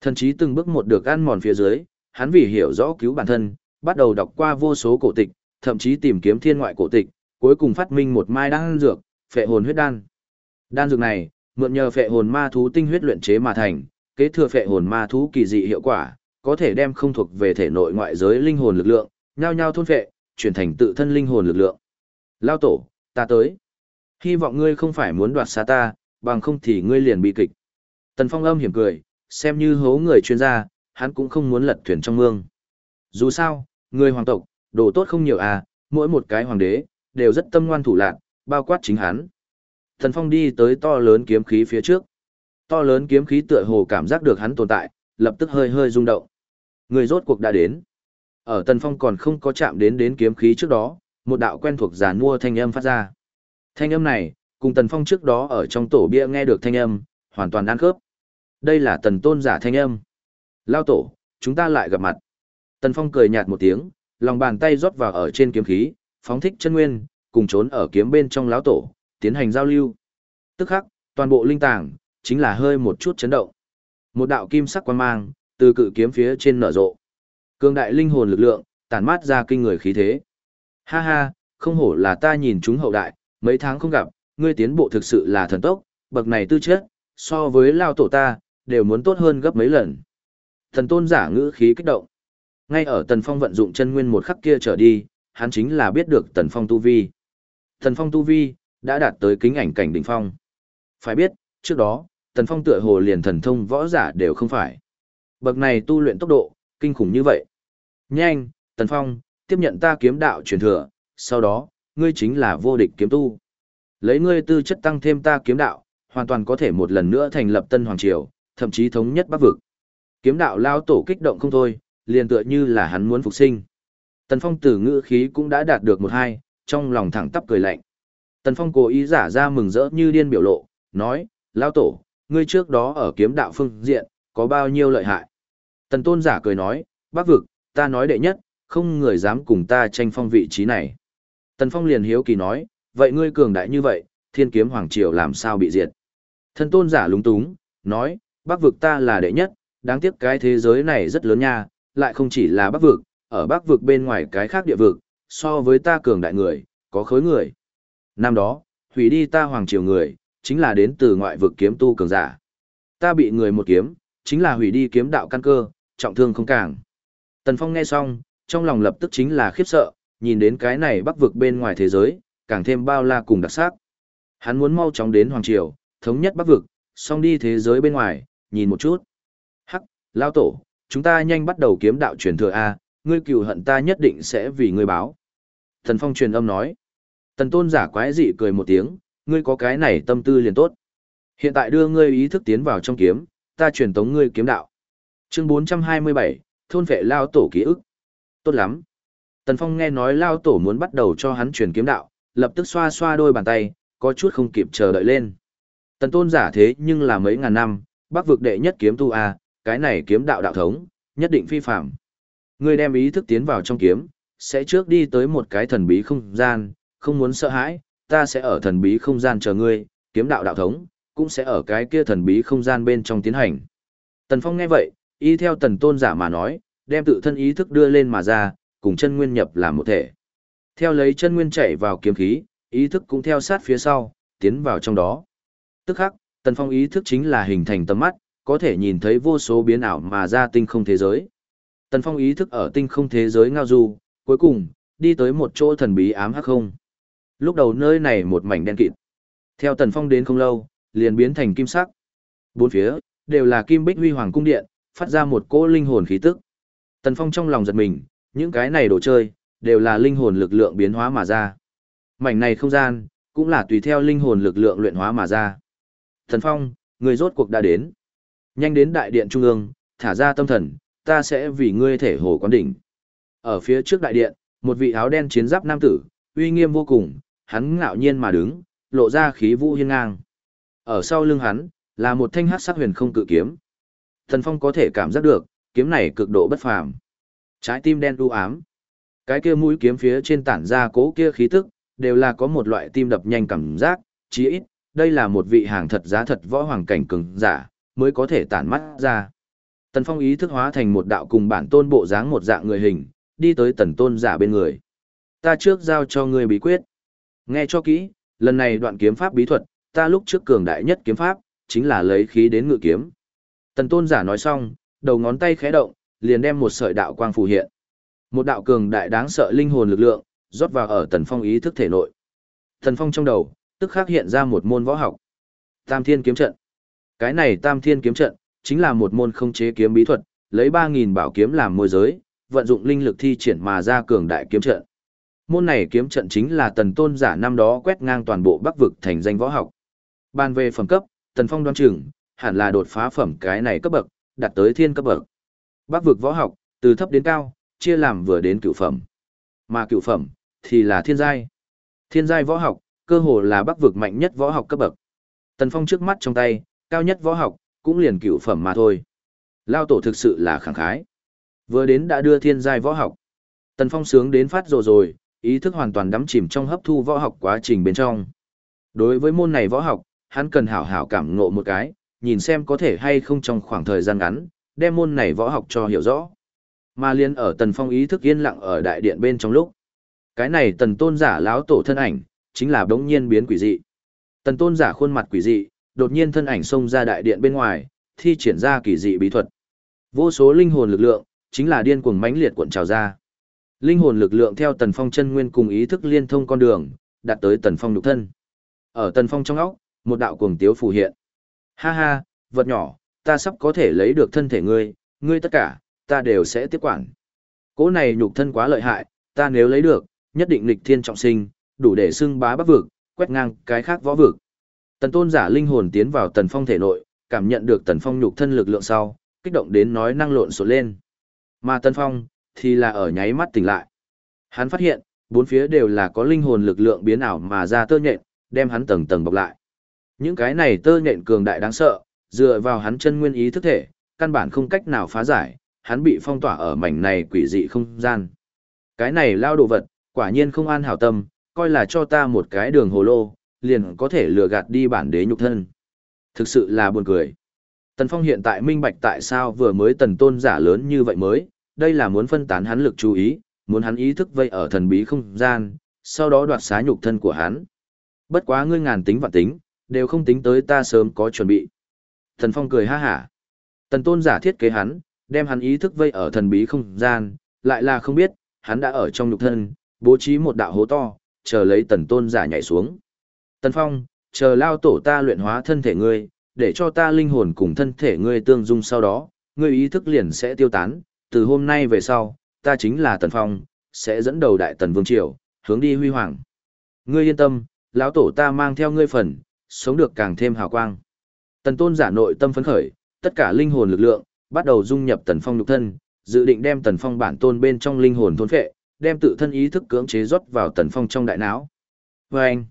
Thần chí từng bước một được ăn mòn phía dưới, hắn vì hiểu rõ cứu bản thân, bắt đầu đọc qua vô số cổ tịch, thậm chí tìm kiếm thiên ngoại cổ tịch, cuối cùng phát minh một mai đan dược, phệ hồn huyết đan. Đan dược này, mượn nhờ phệ hồn ma thú tinh huyết luyện chế mà thành, kế thừa phệ hồn ma thú kỳ dị hiệu quả, có thể đem không thuộc về thể nội ngoại giới linh hồn lực lượng, nhao nhao thôn phệ, chuyển thành tự thân linh hồn lực lượng. Lao tổ, ta tới. Hy vọng ngươi không phải muốn đoạt xa ta, bằng không thì ngươi liền bị kịch. Tần Phong âm hiểm cười, xem như hố người chuyên gia, hắn cũng không muốn lật thuyền trong mương. Dù sao, người hoàng tộc, đồ tốt không nhiều à, mỗi một cái hoàng đế, đều rất tâm ngoan thủ lạc, bao quát chính hắn. Thần Phong đi tới to lớn kiếm khí phía trước. To lớn kiếm khí tựa hồ cảm giác được hắn tồn tại, lập tức hơi hơi rung động. Người rốt cuộc đã đến. Ở Tần Phong còn không có chạm đến đến kiếm khí trước đó, một đạo quen thuộc giàn mua thanh âm phát ra. Thanh âm này, cùng Tần Phong trước đó ở trong tổ bia nghe được thanh âm, hoàn toàn ăn khớp. Đây là Tần Tôn giả thanh âm. Lao tổ, chúng ta lại gặp mặt. Tần Phong cười nhạt một tiếng, lòng bàn tay rót vào ở trên kiếm khí, phóng thích chân nguyên, cùng trốn ở kiếm bên trong lão tổ, tiến hành giao lưu. Tức khắc, toàn bộ linh tàng, chính là hơi một chút chấn động. Một đạo kim sắc quang mang, từ cự kiếm phía trên nở rộ. Cương đại linh hồn lực lượng, tản mát ra kinh người khí thế. Ha ha, không hổ là ta nhìn chúng hậu đại, mấy tháng không gặp, ngươi tiến bộ thực sự là thần tốc, bậc này tư chất, so với lao tổ ta, đều muốn tốt hơn gấp mấy lần. Thần tôn giả ngữ khí kích động. Ngay ở tần phong vận dụng chân nguyên một khắc kia trở đi, hắn chính là biết được tần phong tu vi. Tần phong tu vi, đã đạt tới kính ảnh cảnh đỉnh phong. Phải biết, trước đó, tần phong tựa hồ liền thần thông võ giả đều không phải. Bậc này tu luyện tốc độ, kinh khủng như vậy. Nhanh, tần phong, tiếp nhận ta kiếm đạo truyền thừa, sau đó, ngươi chính là vô địch kiếm tu. Lấy ngươi tư chất tăng thêm ta kiếm đạo, hoàn toàn có thể một lần nữa thành lập tân hoàng triều, thậm chí thống nhất bắc vực. Kiếm đạo lao tổ kích động không thôi, liền tựa như là hắn muốn phục sinh. Tần Phong từ ngữ khí cũng đã đạt được một hai, trong lòng thẳng tắp cười lạnh. Tần Phong cố ý giả ra mừng rỡ như điên biểu lộ, nói, lao tổ, ngươi trước đó ở kiếm đạo phương diện, có bao nhiêu lợi hại. Tần Tôn giả cười nói, bác vực, ta nói đệ nhất, không người dám cùng ta tranh phong vị trí này. Tần Phong liền hiếu kỳ nói, vậy ngươi cường đại như vậy, thiên kiếm hoàng triều làm sao bị diệt? Thần Tôn giả lúng túng, nói, bác vực ta là đệ nhất, đáng tiếc cái thế giới này rất lớn nha, lại không chỉ là bắc vực, ở bắc vực bên ngoài cái khác địa vực, so với ta cường đại người, có khối người. Năm đó, hủy đi ta hoàng triều người, chính là đến từ ngoại vực kiếm tu cường giả. Ta bị người một kiếm, chính là hủy đi kiếm đạo căn cơ, trọng thương không càng. Tần Phong nghe xong, trong lòng lập tức chính là khiếp sợ, nhìn đến cái này bắc vực bên ngoài thế giới, càng thêm bao la cùng đặc sắc. Hắn muốn mau chóng đến hoàng triều, thống nhất bắc vực, xong đi thế giới bên ngoài, nhìn một chút. Hắc, lao tổ, chúng ta nhanh bắt đầu kiếm đạo truyền thừa A, ngươi cựu hận ta nhất định sẽ vì ngươi báo. Thần Phong truyền âm nói. Tần tôn giả quái dị cười một tiếng, ngươi có cái này tâm tư liền tốt. Hiện tại đưa ngươi ý thức tiến vào trong kiếm, ta truyền tống ngươi kiếm đạo. Chương 427, thôn vệ lao tổ ký ức. Tốt lắm. Tần Phong nghe nói lao tổ muốn bắt đầu cho hắn truyền kiếm đạo, lập tức xoa xoa đôi bàn tay, có chút không kịp chờ đợi lên. Tần tôn giả thế nhưng là mấy ngàn năm, bác vực đệ nhất kiếm tu A, cái này kiếm đạo đạo thống, nhất định phi phạm. Ngươi đem ý thức tiến vào trong kiếm, sẽ trước đi tới một cái thần bí không gian, không muốn sợ hãi, ta sẽ ở thần bí không gian chờ ngươi, kiếm đạo đạo thống, cũng sẽ ở cái kia thần bí không gian bên trong tiến hành. Tần Phong nghe vậy, y theo tần tôn giả mà nói, đem tự thân ý thức đưa lên mà ra, cùng chân nguyên nhập làm một thể. Theo lấy chân nguyên chạy vào kiếm khí, ý thức cũng theo sát phía sau, tiến vào trong đó. Tức khắc, tần phong ý thức chính là hình thành tầm mắt, có thể nhìn thấy vô số biến ảo mà ra tinh không thế giới. Tần Phong ý thức ở tinh không thế giới ngao du, cuối cùng, đi tới một chỗ thần bí ám hắc không. Lúc đầu nơi này một mảnh đen kịt. Theo Tần Phong đến không lâu, liền biến thành kim sắc. Bốn phía, đều là kim bích huy hoàng cung điện, phát ra một cỗ linh hồn khí tức. Tần Phong trong lòng giật mình, những cái này đồ chơi, đều là linh hồn lực lượng biến hóa mà ra. Mảnh này không gian, cũng là tùy theo linh hồn lực lượng luyện hóa mà ra. Tần Phong, người rốt cuộc đã đến. Nhanh đến đại điện trung ương, thả ra tâm thần, ta sẽ vì ngươi thể hồ quán đỉnh. Ở phía trước đại điện, một vị áo đen chiến giáp nam tử, uy nghiêm vô cùng, hắn ngạo nhiên mà đứng, lộ ra khí vũ hiên ngang. Ở sau lưng hắn, là một thanh hắc sắc huyền không cự kiếm. Thần Phong có thể cảm giác được, kiếm này cực độ bất phàm. Trái tim đen u ám. Cái kia mũi kiếm phía trên tản ra cố kia khí tức, đều là có một loại tim đập nhanh cảm giác, chí ít, đây là một vị hàng thật giá thật võ hoàng cảnh cường giả, mới có thể tản mắt ra. Tần Phong ý thức hóa thành một đạo cùng bản tôn bộ dáng một dạng người hình, đi tới tần tôn giả bên người. Ta trước giao cho ngươi bí quyết. Nghe cho kỹ, lần này đoạn kiếm pháp bí thuật, ta lúc trước cường đại nhất kiếm pháp, chính là lấy khí đến ngự kiếm. Tần tôn giả nói xong, đầu ngón tay khẽ động, liền đem một sợi đạo quang phù hiện. Một đạo cường đại đáng sợ linh hồn lực lượng, rót vào ở tần phong ý thức thể nội. Tần phong trong đầu, tức khắc hiện ra một môn võ học. Tam thiên kiếm trận. Cái này tam thiên kiếm trận, chính là một môn không chế kiếm bí thuật, lấy 3.000 bảo kiếm làm môi giới, vận dụng linh lực thi triển mà ra cường đại kiếm trận. Môn này kiếm trận chính là tần tôn giả năm đó quét ngang toàn bộ bắc vực thành danh võ học. Ban về phẩm cấp, tần phong đoan chừng, hẳn là đột phá phẩm cái này cấp bậc, đạt tới thiên cấp bậc. Bắc vực võ học, từ thấp đến cao, chia làm vừa đến cửu phẩm. Mà cửu phẩm, thì là thiên giai. Thiên giai võ học, cơ hồ là bắc vực mạnh nhất võ học cấp bậc. Tần phong trước mắt trong tay, cao nhất võ học, cũng liền cửu phẩm mà thôi. Lao tổ thực sự là khẳng khái. Vừa đến đã đưa thiên giai võ học. Tần Phong sướng đến phát rồ rồi, ý thức hoàn toàn đắm chìm trong hấp thu võ học quá trình bên trong. Đối với môn này võ học, hắn cần hảo hảo cảm ngộ một cái, nhìn xem có thể hay không trong khoảng thời gian ngắn, đem môn này võ học cho hiểu rõ. Mà liên ở Tần Phong ý thức yên lặng ở đại điện bên trong lúc. Cái này Tần Tôn giả lão tổ thân ảnh, chính là đống nhiên biến quỷ dị. Tần Tôn giả khuôn mặt quỷ dị, đột nhiên thân ảnh xông ra đại điện bên ngoài, thi triển ra kỳ dị bí thuật. Vô số linh hồn lực lượng, chính là điên cuồng mãnh liệt cuộn trào ra. Linh hồn lực lượng theo Tần Phong chân nguyên cùng ý thức liên thông con đường, đạt tới Tần Phong nhục thân. Ở Tần Phong trong óc, một đạo cuồng tiếu phù hiện. Ha ha, vật nhỏ, ta sắp có thể lấy được thân thể ngươi, ngươi tất cả, ta đều sẽ tiếp quản. Cỗ này nhục thân quá lợi hại, ta nếu lấy được, nhất định lịch thiên trọng sinh, đủ để xưng bá bắc vực, quét ngang cái khác võ vực. Tần tôn giả linh hồn tiến vào tần phong thể nội, cảm nhận được tần phong nhục thân lực lượng sau, kích động đến nói năng lộn xộn lên. Mà tần phong, thì là ở nháy mắt tỉnh lại. Hắn phát hiện, bốn phía đều là có linh hồn lực lượng biến ảo mà ra tơ nhện, đem hắn tầng tầng bọc lại. Những cái này tơ nhện cường đại đáng sợ, dựa vào hắn chân nguyên ý thức thể, căn bản không cách nào phá giải, hắn bị phong tỏa ở mảnh này quỷ dị không gian. Cái này lao đồ vật, quả nhiên không an hảo tâm, coi là cho ta một cái đường hồ lô, liền có thể lừa gạt đi bản đế nhục thân. Thực sự là buồn cười. Tần Phong hiện tại minh bạch tại sao vừa mới tần tôn giả lớn như vậy mới, đây là muốn phân tán hắn lực chú ý, muốn hắn ý thức vây ở thần bí không gian, sau đó đoạt xá nhục thân của hắn. Bất quá ngươi ngàn tính vạn tính, đều không tính tới ta sớm có chuẩn bị. Thần Phong cười ha hả. Tần tôn giả thiết kế hắn, đem hắn ý thức vây ở thần bí không gian, lại là không biết, hắn đã ở trong nhục thân, bố trí một đạo hố to, chờ lấy tần tôn giả nhảy xuống. Tần Phong, chờ lao tổ ta luyện hóa thân thể ngươi, để cho ta linh hồn cùng thân thể ngươi tương dung sau đó, ngươi ý thức liền sẽ tiêu tán, từ hôm nay về sau, ta chính là Tần Phong, sẽ dẫn đầu đại tần vương triều, hướng đi huy hoàng. Ngươi yên tâm, lão tổ ta mang theo ngươi phần, sống được càng thêm hào quang. Tần tôn giả nội tâm phấn khởi, tất cả linh hồn lực lượng, bắt đầu dung nhập tần phong nhục thân, dự định đem tần phong bản tôn bên trong linh hồn thôn phệ, đem tự thân ý thức cưỡng chế rót vào tần phong trong đại não. Và anh,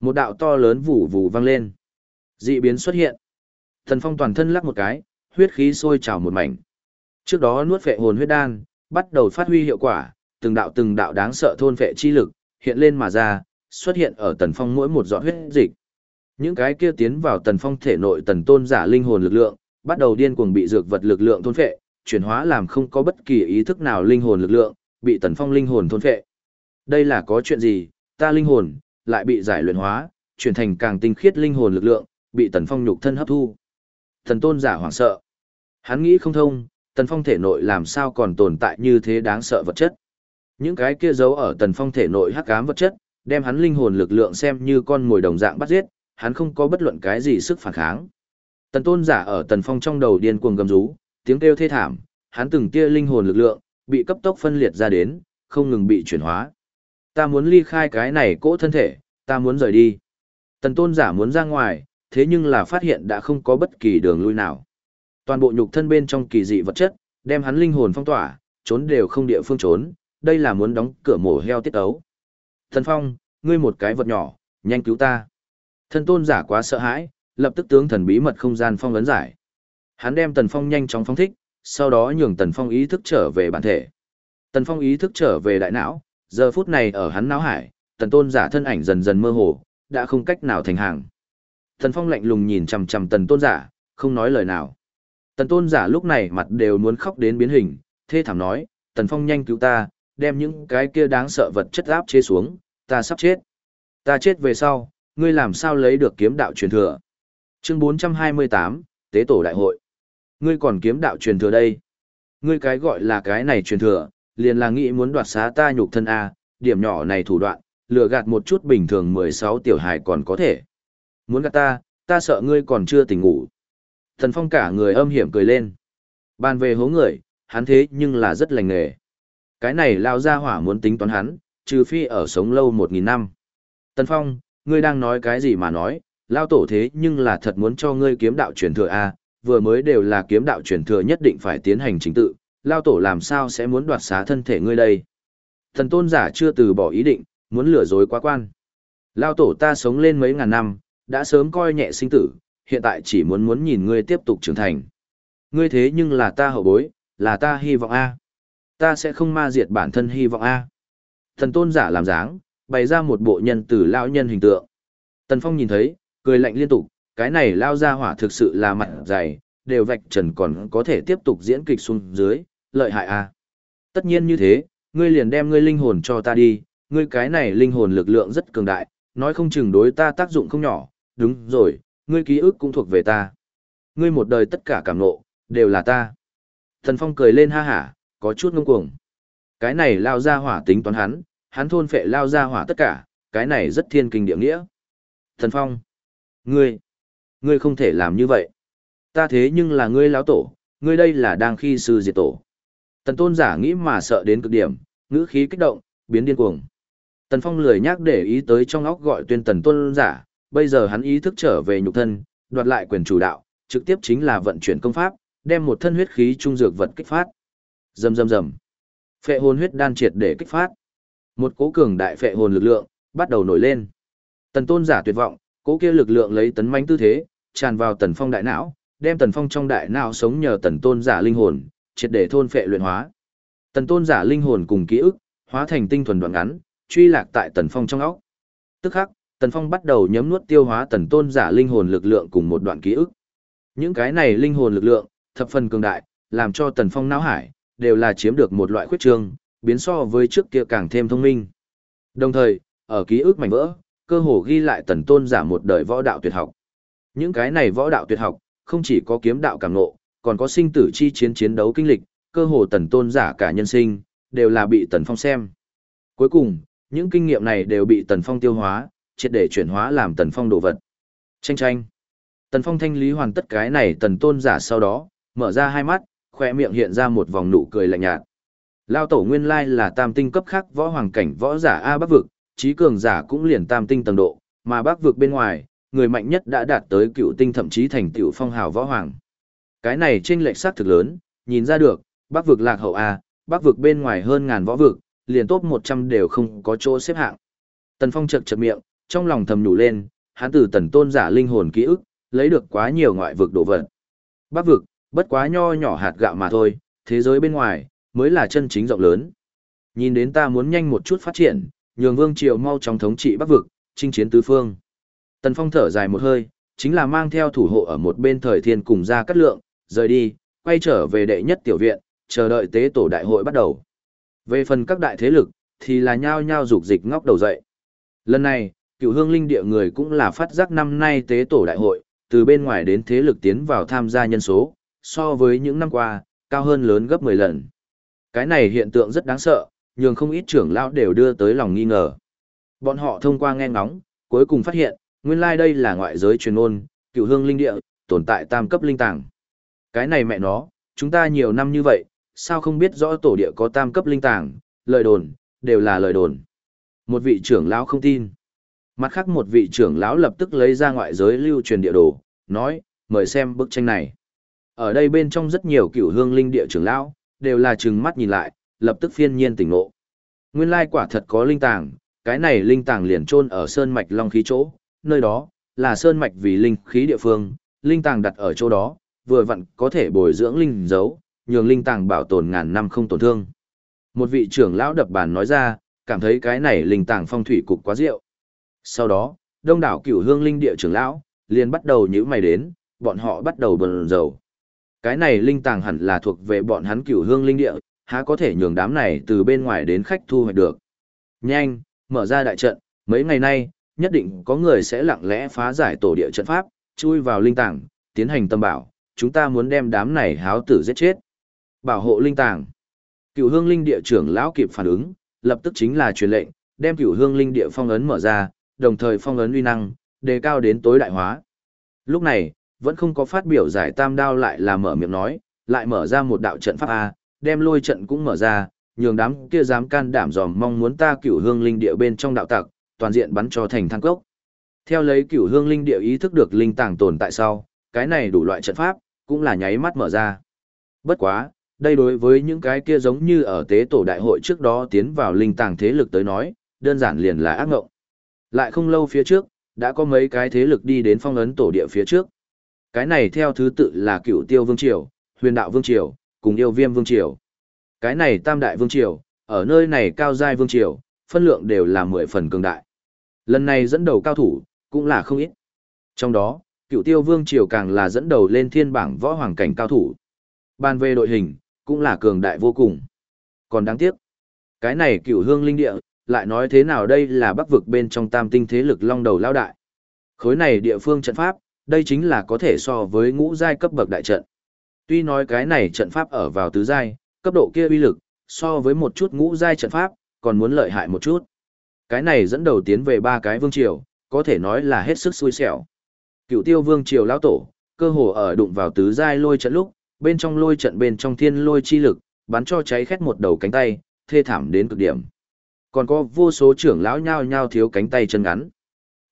một đạo to lớn vù vù vang lên. Dị biến xuất hiện. Tần phong toàn thân lắc một cái, huyết khí sôi trào một mảnh. Trước đó nuốt phệ hồn huyết đan, bắt đầu phát huy hiệu quả, từng đạo từng đạo đáng sợ thôn phệ chi lực, hiện lên mà ra, xuất hiện ở tần phong mỗi một giọt huyết dịch. Những cái kia tiến vào tần phong thể nội tần tôn giả linh hồn lực lượng, bắt đầu điên cuồng bị dược vật lực lượng thôn phệ, chuyển hóa làm không có bất kỳ ý thức nào linh hồn lực lượng, bị tần phong linh hồn thôn phệ. Đây là có chuyện gì, ta linh hồn, lại bị giải luyện hóa, chuyển thành càng tinh khiết linh hồn lực lượng, bị tần phong nhục thân hấp thu. Thần tôn giả hoảng sợ. Hắn nghĩ không thông, tần phong thể nội làm sao còn tồn tại như thế đáng sợ vật chất. Những cái kia giấu ở tần phong thể nội hắc ám vật chất, đem hắn linh hồn lực lượng xem như con mồi đồng dạng bắt giết, hắn không có bất luận cái gì sức phản kháng. Tần tôn giả ở tần phong trong đầu điên cuồng gầm rú, tiếng kêu thê thảm, hắn từng tia linh hồn lực lượng, bị cấp tốc phân liệt ra đến, không ngừng bị chuyển hóa. Ta muốn ly khai cái này cỗ thân thể, ta muốn rời đi. Tần tôn giả muốn ra ngoài, thế nhưng là phát hiện đã không có bất kỳ đường lui nào. Toàn bộ nhục thân bên trong kỳ dị vật chất, đem hắn linh hồn phong tỏa, trốn đều không địa phương trốn, đây là muốn đóng cửa mổ heo tiết ấu. Thần Phong, ngươi một cái vật nhỏ, nhanh cứu ta. Thân tôn giả quá sợ hãi, lập tức tướng thần bí mật không gian phong ấn giải. Hắn đem Tần Phong nhanh chóng phóng thích, sau đó nhường Tần Phong ý thức trở về bản thể. Tần Phong ý thức trở về đại não, giờ phút này ở hắn não hải, Tần tôn giả thân ảnh dần dần mơ hồ, đã không cách nào thành hàng. Tần Phong lạnh lùng nhìn chằm chằm Tần tôn giả, không nói lời nào. Tần tôn giả lúc này mặt đều muốn khóc đến biến hình, thê thảm nói, Tần Phong nhanh cứu ta, đem những cái kia đáng sợ vật chất áp chế xuống, ta sắp chết. Ta chết về sau, ngươi làm sao lấy được kiếm đạo truyền thừa? Chương 428, Tế tổ đại hội. Ngươi còn kiếm đạo truyền thừa đây. Ngươi cái gọi là cái này truyền thừa, liền là nghĩ muốn đoạt xá ta nhục thân A, điểm nhỏ này thủ đoạn, lừa gạt một chút bình thường 16 tiểu hài còn có thể. Muốn gạt ta, ta sợ ngươi còn chưa tỉnh ngủ. Thần Phong cả người âm hiểm cười lên. Bàn về hố người, hắn thế nhưng là rất lành nghề. Cái này lao ra hỏa muốn tính toán hắn, trừ phi ở sống lâu một nghìn năm. Tần Phong, ngươi đang nói cái gì mà nói, lao tổ thế nhưng là thật muốn cho ngươi kiếm đạo truyền thừa a, vừa mới đều là kiếm đạo truyền thừa nhất định phải tiến hành chính tự, lao tổ làm sao sẽ muốn đoạt xá thân thể ngươi đây. Thần tôn giả chưa từ bỏ ý định, muốn lừa dối quá quan. Lao tổ ta sống lên mấy ngàn năm, đã sớm coi nhẹ sinh tử, hiện tại chỉ muốn muốn nhìn ngươi tiếp tục trưởng thành. Ngươi thế nhưng là ta hậu bối, là ta hy vọng a. ta sẽ không ma diệt bản thân hy vọng A. Thần tôn giả làm dáng, bày ra một bộ nhân tử lao nhân hình tượng. Tần Phong nhìn thấy, cười lạnh liên tục, cái này lao ra hỏa thực sự là mặt dày, đều vạch trần còn có thể tiếp tục diễn kịch xuống dưới, lợi hại A. Tất nhiên như thế, ngươi liền đem ngươi linh hồn cho ta đi, ngươi cái này linh hồn lực lượng rất cường đại, nói không chừng đối ta tác dụng không nhỏ, đúng rồi, ngươi ký ức cũng thuộc về ta. Ngươi một đời tất cả cảm nộ, đều là ta. Thần Phong cười lên ha hả, có chút ngông cuồng. Cái này lao ra hỏa tính toán hắn, hắn thôn phệ lao ra hỏa tất cả, cái này rất thiên kinh địa nghĩa. Thần Phong, ngươi, ngươi không thể làm như vậy. Ta thế nhưng là ngươi lão tổ, ngươi đây là đang khi sư diệt tổ. Tần tôn giả nghĩ mà sợ đến cực điểm, ngữ khí kích động, biến điên cuồng. Tần Phong lười nhác để ý tới trong óc gọi tuyên tần tôn giả, bây giờ hắn ý thức trở về nhục thân, đoạt lại quyền chủ đạo, trực tiếp chính là vận chuyển công pháp, đem một thân huyết khí trung dược vật kích phát. Rầm rầm rầm. Phệ hồn huyết đan triệt để kích phát. Một cố cường đại phệ hồn lực lượng bắt đầu nổi lên. Tần Tôn giả tuyệt vọng, cố kia lực lượng lấy tấn mãnh tư thế, tràn vào Tần Phong đại não, đem Tần Phong trong đại não sống nhờ Tần Tôn giả linh hồn, triệt để thôn phệ luyện hóa. Tần Tôn giả linh hồn cùng ký ức, hóa thành tinh thuần đoạn ngắn, truy lạc tại Tần Phong trong óc. Tức khắc, Tần Phong bắt đầu nhấm nuốt tiêu hóa Tần Tôn giả linh hồn lực lượng cùng một đoạn ký ức. Những cái này linh hồn lực lượng, thập phần cường đại, làm cho Tần Phong não hải đều là chiếm được một loại khuyết trương, biến so với trước kia càng thêm thông minh. Đồng thời, ở ký ức mảnh vỡ, cơ hồ ghi lại Tần Tôn giả một đời võ đạo tuyệt học. Những cái này võ đạo tuyệt học, không chỉ có kiếm đạo cảm ngộ, còn có sinh tử chi chiến chiến đấu kinh lịch, cơ hồ Tần Tôn giả cả nhân sinh, đều là bị Tần Phong xem. Cuối cùng, những kinh nghiệm này đều bị Tần Phong tiêu hóa, triệt để chuyển hóa làm Tần Phong đồ vật. Tranh tranh. Tần Phong thanh lý hoàn tất cái này Tần Tôn giả sau đó, mở ra hai mắt, khoe miệng hiện ra một vòng nụ cười lạnh nhạt. Lao tổ nguyên lai là tam tinh cấp khác võ hoàng cảnh võ giả A Bắc vực, trí cường giả cũng liền tam tinh tầng độ, mà Bắc vực bên ngoài, người mạnh nhất đã đạt tới cựu tinh thậm chí thành tiểu phong hào võ hoàng. Cái này trên lệch sát thực lớn, nhìn ra được, Bắc vực lạc hậu A, Bắc vực bên ngoài hơn ngàn võ vực, liền top 100 đều không có chỗ xếp hạng. Tần Phong chật chật miệng, trong lòng thầm nhủ lên, hắn từ tần tôn giả linh hồn ký ức, lấy được quá nhiều ngoại vực đồ vật. Bắc vực, bất quá nho nhỏ hạt gạo mà thôi, thế giới bên ngoài, mới là chân chính rộng lớn. Nhìn đến ta muốn nhanh một chút phát triển, nhường vương triều mau chóng thống trị bắc vực, chinh chiến tứ phương. Tần Phong thở dài một hơi, chính là mang theo thủ hộ ở một bên thời thiên cùng ra cắt lượng, rời đi, quay trở về đệ nhất tiểu viện, chờ đợi tế tổ đại hội bắt đầu. Về phần các đại thế lực, thì là nhao nhao dục dịch ngóc đầu dậy. Lần này, cựu hương linh địa người cũng là phát giác năm nay tế tổ đại hội, từ bên ngoài đến thế lực tiến vào tham gia nhân số, so với những năm qua, cao hơn lớn gấp 10 lần. Cái này hiện tượng rất đáng sợ, nhường không ít trưởng lão đều đưa tới lòng nghi ngờ. Bọn họ thông qua nghe ngóng, cuối cùng phát hiện, nguyên lai like đây là ngoại giới truyền ôn, cựu hương linh địa, tồn tại tam cấp linh tàng. Cái này mẹ nó, chúng ta nhiều năm như vậy, sao không biết rõ tổ địa có tam cấp linh tàng, lời đồn, đều là lời đồn. Một vị trưởng lão không tin. Mặt khác một vị trưởng lão lập tức lấy ra ngoại giới lưu truyền địa đồ, nói, mời xem bức tranh này. Ở đây bên trong rất nhiều cựu hương linh địa trưởng lão, đều là trừng mắt nhìn lại, lập tức phiên nhiên tỉnh ngộ. Nguyên lai quả thật có linh tàng, cái này linh tàng liền chôn ở sơn mạch long khí chỗ, nơi đó là sơn mạch vì linh khí địa phương, linh tàng đặt ở chỗ đó, vừa vặn có thể bồi dưỡng linh dấu, nhường linh tàng bảo tồn ngàn năm không tổn thương. Một vị trưởng lão đập bàn nói ra, cảm thấy cái này linh tàng phong thủy cục quá rượu. Sau đó, đông đảo cửu hương linh địa trưởng lão, liền bắt đầu nhữ mày đến, bọn họ bắt đầu bần dầu. Cái này linh tàng hẳn là thuộc về bọn hắn cửu hương linh địa, há có thể nhường đám này từ bên ngoài đến khách thu hoạch được. Nhanh, mở ra đại trận, mấy ngày nay, nhất định có người sẽ lặng lẽ phá giải tổ địa trận pháp, chui vào linh tàng, tiến hành tâm bảo, chúng ta muốn đem đám này háo tử giết chết. Bảo hộ linh tàng. Cửu hương linh địa trưởng lão kịp phản ứng, lập tức chính là truyền lệnh, đem cửu hương linh địa phong ấn mở ra, đồng thời phong ấn uy năng, đề cao đến tối đại hóa. Lúc này, vẫn không có phát biểu giải tam đao lại là mở miệng nói, lại mở ra một đạo trận pháp A, đem lôi trận cũng mở ra, nhường đám kia dám can đảm dòm mong muốn ta cửu hương linh địa bên trong đạo tặc, toàn diện bắn cho thành thang cốc. Theo lấy cửu hương linh địa ý thức được linh tàng tồn tại sau, cái này đủ loại trận pháp, cũng là nháy mắt mở ra. Bất quá, đây đối với những cái kia giống như ở tế tổ đại hội trước đó tiến vào linh tàng thế lực tới nói, đơn giản liền là ác ngộng. Lại không lâu phía trước, đã có mấy cái thế lực đi đến phong ấn tổ địa phía trước. Cái này theo thứ tự là cựu tiêu vương triều, huyền đạo vương triều, cùng yêu viêm vương triều. Cái này tam đại vương triều, ở nơi này cao giai vương triều, phân lượng đều là mười phần cường đại. Lần này dẫn đầu cao thủ, cũng là không ít. Trong đó, cựu tiêu vương triều càng là dẫn đầu lên thiên bảng võ hoàng cảnh cao thủ. Ban về đội hình, cũng là cường đại vô cùng. Còn đáng tiếc, cái này cựu hương linh địa, lại nói thế nào đây là bắc vực bên trong tam tinh thế lực long đầu lao đại. Khối này địa phương trận pháp, đây chính là có thể so với ngũ giai cấp bậc đại trận. Tuy nói cái này trận pháp ở vào tứ giai, cấp độ kia uy lực, so với một chút ngũ giai trận pháp, còn muốn lợi hại một chút. Cái này dẫn đầu tiến về ba cái vương triều, có thể nói là hết sức xui xẻo. Cựu tiêu vương triều lão tổ, cơ hồ ở đụng vào tứ giai lôi trận lúc, bên trong lôi trận bên trong thiên lôi chi lực, bắn cho cháy khét một đầu cánh tay, thê thảm đến cực điểm. Còn có vô số trưởng lão nhao nhao thiếu cánh tay chân ngắn.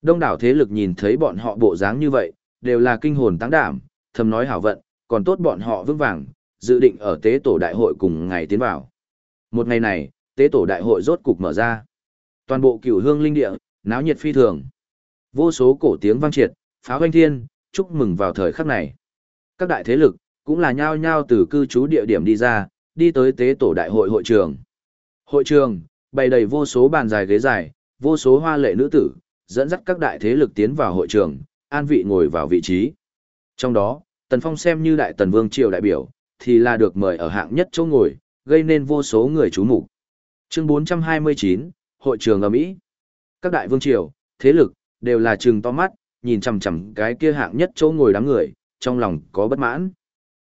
Đông đảo thế lực nhìn thấy bọn họ bộ dáng như vậy, đều là kinh hồn tăng đảm, thầm nói hảo vận, còn tốt bọn họ vững vàng, dự định ở tế tổ đại hội cùng ngày tiến vào. Một ngày này, tế tổ đại hội rốt cục mở ra. Toàn bộ cửu hương linh địa, náo nhiệt phi thường. Vô số cổ tiếng vang triệt, pháo hoanh thiên, chúc mừng vào thời khắc này. Các đại thế lực, cũng là nhao nhao từ cư trú địa điểm đi ra, đi tới tế tổ đại hội hội trường. Hội trường, bày đầy vô số bàn dài ghế dài, vô số hoa lệ nữ tử, dẫn dắt các đại thế lực tiến vào hội trường, an vị ngồi vào vị trí. Trong đó, Tần Phong xem như đại tần vương triều đại biểu, thì là được mời ở hạng nhất chỗ ngồi, gây nên vô số người chú mục. Chương 429, hội trường ở Mỹ. Các đại vương triều, thế lực, đều là trừng to mắt, nhìn chằm chằm cái kia hạng nhất chỗ ngồi đám người, trong lòng có bất mãn.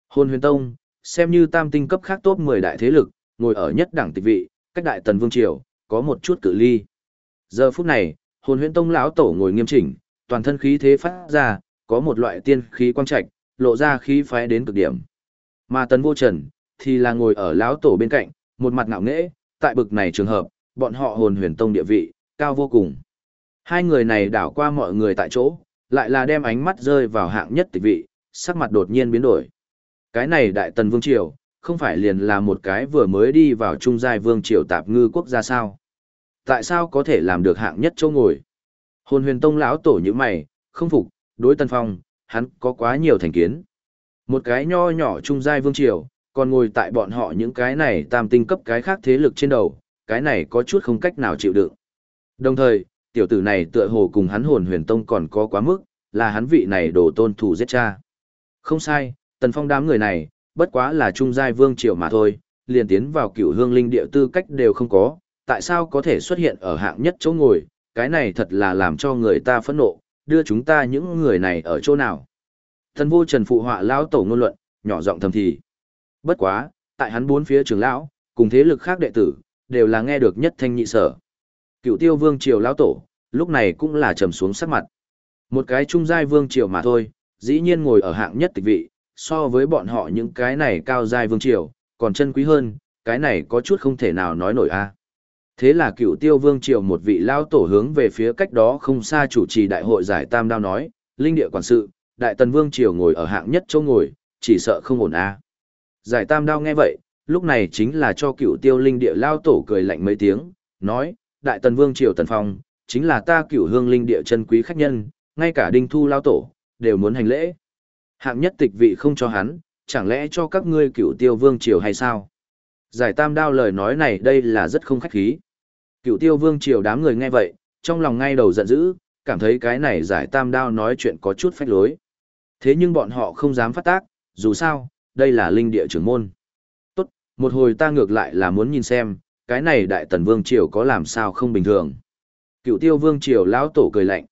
Hôn huyền tông, xem như tam tinh cấp khác top 10 đại thế lực, ngồi ở nhất đẳng tịch vị, cách đại tần vương triều, có một chút cự ly. Giờ phút này, hồn huyễn tông lão tổ ngồi nghiêm chỉnh, toàn thân khí thế phát ra, có một loại tiên khí quang trạch, lộ ra khí phái đến cực điểm. Mà tần vô trần, thì là ngồi ở lão tổ bên cạnh, một mặt ngạo nghễ, tại bực này trường hợp, bọn họ hồn huyền tông địa vị, cao vô cùng. Hai người này đảo qua mọi người tại chỗ, lại là đem ánh mắt rơi vào hạng nhất tịch vị, sắc mặt đột nhiên biến đổi. Cái này đại tần vương triều, không phải liền là một cái vừa mới đi vào trung giai vương triều tạp ngư quốc gia sao? Tại sao có thể làm được hạng nhất chỗ ngồi? Hồn huyền tông lão tổ như mày, không phục, đối tân phong, hắn có quá nhiều thành kiến. Một cái nho nhỏ trung giai vương triều, còn ngồi tại bọn họ những cái này tam tinh cấp cái khác thế lực trên đầu, cái này có chút không cách nào chịu đựng. Đồng thời, tiểu tử này tựa hồ cùng hắn hồn huyền tông còn có quá mức, là hắn vị này đổ tôn thủ giết cha. Không sai, tần phong đám người này, bất quá là trung giai vương triều mà thôi, liền tiến vào cửu hương linh địa tư cách đều không có, tại sao có thể xuất hiện ở hạng nhất chỗ ngồi, cái này thật là làm cho người ta phẫn nộ, đưa chúng ta những người này ở chỗ nào. Thần vô trần phụ họa lão tổ ngôn luận, nhỏ giọng thầm thì. Bất quá, tại hắn bốn phía trường lão, cùng thế lực khác đệ tử, đều là nghe được nhất thanh nhị sở. Cựu tiêu vương triều lão tổ, lúc này cũng là trầm xuống sắc mặt. Một cái trung giai vương triều mà thôi, dĩ nhiên ngồi ở hạng nhất tịch vị, so với bọn họ những cái này cao dài vương triều, còn chân quý hơn, cái này có chút không thể nào nói nổi a. Thế là cựu tiêu vương triều một vị lao tổ hướng về phía cách đó không xa chủ trì đại hội giải tam đao nói, linh địa quản sự, đại tần vương triều ngồi ở hạng nhất chỗ ngồi, chỉ sợ không ổn a. Giải tam đao nghe vậy, lúc này chính là cho cựu tiêu linh địa lao tổ cười lạnh mấy tiếng, nói, đại tần vương triều tần phong, chính là ta cựu hương linh địa chân quý khách nhân, ngay cả đinh thu lao tổ, đều muốn hành lễ. Hạng nhất tịch vị không cho hắn, chẳng lẽ cho các ngươi cựu tiêu vương triều hay sao? Giải tam đao lời nói này đây là rất không khách khí. Cựu tiêu vương triều đám người nghe vậy, trong lòng ngay đầu giận dữ, cảm thấy cái này giải tam đao nói chuyện có chút phách lối. Thế nhưng bọn họ không dám phát tác, dù sao, đây là linh địa trưởng môn. Tốt, một hồi ta ngược lại là muốn nhìn xem, cái này đại tần vương triều có làm sao không bình thường. Cựu tiêu vương triều lão tổ cười lạnh.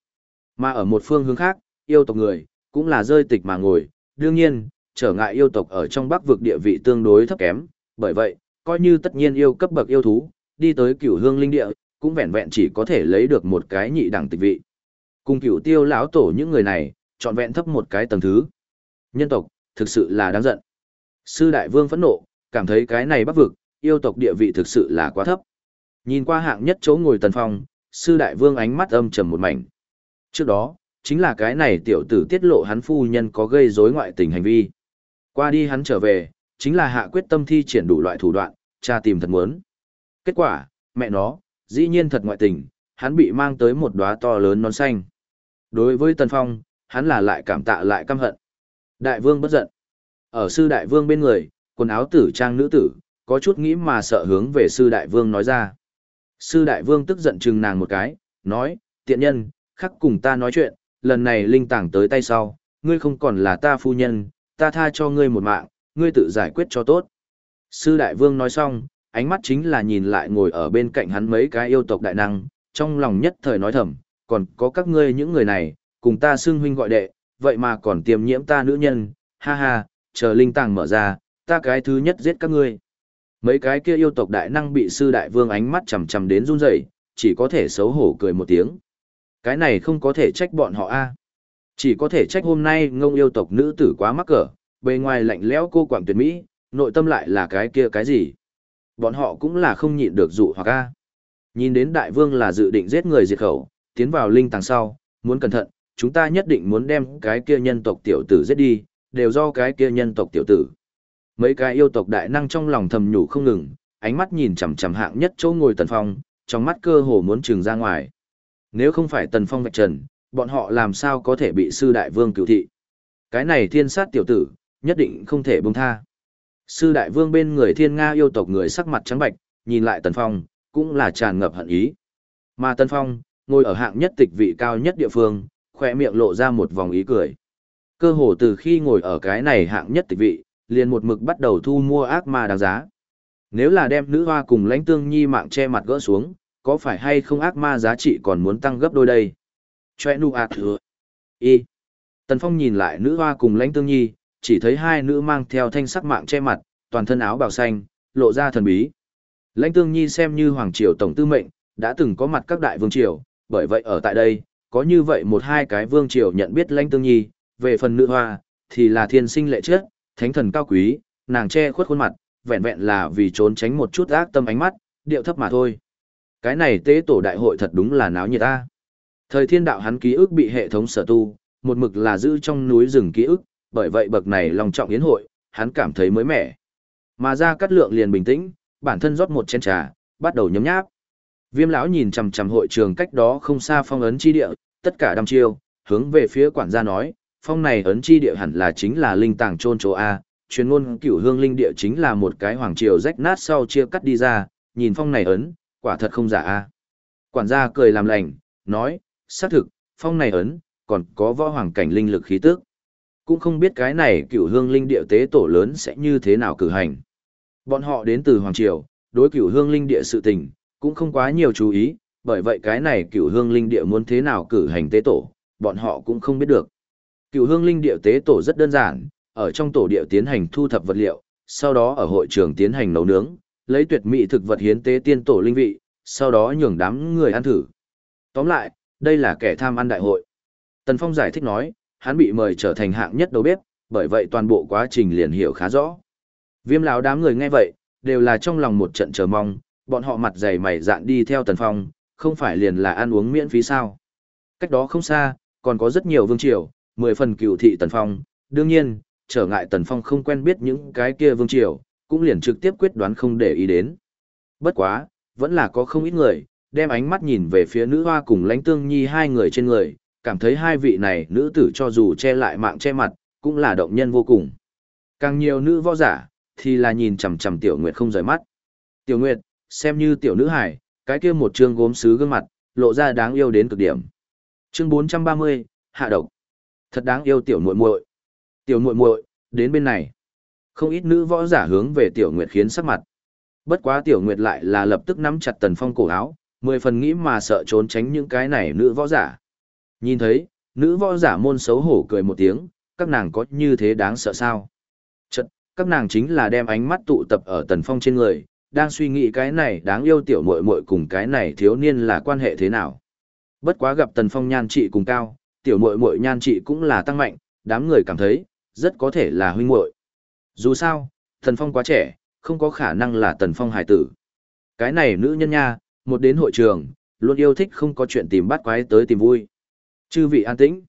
Mà ở một phương hướng khác, yêu tộc người, cũng là rơi tịch mà ngồi, đương nhiên, trở ngại yêu tộc ở trong bắc vực địa vị tương đối thấp kém, bởi vậy, coi như tất nhiên yêu cấp bậc yêu thú, đi tới cửu hương linh địa, cũng vẹn vẹn chỉ có thể lấy được một cái nhị đẳng tịch vị. Cùng cửu tiêu lão tổ những người này, chọn vẹn thấp một cái tầng thứ. Nhân tộc, thực sự là đáng giận. Sư đại vương phẫn nộ, cảm thấy cái này bắc vực, yêu tộc địa vị thực sự là quá thấp. Nhìn qua hạng nhất chỗ ngồi tần phong, sư đại vương ánh mắt âm trầm một mảnh. Trước đó, chính là cái này tiểu tử tiết lộ hắn phu nhân có gây rối ngoại tình hành vi. Qua đi hắn trở về, chính là hạ quyết tâm thi triển đủ loại thủ đoạn, tra tìm thật muốn. Kết quả, mẹ nó, dĩ nhiên thật ngoại tình, hắn bị mang tới một đóa to lớn non xanh. Đối với Tần Phong, hắn là lại cảm tạ lại căm hận. Đại vương bất giận. Ở sư đại vương bên người, quần áo tử trang nữ tử, có chút nghĩ mà sợ hướng về sư đại vương nói ra. Sư đại vương tức giận chừng nàng một cái, nói, tiện nhân, khắc cùng ta nói chuyện, lần này linh tàng tới tay sau, ngươi không còn là ta phu nhân, ta tha cho ngươi một mạng, ngươi tự giải quyết cho tốt. Sư đại vương nói xong, ánh mắt chính là nhìn lại ngồi ở bên cạnh hắn mấy cái yêu tộc đại năng, trong lòng nhất thời nói thầm, còn có các ngươi những người này, cùng ta xưng huynh gọi đệ, vậy mà còn tiềm nhiễm ta nữ nhân, ha ha, chờ linh tàng mở ra, ta cái thứ nhất giết các ngươi. Mấy cái kia yêu tộc đại năng bị sư đại vương ánh mắt chằm chằm đến run rẩy, chỉ có thể xấu hổ cười một tiếng. Cái này không có thể trách bọn họ a. Chỉ có thể trách hôm nay ngông yêu tộc nữ tử quá mắc cỡ, bề ngoài lạnh lẽo cô quảng tuyệt mỹ, nội tâm lại là cái kia cái gì. Bọn họ cũng là không nhịn được dụ hoặc a. Nhìn đến đại vương là dự định giết người diệt khẩu, tiến vào linh tàng sau, muốn cẩn thận, chúng ta nhất định muốn đem cái kia nhân tộc tiểu tử giết đi, đều do cái kia nhân tộc tiểu tử. Mấy cái yêu tộc đại năng trong lòng thầm nhủ không ngừng, ánh mắt nhìn chằm chằm hạng nhất chỗ ngồi tần phong, trong mắt cơ hồ muốn trừng ra ngoài. Nếu không phải tần phong vạch trần, bọn họ làm sao có thể bị sư đại vương cựu thị. Cái này thiên sát tiểu tử, nhất định không thể buông tha. Sư đại vương bên người thiên Nga yêu tộc người sắc mặt trắng bạch, nhìn lại tần phong, cũng là tràn ngập hận ý. Mà tần phong, ngồi ở hạng nhất tịch vị cao nhất địa phương, khỏe miệng lộ ra một vòng ý cười. Cơ hồ từ khi ngồi ở cái này hạng nhất tịch vị, liền một mực bắt đầu thu mua ác ma đáng giá. Nếu là đem nữ hoa cùng lãnh tương nhi mạng che mặt gỡ xuống, có phải hay không ác ma giá trị còn muốn tăng gấp đôi đây? Chòe nu ạc thừa. Y. Tần Phong nhìn lại nữ hoa cùng lãnh tương nhi, chỉ thấy hai nữ mang theo thanh sắc mạng che mặt, toàn thân áo bào xanh, lộ ra thần bí. Lãnh tương nhi xem như hoàng triều tổng tư mệnh, đã từng có mặt các đại vương triều, bởi vậy ở tại đây, có như vậy một hai cái vương triều nhận biết lãnh tương nhi, về phần nữ hoa, thì là thiên sinh lệ trước, thánh thần cao quý, nàng che khuất khuôn mặt, vẹn vẹn là vì trốn tránh một chút ác tâm ánh mắt, điệu thấp mà thôi. Cái này tế tổ đại hội thật đúng là náo nhiệt ta. Thời thiên đạo hắn ký ức bị hệ thống sở tu, một mực là giữ trong núi rừng ký ức, bởi vậy bậc này lòng trọng yến hội, hắn cảm thấy mới mẻ. Mà ra cắt lượng liền bình tĩnh, bản thân rót một chén trà, bắt đầu nhấm nháp. Viêm lão nhìn chằm chằm hội trường cách đó không xa phong ấn chi địa, tất cả đăm chiêu, hướng về phía quản gia nói, phong này ấn chi địa hẳn là chính là linh tàng trôn chỗ A, truyền ngôn cửu hương linh địa chính là một cái hoàng triều rách nát sau chia cắt đi ra, nhìn phong này ấn, quả thật không giả A. Quản gia cười làm lành, nói, xác thực, phong này ấn, còn có võ hoàng cảnh linh lực khí tức. Cũng không biết cái này cựu hương linh địa tế tổ lớn sẽ như thế nào cử hành. Bọn họ đến từ hoàng triều, đối cựu hương linh địa sự tình, cũng không quá nhiều chú ý, bởi vậy cái này cựu hương linh địa muốn thế nào cử hành tế tổ, bọn họ cũng không biết được. Cựu hương linh địa tế tổ rất đơn giản, ở trong tổ địa tiến hành thu thập vật liệu, sau đó ở hội trường tiến hành nấu nướng, lấy tuyệt mỹ thực vật hiến tế tiên tổ linh vị, sau đó nhường đám người ăn thử. Tóm lại, đây là kẻ tham ăn đại hội. Tần Phong giải thích nói, hắn bị mời trở thành hạng nhất đầu bếp, bởi vậy toàn bộ quá trình liền hiểu khá rõ. Viêm lão đám người nghe vậy, đều là trong lòng một trận chờ mong, bọn họ mặt dày mày dạn đi theo Tần Phong, không phải liền là ăn uống miễn phí sao. Cách đó không xa, còn có rất nhiều vương triều, mười phần cựu thị Tần Phong, đương nhiên, trở ngại Tần Phong không quen biết những cái kia vương triều, cũng liền trực tiếp quyết đoán không để ý đến. Bất quá, vẫn là có không ít người, đem ánh mắt nhìn về phía nữ hoa cùng lãnh tương nhi hai người trên người, cảm thấy hai vị này nữ tử cho dù che lại mạng che mặt, cũng là động nhân vô cùng. Càng nhiều nữ võ giả, thì là nhìn chằm chằm tiểu nguyệt không rời mắt. Tiểu nguyệt, xem như tiểu nữ hải, cái kia một trương gốm sứ gương mặt, lộ ra đáng yêu đến cực điểm. Chương 430, hạ độc. Thật đáng yêu tiểu muội muội. Tiểu muội muội, đến bên này. Không ít nữ võ giả hướng về tiểu nguyệt khiến sắc mặt. Bất quá tiểu nguyệt lại là lập tức nắm chặt tần phong cổ áo, mười phần nghĩ mà sợ trốn tránh những cái này nữ võ giả. Nhìn thấy, nữ võ giả môn xấu hổ cười một tiếng, các nàng có như thế đáng sợ sao? Chật, các nàng chính là đem ánh mắt tụ tập ở tần phong trên người, đang suy nghĩ cái này đáng yêu tiểu muội muội cùng cái này thiếu niên là quan hệ thế nào. Bất quá gặp tần phong nhan trị cùng cao, tiểu muội muội nhan trị cũng là tăng mạnh, đám người cảm thấy, rất có thể là huynh muội. Dù sao, Tần Phong quá trẻ, không có khả năng là Tần Phong hải tử. Cái này nữ nhân nha, một đến hội trường, luôn yêu thích không có chuyện tìm bắt quái tới tìm vui. Chư vị an tĩnh.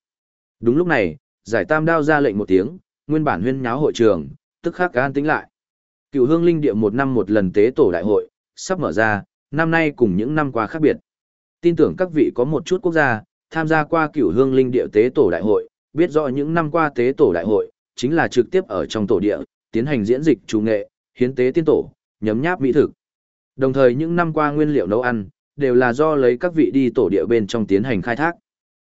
Đúng lúc này, giải tam đao ra lệnh một tiếng, nguyên bản huyên nháo hội trường, tức khắc an tĩnh lại. Cựu hương linh địa một năm một lần tế tổ đại hội, sắp mở ra, năm nay cùng những năm qua khác biệt. Tin tưởng các vị có một chút quốc gia, tham gia qua cửu hương linh địa tế tổ đại hội, biết rõ những năm qua tế tổ đại hội, chính là trực tiếp ở trong tổ địa, tiến hành diễn dịch chủ nghệ, hiến tế tiên tổ, nhấm nháp mỹ thực. Đồng thời những năm qua nguyên liệu nấu ăn, đều là do lấy các vị đi tổ địa bên trong tiến hành khai thác.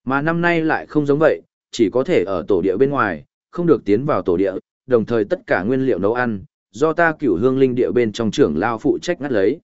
Mà năm nay lại không giống vậy, chỉ có thể ở tổ địa bên ngoài, không được tiến vào tổ địa, đồng thời tất cả nguyên liệu nấu ăn, do ta cửu hương linh địa bên trong trưởng lao phụ trách ngắt lấy.